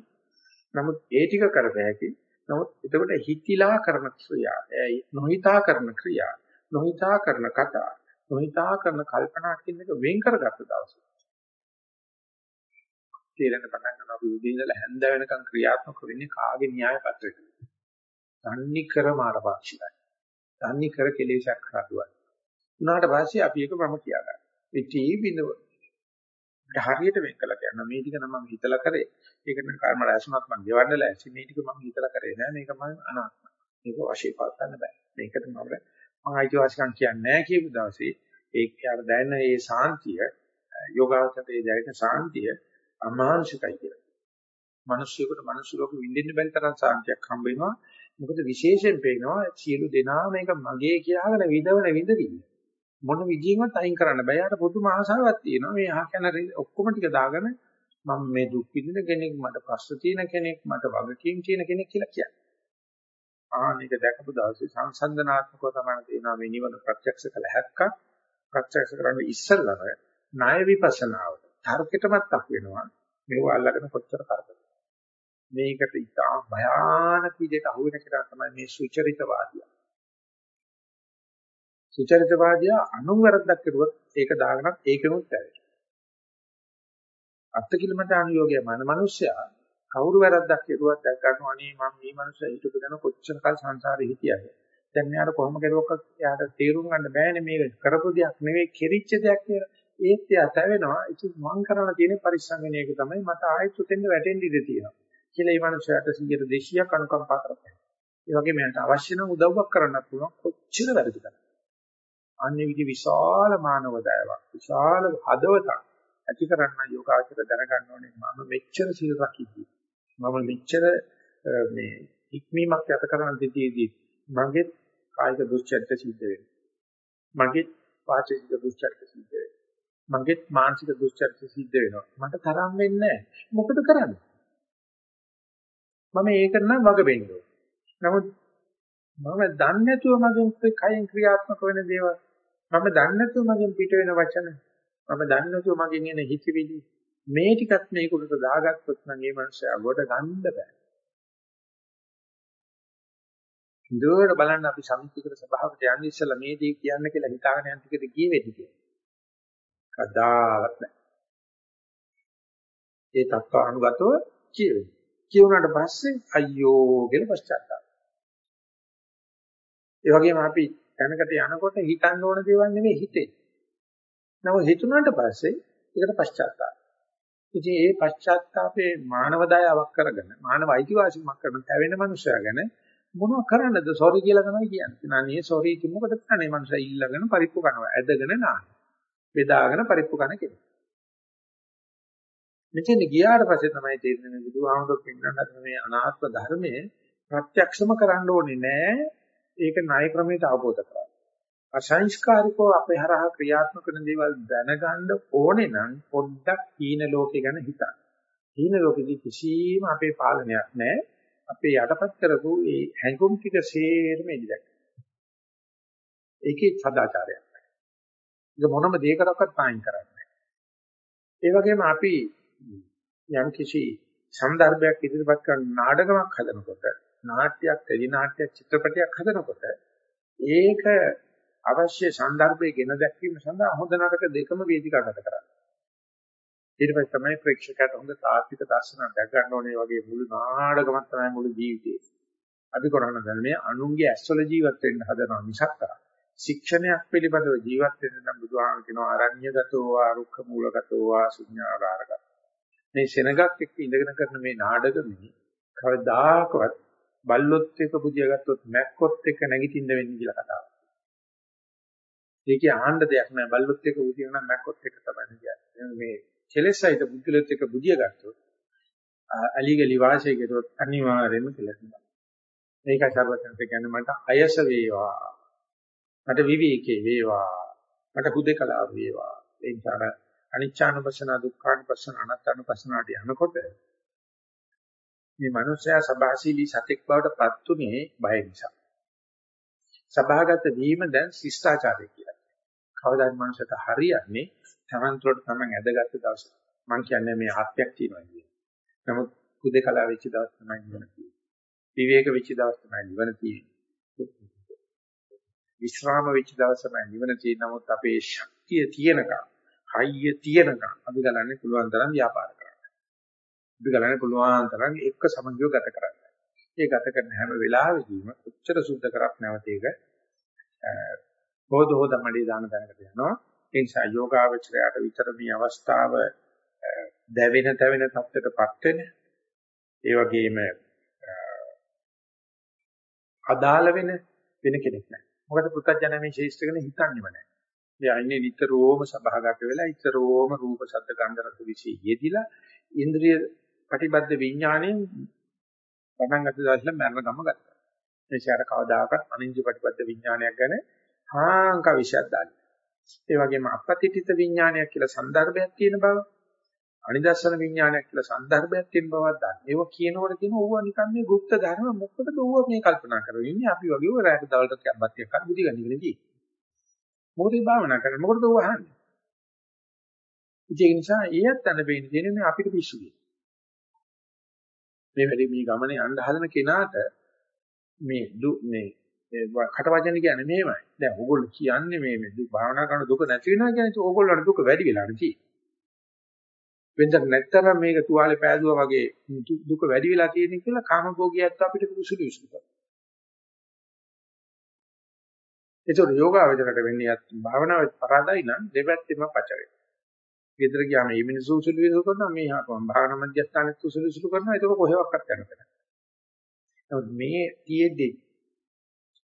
නමුත් ඒ ටික කරපැහැකි නමුත් එතකොට හිතිලා කරන ක්‍රියා නොහිතා කරන ක්‍රියා නොහිතා කරන කතා නොහිතා කරන කල්පනා කියන එක වෙන් කරගත්ත දවසේ තේරෙන පටන් ගන්නවා අපි උදේ ඉඳලා හැන්ද වෙනකන් ක්‍රියාත්මක වෙන්නේ කාගේ න්‍යාය පත්‍රයකද? තන්නේ කර මාරපාක්ෂිකයි. තන්නේ කර කෙලෙසක් හදුවයි. උනාට පස්සේ අපි එක මම කියා ගන්නවා. ඒ තී බිනව හරියට වෙන් කළා කියනවා මේ ටික නම් මම හිතලා කරේ. ඒක නම් කර්ම රැසුණක් මම ගෙවන්න ලෑස්ති. මේ ටික මම හිතලා කරේ නෑ. මේක මම අනාත්මයි. මේක වශයෙන් පාත් ගන්න බෑ. මේකට මම මම අයිතිවාසිකම් කියන්නේ නෑ කියපු දවසේ ඒක යාර දැනෙන ඒ සාන්තිය යෝගාවචරයේ දැනෙන සාන්තිය අමානුෂිකයි කියලා. මිනිස්සුෙකුට මිනිස්සු ලෝකෙ විඳින්න බැරි තරම් සාන්තියක් හම්බ වෙනවා. මොකද විශේෂයෙන් පේනවා සියලු දෙනා මේක මගේ කියලාගෙන විඳවන විඳින්න. මොන විදියෙන්වත් අයින් කරන්න බෑ. යාට පුදුම ආසාවක් තියෙනවා. මේ අහ යන ඔක්කොම ටික දාගෙන මම මේ දුක් විඳින කෙනෙක්, මට ප්‍රශ්න තියෙන කෙනෙක්, මට වගකීම් තියෙන කෙනෙක් කියලා කියන්නේ. ආනික දැකපු දවසේ සංසන්දනාත්මකව තමයි තේනවා මේ නිවන ප්‍රත්‍යක්ෂ කළ හැක්ක ප්‍රත්‍යක්ෂ කරන්නේ ඉස්සල්ලාම ණය විපස්සනාවට තර්කයටමත් අහු වෙනවා මේව අල්ලගෙන කොච්චර කරදද මේකට ඉතා භයානක විදිහට අහු වෙන කෙනා තමයි මේ සුචරිතවාදියා සුචරිතවාදියා අනුවරද්දක් කරුවොත් ඒක දාගෙනත් ඒකෙමුත් ඇරෙයි අත්කිලමත අනුയോഗය මන මිනිස්සයා කවුරු වැරද්දක් කරුවත් දැක් ගන්නවා නේ මම මේ මිනිස්සයා හිතපු දන කොච්චර කල් සංසාරේ හිටියද? දැන් මෙයාට කොහොම කරුවක්වත් එයාට තේරුම් ගන්න බෑනේ මේක කරපු දෙයක් නෙවෙයි කෙරිච්ච දෙයක් කියලා. ඒත් එයා තැවෙනවා. ඉතින් මං කරන්න තියෙන පරිස්සම් වෙන එක තමයි මට ආයෙත් උතෙන්ද වැටෙන්න ඉඩ තියෙනවා. කියලා මේ මනුස්සයාට 100 200ක් අනුකම්පා කරපෑ. ඒ වගේම එයාට අවශ්‍ය නම් උදව්වක් කරන්නත් පුළුවන් කොච්චර වැරදිද. අන්නේ විදි විශාල මානව දයාවක් විශාල හදවතක් ඇති කරන්න යෝගාචර දැනගන්න ඕනේ මම මෙච්චර සිල් රකිද්දී මම මෙච්චර මේ ඉක්මීමක් යට කරන දෙතියේදී මගේ කායික දුස්චරිත සිද්ධ වෙනවා මගේ වාචික දුස්චරිත සිද්ධ වෙනවා මගේත් මානසික දුස්චරිත සිද්ධ වෙනවා. මට තරම් වෙන්නේ නැහැ. මොකද කරන්නේ? මම ඒක නම් වග වෙන්න නමුත් මම දන්නේ නැතුව මගෙන් කයෙන් ක්‍රියාත්මක වෙන දේවල් මම දන්නේ නැතුව මගෙන් පිට වෙන වචන මම දන්නේ නැතුව මගෙන් එන හිතවිලි මේ ටිකත් මේකට දාගත්තොත් නම් මේ මනුස්සයා ගොඩ ගන්න බෑ. දුර බලන්න අපි සමිතිකර සභාවට යන්නේ ඉස්සලා මේ දේ කියන්න කියලා හිතාගෙන යන ටිකට ගියේ වෙද්දි කියලා. කදාවත් නැහැ. ඒ තත්ත්ව අනුගතව කියවෙන්නේ. කියුණාට පස්සේ අයියෝ කියලා පශ්චාත්තාප. ඒ වගේම අපි තැනකට යනකොට හිතන්න ඕන දේවල් නෙමෙයි හිතේ. නමුත් හිතුණාට පස්සේ ඒකට පශ්චාත්තාප. ඉතින් ඒ පශ්චාත්තාපේ මානව දයාවක් කරගෙන මානව අයිතිවාසිකමක් කරන තැවෙන මනුස්සයා ගැන මොනව කරන්නද සෝරි කියලා තමයි කියන්නේ. නන්නේ සෝරි ඉතින් මොකටද කරන්නේ? මනුස්සයා ඊළඟන පරිප්පු කරනවා. ඇදගෙන නාන. බෙදාගෙන පරිප්පු කන කෙනෙක්. මෙතන ගියාට පස්සේ තමයි තේරෙන්නේ බුදුහාමුදුරුවෝ පෙන්වන්න මේ අනාත්ම ධර්මයේ ප්‍රත්‍යක්ෂම කරන්න ඕනේ නෑ. ඒක ණය ක්‍රමයට අවබෝධ කරගන්න. අසංස්කාරිකව අපේ හරහා ක්‍රියාත්මක කරන දේවල් දැනගන්න ඕනේ නම් පොඩ්ඩක් හීන ලෝකේ ගැන හිතන්න. තීන ලෝකෙදි කිසිම අපේ පාලනයක් නැහැ. අපේ යටපත් කරපු ඒ හැඟුම් ටික සේරම එළිදැක්. ඒකේ සදාචාරයක් නැහැ. ඒක මොනම දෙයකටවත් පායින් කරන්නේ නැහැ. ඒ වගේම අපි යම් කිසි සන්දර්භයක් ඉදිරිපත් කරන නාටකමක් හදනකොට නාට්‍යයක්, ටෙලි නාට්‍යයක්, චිත්‍රපටයක් හදනකොට ඒක අවශ්‍ය සන්දර්භයේ ගෙන දැක්වීම සඳහා හොඳ නරක දෙකම වේදිකාගත කරන්නේ. ඊට පස්සේ තමයි ප්‍රේක්ෂකයාට හොඳ තාත්වික දර්ශන දැක ගන්න ඕනේ වගේ මුළු නාටකමක් තමයි මුළු ජීවිතේ. අපි කරන්නේ දැන් මේ අනුන්ගේ ඇස්වල ජීවත් වෙන්න හදනවා මිසක් ශික්ෂණයක් පිළිබඳව ජීවත් වෙන්න නම් බුදුහාම කියනවා අරඤ්‍යගතෝ වා රුක්ඛ මූලගතෝ වා ශුඤ්ඤාගාරගතෝ. මේ සෙනගක් එක්ක ඉඳගෙන කරන මේ නාටකෙමි කවදාකවත් බල්ලොත් එක්ක පුදිය ගත්තොත් මැක්කොත් එක්ක නැගිටින්න වෙන්නේ කියලා කතාවක්. ඒකේ ආහන්න දෙයක් නෑ බල්ලොත් එක්ක පුදිය නම් මැක්කොත් එක්ක තමයි කියන්නේ. මේ කෙලෙසයිද බුද්ධලොත් එක්ක පුදිය ගත්තොත් අලිගලි වාසය කෙරුවොත් අනිවාර්යයෙන්ම කෙලෙසනවා. මේකයි සර්වඥන්ට කියන්නේ මට අයස වේවා. මට විවිකේ වේවා. මට හුදේකලාව වේවා. ඒ නිසා අනිච්චානුපස්සන දුක්ඛානුපස්සන අනාත්මානුපස්සනට යනකොට මේ මනුස්සයා සබාශීලී සතෙක් බවට පත් උනේ බය නිසා. සබාගත වීම දැන් ශිෂ්ටාචාරය කියලා. කවදාද මනුස්සයට හරියන්නේ Taman තුළට Taman ඇදගත්ත දවස. මම කියන්නේ මේ ආත්මයක් තියෙනවා කියන්නේ. නමුත් කුදේකලා වෙච්ච දවස් තමයි නිවන තියෙන්නේ. විවේක වෙච්ච දවස් තමයි නිවන තියෙන්නේ. විශ්‍රාම වෙච්ච දවස් තමයි නිවන තියෙන්නේ. නමුත් අපේ ශක්තිය තියෙනකම්, හයිය තියෙනකම් අපි ගලන්නේ පුළුවන් තරම් ව්‍යාපාර අපි ගලන්න පුළුවන් තරම් එක්ක සමගිව ගත කරන්න. ඒ ගත කරන හැම වෙලාවෙදීම උච්චර සුද්ධ කරක් නැවත ඒක හොද හොද මඩේ දාන දැනකට යනවා. ඒ නිසා යෝගාවචරයට විතර මේ අවස්ථාව දැවෙන තැවෙන තත්ත්වයටපත් වෙන ඒ වගේම අදාළ වෙන වෙන කෙනෙක් නැහැ. මොකද පුත්තජන මේ ශේෂ්ඨ ගැන හිතන්නේම නැහැ. එයා ඉන්නේ නිතරම සබහාගත වෙලා නිතරම රූප ශබ්ද ගන්ධ රස විශ්ේ යෙදිලා ඉන්ද්‍රිය ප්‍රතිබද්ධ විඥාණයෙන් පටන් ගත්ත දාස්ලා මරණ ගම ගත්තා. මේ ශාර කවදාකවත් අනින්ජ ප්‍රතිබද්ධ විඥානයක් ගැන හාංක විශ්යක් දාන්නේ. ඒ වගේම අපපතිතිත විඥානයක් කියලා સંદર્ભයක් තියෙන බව අනිදර්ශන විඥානයක් කියලා સંદર્ભයක් තියෙන බවක් දාන්න. ඒක කියනකොට කියන ඕව නිකන් මේ গুপ্ত ධර්ම මොකටද ඕව මේ කල්පනා කරගෙන ඉන්නේ අපි වගේ ඔය රැට දවල්ට කැම්බත් එක්ක බුදි ගන්නගෙන ඉන්නේ. මොකද මේ භාවනා කරන්නේ මොකටද ඕව අහන්නේ? ඒ නිසා ඊයත් අනබේන දෙන්නේ අපිට පිස්සුයි. මේ වැඩි මේ ගමනේ යන්න හදන කෙනාට මේ මේ කටවචන කියන්නේ මෙහෙමයි. දැන් ඕගොල්ලෝ කියන්නේ මේ මේ භාවනා කරන දුක නැති වෙනවා කියන්නේ ඕගොල්ලන්ට දුක වැඩි වෙලා නැති. වෙනදක් නැත්තර මේක තුවාලේ පෑදුවා වගේ දුක වැඩි වෙලා තියෙන කියලා කාමභෝගියත් අපිට කුසුළු විසුලු. ඒතකොට යෝගාවචරයට වෙන්නේ භාවනාවේ පරාදයි නම් දෙපැත්තෙම පචරේ. ගෙදර ගියාම මේ මිනිස්සු උසුළු විසුළු කරනවා මේ භාවනා මධ්‍යස්ථානෙත් උසුළු විසුළු කරනවා ඒක කොහෙවත් කරන්න නමුත් මේ තියේදී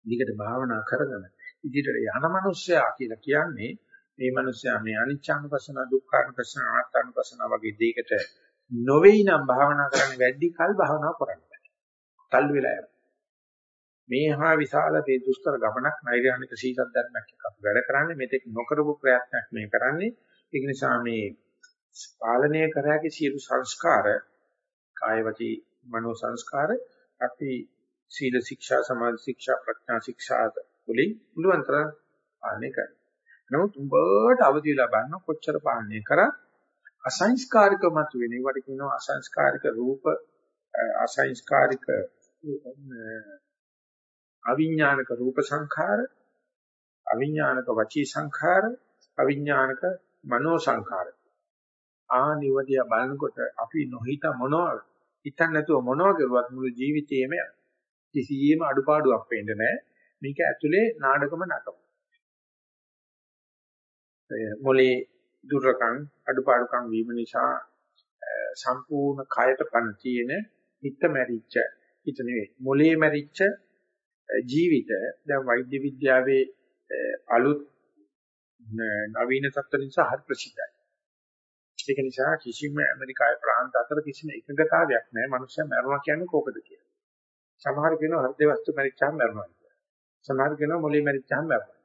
දිගට භාවනා කරගෙන ඉදිරියට යන මනුස්සයා කියලා කියන්නේ මේ මනුස්සයා මේ අනිච්චානුපස්සන දුක්ඛානුපස්සන අනාත්මානුපස්සන වගේ දෙයකට නොවේයි නම් භාවනා කරන්න වැඩි කල් භාවනා කරන්න බෑ. තල්ලු වෙලා යනවා. මේ හා විශාල තේ දුෂ්කර ගමනක් නෛර්යානික සීසත් ධර්මයක් අපි වැඩ කරන්නේ මෙතෙක් නොකරපු ප්‍රයත්නයක් මේ කරන්නේ ඒක නිසා මේ පාලනය කර හැකි සියලු සංස්කාර කාය වචී මනෝ සංස්කාර අපි සීල ශික්ෂා සමාධි ශික්ෂා ප්‍රඥා ශික්ෂා වලින් පුළුවන් තරම් පාලනය කරනවා. නමුත් උඹට අවදි වෙලා බලන කොච්චර පාලනය කරා අසංස්කාරික මත වෙන ඒවට කියනවා අසංස්කාරික රූප අසංස්කාරික අවිඥානික රූප සංඛාර අවිඥානික වචී සංඛාර අවිඥානික මනෝ සංඛාර. ආනිවදියා බලනකොට අපි නොහිත මොනවද? හිතන්නේ නැතුව මොනව කරුවත් මුළු ජීවිතේම කිසියම් අඩුපාඩුවක් වෙන්නේ නැහැ. මේක ඇතුලේ නාඩගම නටන. මොලේ දුර්රකම් අඩුපාඩුකම් වීම නිසා සම්පූර්ණ කයට පණ තියෙන හිත මැරිච්ච හිත නෙවෙයි මොලේ මැරිච්ච ජීවිත දැන් වෛද්‍ය විද්‍යාවේ අලුත් නවීන තත්ත්ව නිසා හරි ප්‍රසිද්ධයි. ඒක නිසා කිසිම ඇමරිකාවේ ප්‍රාන්ත අතර කිසිම එකඟතාවයක් නැහැ. මනුස්සයා මරනවා කියන්නේ කොකද කියලා. සමහර කෙනා හෘද වස්තු මරිච්චාම මරනවා කියලා. සමහර කෙනා මොලේ මරිච්චාම මරනවා.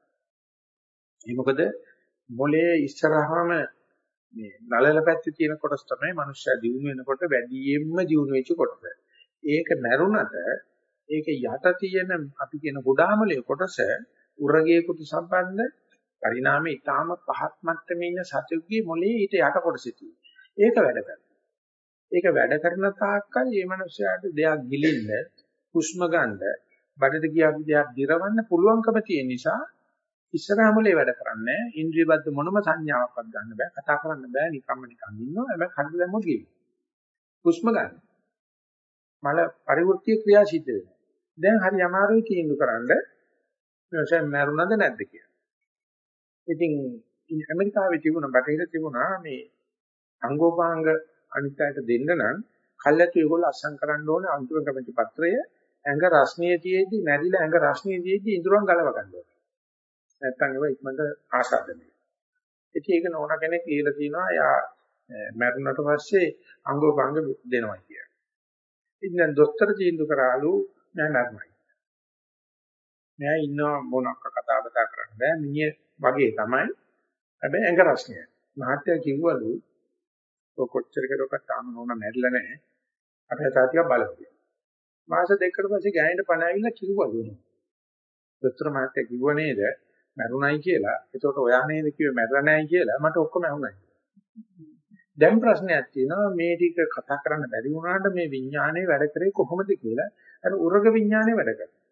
ඒ මොකද මොලේ ඉස්සරහම මේ නලල පැත්තේ තියෙන කොටස තමයි මනුෂ්‍යයා දිනු වෙනකොට වැඩියෙන්ම දිනු වෙච්ච කොටස. ඒක මැරුණට ඒක යට තියෙන අපි කියන ගොඩාමලේ කොටස උරගේ කුතු සම්බන්ධ පරිණාමයේ ඊටාම පහත් මට්ටමේ ඉන්න සතෙකුගේ මොලේ ඊට යට කොටස ඒක වැඩ කරනවා. ඒක වැඩ කරන තාක්කල් මේ මනුස්සයාට දෙයක් ගිලින්න, හුස්ම ගන්න, බඩට ගියා දෙයක් දිරවන්න පුළුවන්කම තියෙන නිසා ඉස්සරහා මොලේ වැඩ කරන්නේ ඉන්ද්‍රිය බද්ධ මොනම සංඥාවක්වත් ගන්න බෑ. කතා කරන්න බෑ. නිකම්ම නිකන් ඉන්නවා. හැබැයි කඩ දැම්මොත් ගියේ. හුස්ම ගන්න. මල පරිවෘත්ති ක්‍රියා සිද්ධ වෙනවා. දැන් හරි අමාරුයි තීන්දුව කරන්න. මේක මරුණද නැද්ද කියලා. ඉතින් ඇමරිකාවේ තිබුණ බටහිර තිබුණා මේ අංගෝපාංග අනිත්‍යයට දෙන්න නම් කල්ැතු ඒගොල්ලෝ අස්සම් කරන්න ඕනේ අන්තිම කමිටු පත්‍රය ඇඟ රස්නියේ තියේදී නැරිලා ඇඟ රස්නියේ තියේදී ඉඳුරන් ගලව ගන්න ඕනේ නැත්තම් ඒවා ඉක්මනට ආසාදනය. ඉතින් ඒක නෝන කෙනෙක් කියලා කියනවා යා මැරුණට පස්සේ අංගෝපාංග දෙනවා කියලා. ඉතින් දැන් දොස්තර තීන්දුව කරාලු නෑ මැරුණයි. මෙයා ඉන්නවා මොනක් කතා බතා කරන්න බෑ මිනිහ වගේ තමයි. හැබැයි ඇඟ රස්නිය. මහත්තයා කිව්වලු ඔය කොච්චර කෙරුවක්වත් තාම නෝන මැරිලා නැහැ. අපේ තාත්තික බලපෑ. මාස දෙකකට පස්සේ ගෑනිට පණ ඇවිල්ලා කිව්වලු. දොස්තර මහත්තයා කිව්ව නේද මැරුණයි කියලා. ඒකට ඔයා නේද කිව්වේ මැරලා නැහැ කියලා. මට ඔක්කොම ඇහුණයි. දැන් ප්‍රශ්නයක් තියෙනවා මේ ටික කතා කරන්න බැරි වුණාට මේ විඥානයේ වැඩ කරේ කොහොමද කියලා. අර උරග විඥානයේ වැඩ කරනවා.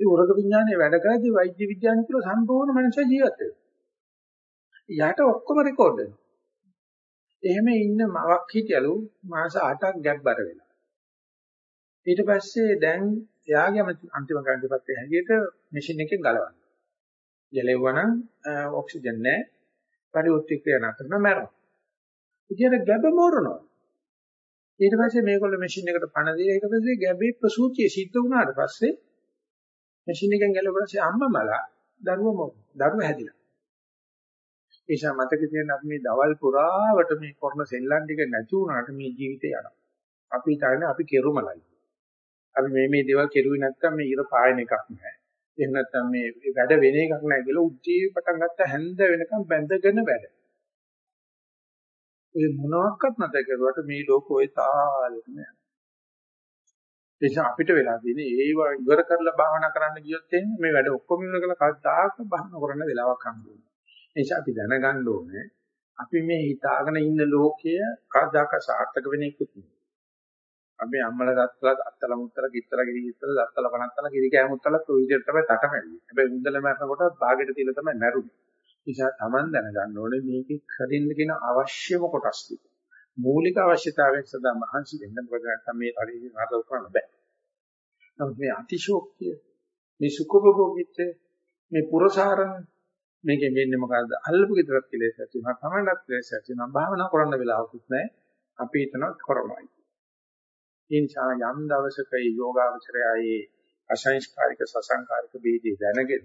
ඒ උරග විඥානයේ වැඩ කරද්දී වෛද්‍ය විද්‍යාව තුළ සම්පූර්ණ මනුෂ්‍ය ජීවත් වෙනවා. යට ඔක්කොම රෙකෝඩ් වෙනවා. එහෙම ඉන්න මවක් හිටියලු මාස 8ක් ගැප් බර වෙලා. ඊට පස්සේ දැන් එයාගේම අන්තිම ගණිතපත්යේ හැටියට මැෂින් එකෙන් ගලවන්න. ජලෙවනම් ඔක්සිජන් නැහැ. පරිවෘත්ති ක්‍රියා කරන මැරෙනවා. ඉතින් ගැබ මෝරනවා. ඊට පස්සේ මේගොල්ලෝ මැෂින් එකට පණ දීලා ඊට පස්සේ ගැබේ ප්‍රසූතිය සිද්ධ වුණාට පස්සේ මැෂින් එකෙන් ගැලවුවා පස්සේ අම්මමලා දරුවම දරුව හැදිලා. ඒ නිසා මතක තියෙන අපි මේ දවල් පුරාවට මේ කරන සෙල්ලම් ටික නැති වුණාට මේ ජීවිතේ යනවා. අපි හිතන්නේ අපි කෙරුමලයි. අපි මේ මේ දේවල් කෙරුවේ නැත්තම් මේ ඉර පායන එකක් නෑ. එහෙම නැත්තම් මේ වැඩ වෙන එකක් නෑ කියලා උද්දී පටන් ගත්ත හැන්ද වෙනකම් බැඳගෙන වැඩ. ඒ මොනවාක්වත් නැත කරුවට මේ ලෝක ඔය තාලෙට නෑ. එනිසා අපිට වෙලා තියෙන්නේ ඒව ඉවර කරලා භාවනා කරන්න ගියොත් එන්නේ මේ වැඩ ඔක්කොම ඉවර කරලා කවදාක භාවනා කරන්න වෙලාවක් හම්බුනේ. එනිසා අපි දැනගන්න ඕනේ අපි මේ හිතාගෙන ඉන්න ලෝකය කවදාක සාර්ථක වෙන එකකුත් නෙවෙයි. අපි අම්මල දත්තල අත්තල මුත්තල කිත්තල ගිරි කිත්තල දත්තල පණත්තල කිරි කෑ මුත්තල ඔය විදිහට තමයි තටමැන්නේ. හැබැයි උන්දල මරනකොට භාගෙට තියලා තමයි මැරුනේ. නිසා Taman දැනගන්න ඕනේ මේකේ කරින්න කියන අවශ්‍යම කොටස් ටික. මූලික අවශ්‍යතාවයෙන් සදා මහන්සි වෙන්න මොකද නැත්නම් මේ ශරීරය නතර කරන්න බෑ. නමුත් මේ අතිශෝක්තිය මේ සුඛභෝගීත්වය මේ පුරසාරණ මේකෙන් වෙන්නේ මොකද්ද? අල්ලපු ගෙදරක් කියලා ඇති වෙනවා. තමන්නත් ක්ලේශ ඇති වෙනවා. භාවනා කරන්න වෙලාවකුත් නැහැ. අපි හිතනවා කරමයි. ඒ නිසා යම් දවසක මේ යෝගාවචරයයේ අසංස්කාරික සසංකාරික ભેදී දැනගෙන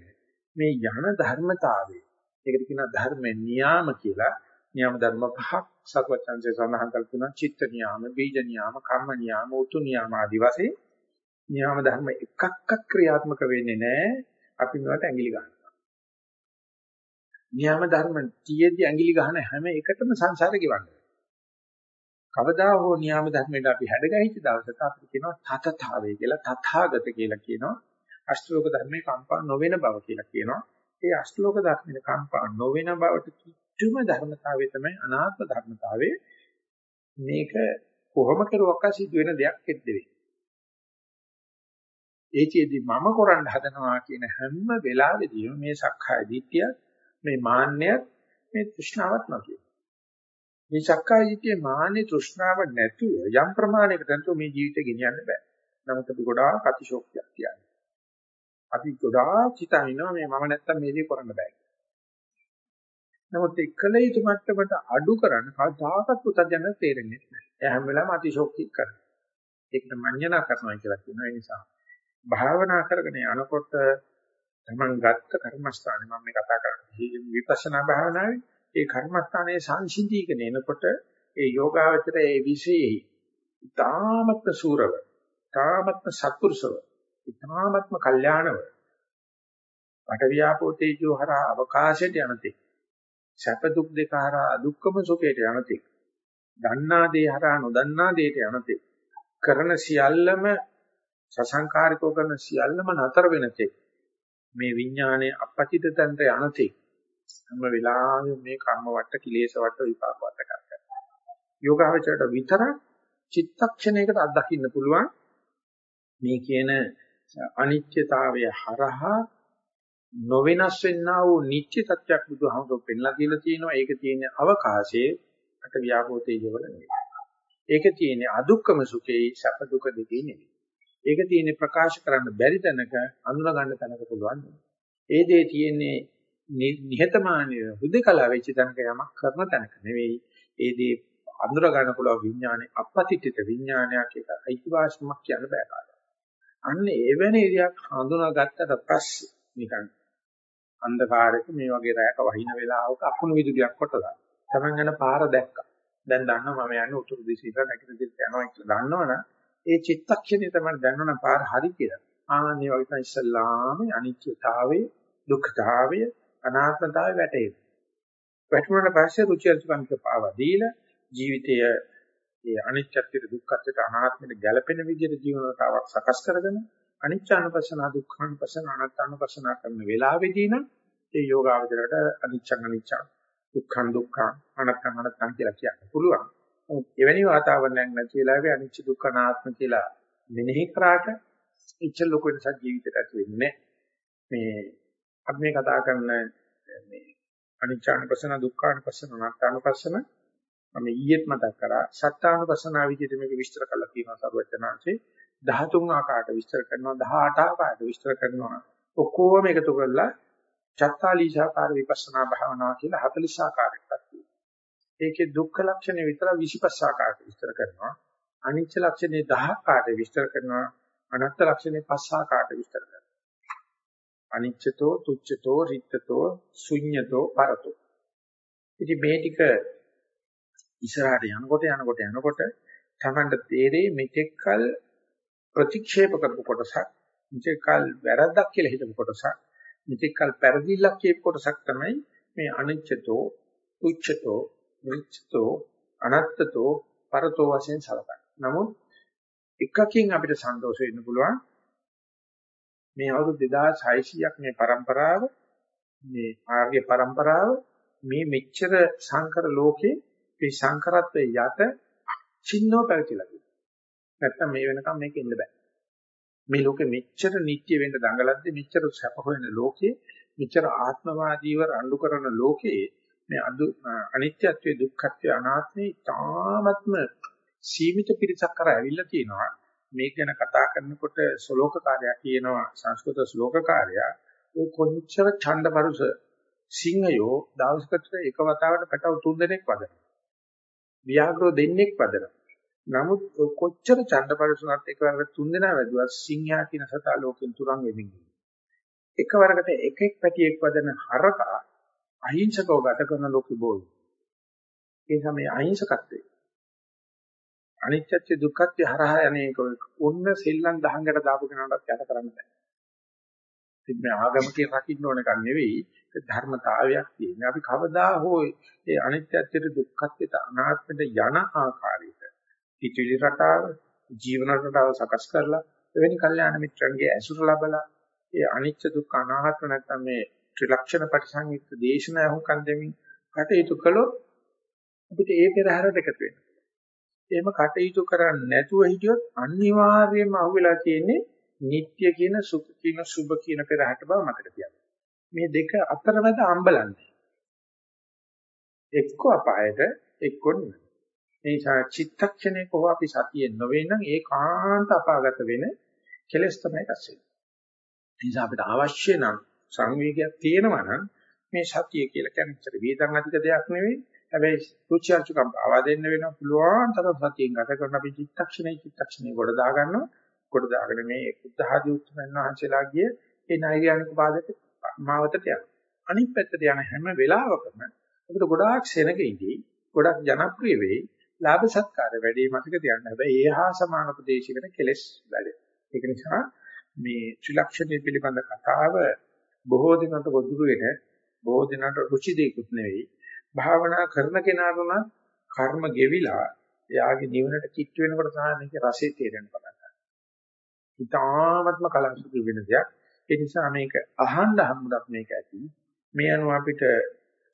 මේ යන ධර්මතාවයේ ඒකට කියනවා ධර්ම නියාම කියලා නියම ධර්ම පහක් සත්වචන්සේ සඳහන් කර තුනා චිත්ත නියාම බීජ නියාම කර්ම නියාම උතු නියාම ආදි වශයෙන් නියාම ධර්ම එකක්වත් ක්‍රියාත්මක වෙන්නේ නැහැ. අපි මේවට ඇඟිලි ගන්නවා. නියාම ධර්ම තියේදී ඇඟිලි ගන්න හැම එකටම සංසාරේ ගෙවන්නේ කවදා හෝ නියාම ධර්මයට අපි හැඩගැහිච්ච දවසක අපිට කියනවා තතතාවය කියලා තථාගත කියලා කියනවා. අෂ්ටලෝක ධර්මයේ කම්පා නොවන බව කියලා කියනවා. ඒ අෂ්ටලෝක ධර්මයේ කම්පා නොවන බවට කිතුම ධර්මතාවය තමයි අනාත්ම ධර්මතාවය මේක කොහොම කරුවක්ක සිදු වෙන දෙයක් එද්දෙවි ඒකෙදි මම කරන්න හදනවා කියන හැම වෙලාවෙදීම මේ සක්කාය දිට්ඨිය මේ මාන්නයත් මේ තෘෂ්ණාවත් නැතිව මේ සක්කාය දිට්ඨියේ මාන්නේ තෘෂ්ණාව නැතුව යම් ප්‍රමාණයකට නැතුව මේ ජීවිතේ ගෙනියන්න බෑ. නමුත් අපි ගොඩාක් අතිශෝක්තියක් කියන්නේ. අපි ගොඩාක් හිතනවා මේ මම නැත්තම් මේ දේ කරන්න බෑ නමුත් එකල යුතු මට්ටමට අඩු කරන්න කවදාකවත් පුතජන තේරෙන්නේ නැහැ. එයා හැම වෙලාවෙම අතිශෝක්ති කරනවා. ඒක මඤ්ඤණා කරනවා කියලා කියනවා. ඒ නිසා භාවනා කරගෙන යනකොට තමන් ගත්ත කර්මස්ථානේ මම මේ කතා කරන්නේ විපස්සනා භාවනාවේ ඒ කර්මස්ථානයේ සංසිඳීගෙන එනකොට ඒ යෝගාවචරයේ ඒ විශේෂයි. ඊ타මත්ම සූරව, ඊ타මත්ම සත්පුරුෂව, ඊ타මත්ම කල්යාණව. පටවියාපෝ තේජෝ හරහා අවකාශයට යනතේ සැප දුක් දෙක හරහා දුක්ඛම සුඛයට යනතේ. දන්නා දේ හරහා නොදන්නා දේට යනතේ. කරන සියල්ලම සසංකාරිකව කරන සියල්ලම නතර වෙනතේ. මේ විඥානයේ අපචිත තන්ට යනතේ. හැම වෙලාවෙම මේ කර්ම වට කිලේශ වට විපාක වට කරගන්නවා. යෝගාවචරයට විතර චිත්තක්ෂණයකට අත්දකින්න පුළුවන් මේ කියන අනිත්‍යතාවය හරහා නොවෙනස් වෙන්නා වූ නිත්‍ය සත්‍යයක් බුදුහාමුදුරුවෝ පෙන්ලා දීලා තියෙනවා. ඒක තියෙන්නේ අවකාශයේ අට ව්‍යාපෝතේ ජවල නෙවෙයි. ඒක තියෙන්නේ අදුක්කම සුඛේ සැප දුක දෙකේ නෙවෙයි. ඒක තියෙන්නේ ප්‍රකාශ කරන්න බැරි තැනක අඳුන ගන්න තැනක පුළුවන්. ඒ දේ තියෙන්නේ නිහතමානී හුදකලා වෙච්ච තැනක යමක් කරන තැනක නෙවෙයි. ඒ දේ අඳුර ගන්න පුළුවන් විඥානේ අපපතිත්‍ිත විඥානයක් එක අයිතිවාසිකමක් කියන්න බෑ කාටවත්. අන්න එවැනි ඉරියක් හඳුනාගත්තට පස්සේ නිකන් අන්ධකාරයක මේ වගේ රැයක වහින වෙලාවක අකුණු විදුලියක් කොටලා තමන් යන පාර දැක්කා. දැන් දන්නවා මම යන්නේ උතුරු දිශේට නැගිටින දිශට යනවා කියලා දන්නවනම් ඒ චිත්තක්ෂණය තමයි දන්නවනම් පාර හරි කියලා. ආන්නේ වගේ තමයි ඉස්සල්ලාම අනිත්‍යතාවයේ දුක්ඛතාවයේ අනාත්මතාවයේ වැටේ. වැටුණාට පස්සේ රුචි අරුචිකන්ත පාවා දීලා ජීවිතය ඒ අනිත්‍යත්වයට දුක්ඛත්වයට අනාත්මයට ගැළපෙන විදිහට ජීවන රටාවක් සකස් කරගෙන අනිච්චානුපස්සන දුක්ඛානුපස්සන අනාත්මානුපස්සන කරන වෙලාවෙදී නම් ඒ යෝගාවචරයට අනිච්චං අනිච්චං දුක්ඛං දුක්ඛං අනාත්මං අනාත්මං කියලා කියන්න පුළුවන්. එවැනි වාතාවරණයක් නැති වෙලාවේ අනිච්ච දුක්ඛ අනාත්ම කියලා මෙනෙහි කරාට ඉච්ඡ ලොකු වෙනසක් ජීවිතයට ඇති වෙන්නේ මේ අපි මේ කතා කරන මේ අනිච්චානුපස්සන දුක්ඛානුපස්සන අනාත්මානුපස්සන මම ඊයේත් මතක් කරා. සත්‍යානුපස්සනා විදිහට මේක විස්තර කරලා තියෙනවා සරුවචනාංශේ. 13 ආකාරයට විස්තර කරනවා 18 ආකාරයට විස්තර කරනවා ඔක්කොම එකතු කරලා චත්තාලීසාකාර විපස්සනා භාවනාව කියලා 40 ආකාරයකට තියෙනවා. ඒකේ දුක්ඛ ලක්ෂණ විතර 25 ආකාරයට විස්තර කරනවා. අනිච්ච ලක්ෂණේ 10 ආකාරයට විස්තර කරනවා. අනත්ත් ලක්ෂණේ 5 ආකාරයට විස්තර කරනවා. අනිච්චතෝ තුච්ඡතෝ රිත්තතෝ ශුඤ්ඤතෝ පරතෝ. ඉතින් මේ ටික ඉස්සරහට යනකොට යනකොට යනකොට තමන්ට තේරෙයි මෙතෙක්කල් ප්‍රතික්ෂේප කරපු කොටසක් මෙතෙක්කල් වැරද්දක් කියලා හිතපු කොටසක් මෙතෙක්කල් පැරදිල්ලක් කියපු කොටසක් තමයි මේ අනිච්චතෝ උච්චතෝ විච්ඡතෝ අනත්තතෝ පරතෝ වශයෙන් සලකන්නේ. නමුත් එකකින් අපිට සන්තෝෂ වෙන්න පුළුවන්. මේ අවුරුදු 2600ක් මේ પરම්පරාව මේ ආර්ය પરම්පරාව මේ මෙච්චර සංකර ලෝකේ මේ සංකරත්වයේ යට චින්නෝ පැවතිලා නැත්තම් මේ වෙනකම් මේක ඉන්න බෑ. මේ ලෝකෙ මෙච්චර නිට්ටය වෙන්න දඟලද්දි මෙච්චර සැප හොයන ලෝකේ මෙච්චර ආත්මවාදීව රණ්ඩු කරන ලෝකේ මේ අනිත්‍යත්වයේ දුක්ඛත්වයේ අනාත්මේ තාමත්ම සීමිත පිරිසක් කර ඇවිල්ලා තියෙනවා. මේක ගැන කතා කරනකොට ශ්ලෝකකාරයා කියනවා සංස්කෘත ශ්ලෝකකාරයා ਉਹ කොච්චර ඡන්දපරුස සිංහයෝ දවසකට එක වතාවට පැටව තුන් දෙනෙක් වදනවා. ව්‍යාග්‍රෝ දෙන්නෙක් වදනවා. නමුත් කොච්චර ඡන්දපරසුණත් එකවරකට තුන් දෙනා වැදුවා සිංහයා කියන සතා ලෝකෙන් තුරන් වෙමින් එකවරකට එකෙක් පැටියෙක් වදන හරකා අහිංසකව ගත කරන ලෝකෙ බොයි. ඒ සමේ අහිංසකත්වයේ අනිත්‍යත්‍ය දුක්ඛත්‍ය හරහා යන්නේක ඔන්න සෙල්ලම් දහංගට දාපු කෙනාටත් යට කරන්න බෑ. ඉතින් මේ ආගමකින් රකින්න ඕන එකක් නෙවෙයි ධර්මතාවයක් තියෙනවා. අපි කවදා හෝ ඒ අනිත්‍යත්‍යයට දුක්ඛත්‍යයට අනාත්මයට යන ආකාරයට හිතවිලි රටාව ජීවන රටාව සකස් කරලා එවැනි කල්යාණ මිත්‍රන්ගේ ඇසුර ලැබලා ඒ අනිත්‍ය දුක්ඛ අනාත්ම නැත්නම් මේ ත්‍රිලක්ෂණ පරිසංයුක්ත දේශනා හුකම් දෙමින් කටයුතු කළොත් අපිට ඒ පෙරහැරට එකතු වෙනවා. එහෙම කටයුතු කරන්නේ නැතුව හිටියොත් අනිවාර්යයෙන්ම අහුවෙලා තියෙන්නේ නিত্য කියන සුඛ කියන සුභ කියන පෙරහැරට බව මතක තියාගන්න. මේ දෙක අතරමැද අම්බලන්නේ. එක්ක අපායට එක්ක නෙවෙයි. ඒ නිසා චිත්තක්ෂණේ කොහොම අපි සතියෙන් නොවේ නම් ඒකාන්ත අපාගත වෙන කෙලස් තමයි රැස් වෙන්නේ. ඒ නිසා අපිට අවශ්‍ය නම් සංවේගයක් තියෙනවා නම් මේ සතිය කියලා කියන්නේ වේදන් අධික දෙයක් නෙවෙයි. හැබැයි රුචිඅර්චකම් පාවා දෙන්න වෙනවා පුළුවන් තරම් සතියෙන් ගත කරන අපි චිත්තක්ෂණේ චිත්තක්ෂණේ කොට දා ගන්නවා. කොට දාගෙන මේ බුද්ධ ආදී උත්තරයන් වහන්සේලා ගිය ඒ නෛර්යානික පාදක මාවතට යනවා. අනිත් පැත්තට යන හැම වෙලාවකම අපිට ගොඩාක් සෙනගෙදී ගොඩක් ජනප්‍රිය වෙයි. ලාභ සත්කාර වැඩි මතක තියන්න. හැබැයි ඒ හා සමාන ප්‍රදේශයකට කෙලස් වැඩි. ඒක නිසා මේ ත්‍රිලක්ෂණය පිළිබඳ කතාව බොහෝ දිනකට ගොදුරු වෙන බොහෝ දිනකට රුචි දෙයක්ුත් නෙවෙයි. භාවනා කරන කෙනාට උනත් කර්ම ගෙවිලා එයාගේ නිවනට කිට් වෙනකොට තමයි මේකේ රසය තේරෙන්න පටන් ගන්නේ. ඊටාත්ම කලංසුක වෙන දෙයක්. ඒ නිසා මේක අහන්න හම්බුනත් මේක ඇති. මේ අනුව අපිට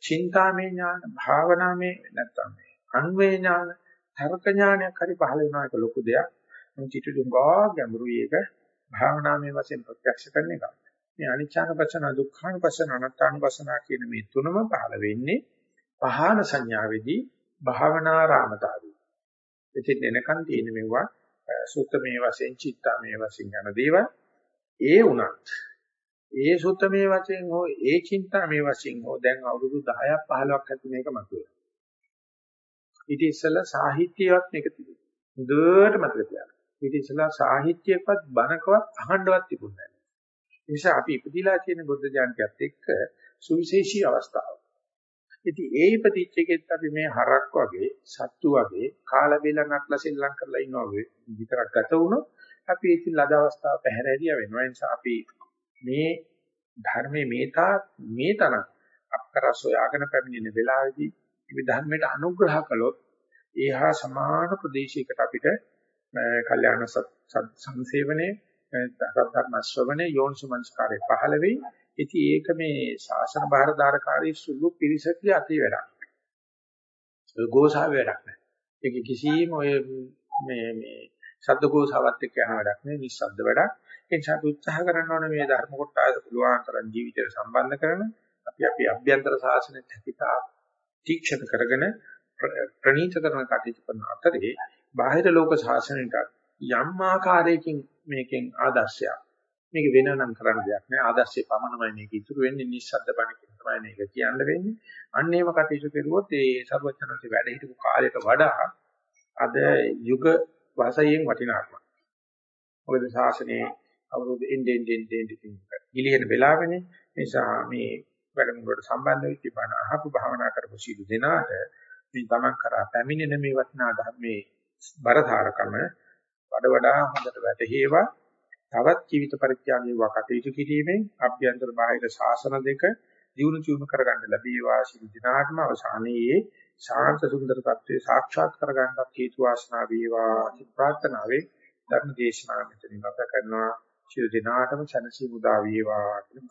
චින්තාමය ඥාන, භාවනාමය නැත්තම් මේ අන්වේ ඥාන, තර්ක ඥානයක් හරි පහළ වෙනවා එක ලොකු දෙයක්. මොකද චිතුදුංගා ගැඹුරුයි ඒක භාවනාමය වශයෙන් ප්‍රත්‍යක්ෂ කරන එක. මේ අනිච්චානුපස්සන, දුක්ඛානුපස්සන, අනාත්මානුපස්සන කියන මේ තුනම පහළ වෙන්නේ පහන සංඥාවේදී භාවනාරාමතාවයි. ඉතින් එනකන් තියෙන මෙවුවා සුත්තමේ වශයෙන් චිත්තාමේ වශයෙන් යන දේවල් ඒ උනත් ඒ සුත්තමේ වශයෙන් හෝ ඒ චින්තාමේ වශයෙන් හෝ දැන් අවුරුදු 10ක් 15ක් ඇති මේක මතුවේ. ඊට ඉස්සෙල්ලා සාහිත්‍යයක් මේක තිබුණා. හොඳට මතක තියාගන්න. ඊට ඉස්සෙල්ලා සාහිත්‍යයක්වත් බණකවත් අහන්නවත් තිබුණේ නැහැ. ඒ නිසා අපි ඉපදිලා තියෙන බුද්ධ ඥානකත් එක්ක සුවිශේෂී අවස්ථාවක්. ඉතින් ඒ ඉපදිච්ච එකෙත් අපි මේ හරක් වගේ සත්තු වගේ කාලා බෙලා නටලා සෙල්ලම් කරලා ඉන්නවා විතරක් ගත වුණොත් අපි ඉතින් ලද අවස්ථාව පැහැරෙදියා වෙනවා ඒ නිසා අපි මේ ධර්මයේ මේතා මේ තරම් අපකරස් හොයාගෙන පැමිණෙන වෙලාවේදී මේ ධර්මයට අනුග්‍රහ කළොත් ඒහා සමාන ප්‍රදේශයකට අපිට කල්යාණ සංසේවනයේ ධර්ම ශ්‍රවණේ යෝනිසමංස්කාරය පහළ වෙයි ඉතින් ඒක මේ ශාසන බාරදාරකාරී සුළු පිරිසකගේ අතේ වැඩක්. ඒ ගෝසාවේ වැඩක් නෑ. ඒක කිසිම ඔය මේ මේ ශබ්ද ගෝසාවත් එක්ක යන වැඩක් නෙවෙයි නිස්සබ්ද වැඩක්. ඒ නිසා උත්සාහ කරන්න ඕනේ මේ ධර්ම කොටස පුළුවන් තරම් ජීවිතයට සම්බන්ධ කරන අපි අපි අභ්‍යන්තර ශාසනයත් හැකිතා තීක්ෂණ කරගෙන ප්‍රණීත කරන කටයුතු කරන අතරේ බාහිර ලෝක ශාසනයට යම් ආකාරයකින් මේකෙන් ආදර්ශයක් මේක වෙනනම් කරන්න දෙයක් නෑ ආදර්ශයේ පමණමයි මේක ඉතුරු වෙන්නේ නිස්සද්ද බණකින් තමයි මේක කියන්න වෙන්නේ අන්න ඒව කටයුතු කරුවොත් ඒ සර්වඥාන්සේ වැඩ හිටපු කාලයට වඩා අද යුග වාසයෙන් වටිනාකමක් මොකද ශාසනයේ අවුරුදු එන්නේ එන්නේ එන්නේ ගිලිහෙන වෙලාවෙනේ නිසා මේ වැඩමුළුවට සම්බන්ධ වෙච්ච බණ අහපු භාවනා කරපු සීල දෙනාට මේ තමන් කරා පැමිණෙන මේ වටිනා ධර්මයේ බරධාරකම වඩ වඩා හොඳට වැටහේවා. තවත් ජීවිත පරිත්‍යාගයේ කටයුතු කිරීමෙන් අභ්‍යන්තර බාහිර ශාසන දෙක දියුණු චුණු කරගන්න ලැබේවා. ශිරු දිනාත්ම අවසානයේ ශාන්ත සුන්දර තත්ත්වයේ සාක්ෂාත් කරගන්නත් හේතු වාසනා වේවා කියන ප්‍රාර්ථනාවෙන් ධර්ම දේශනාව මෙතනින් නැවත කරනවා. ශිරු දිනාටම සනසි මුදා වේවා කියන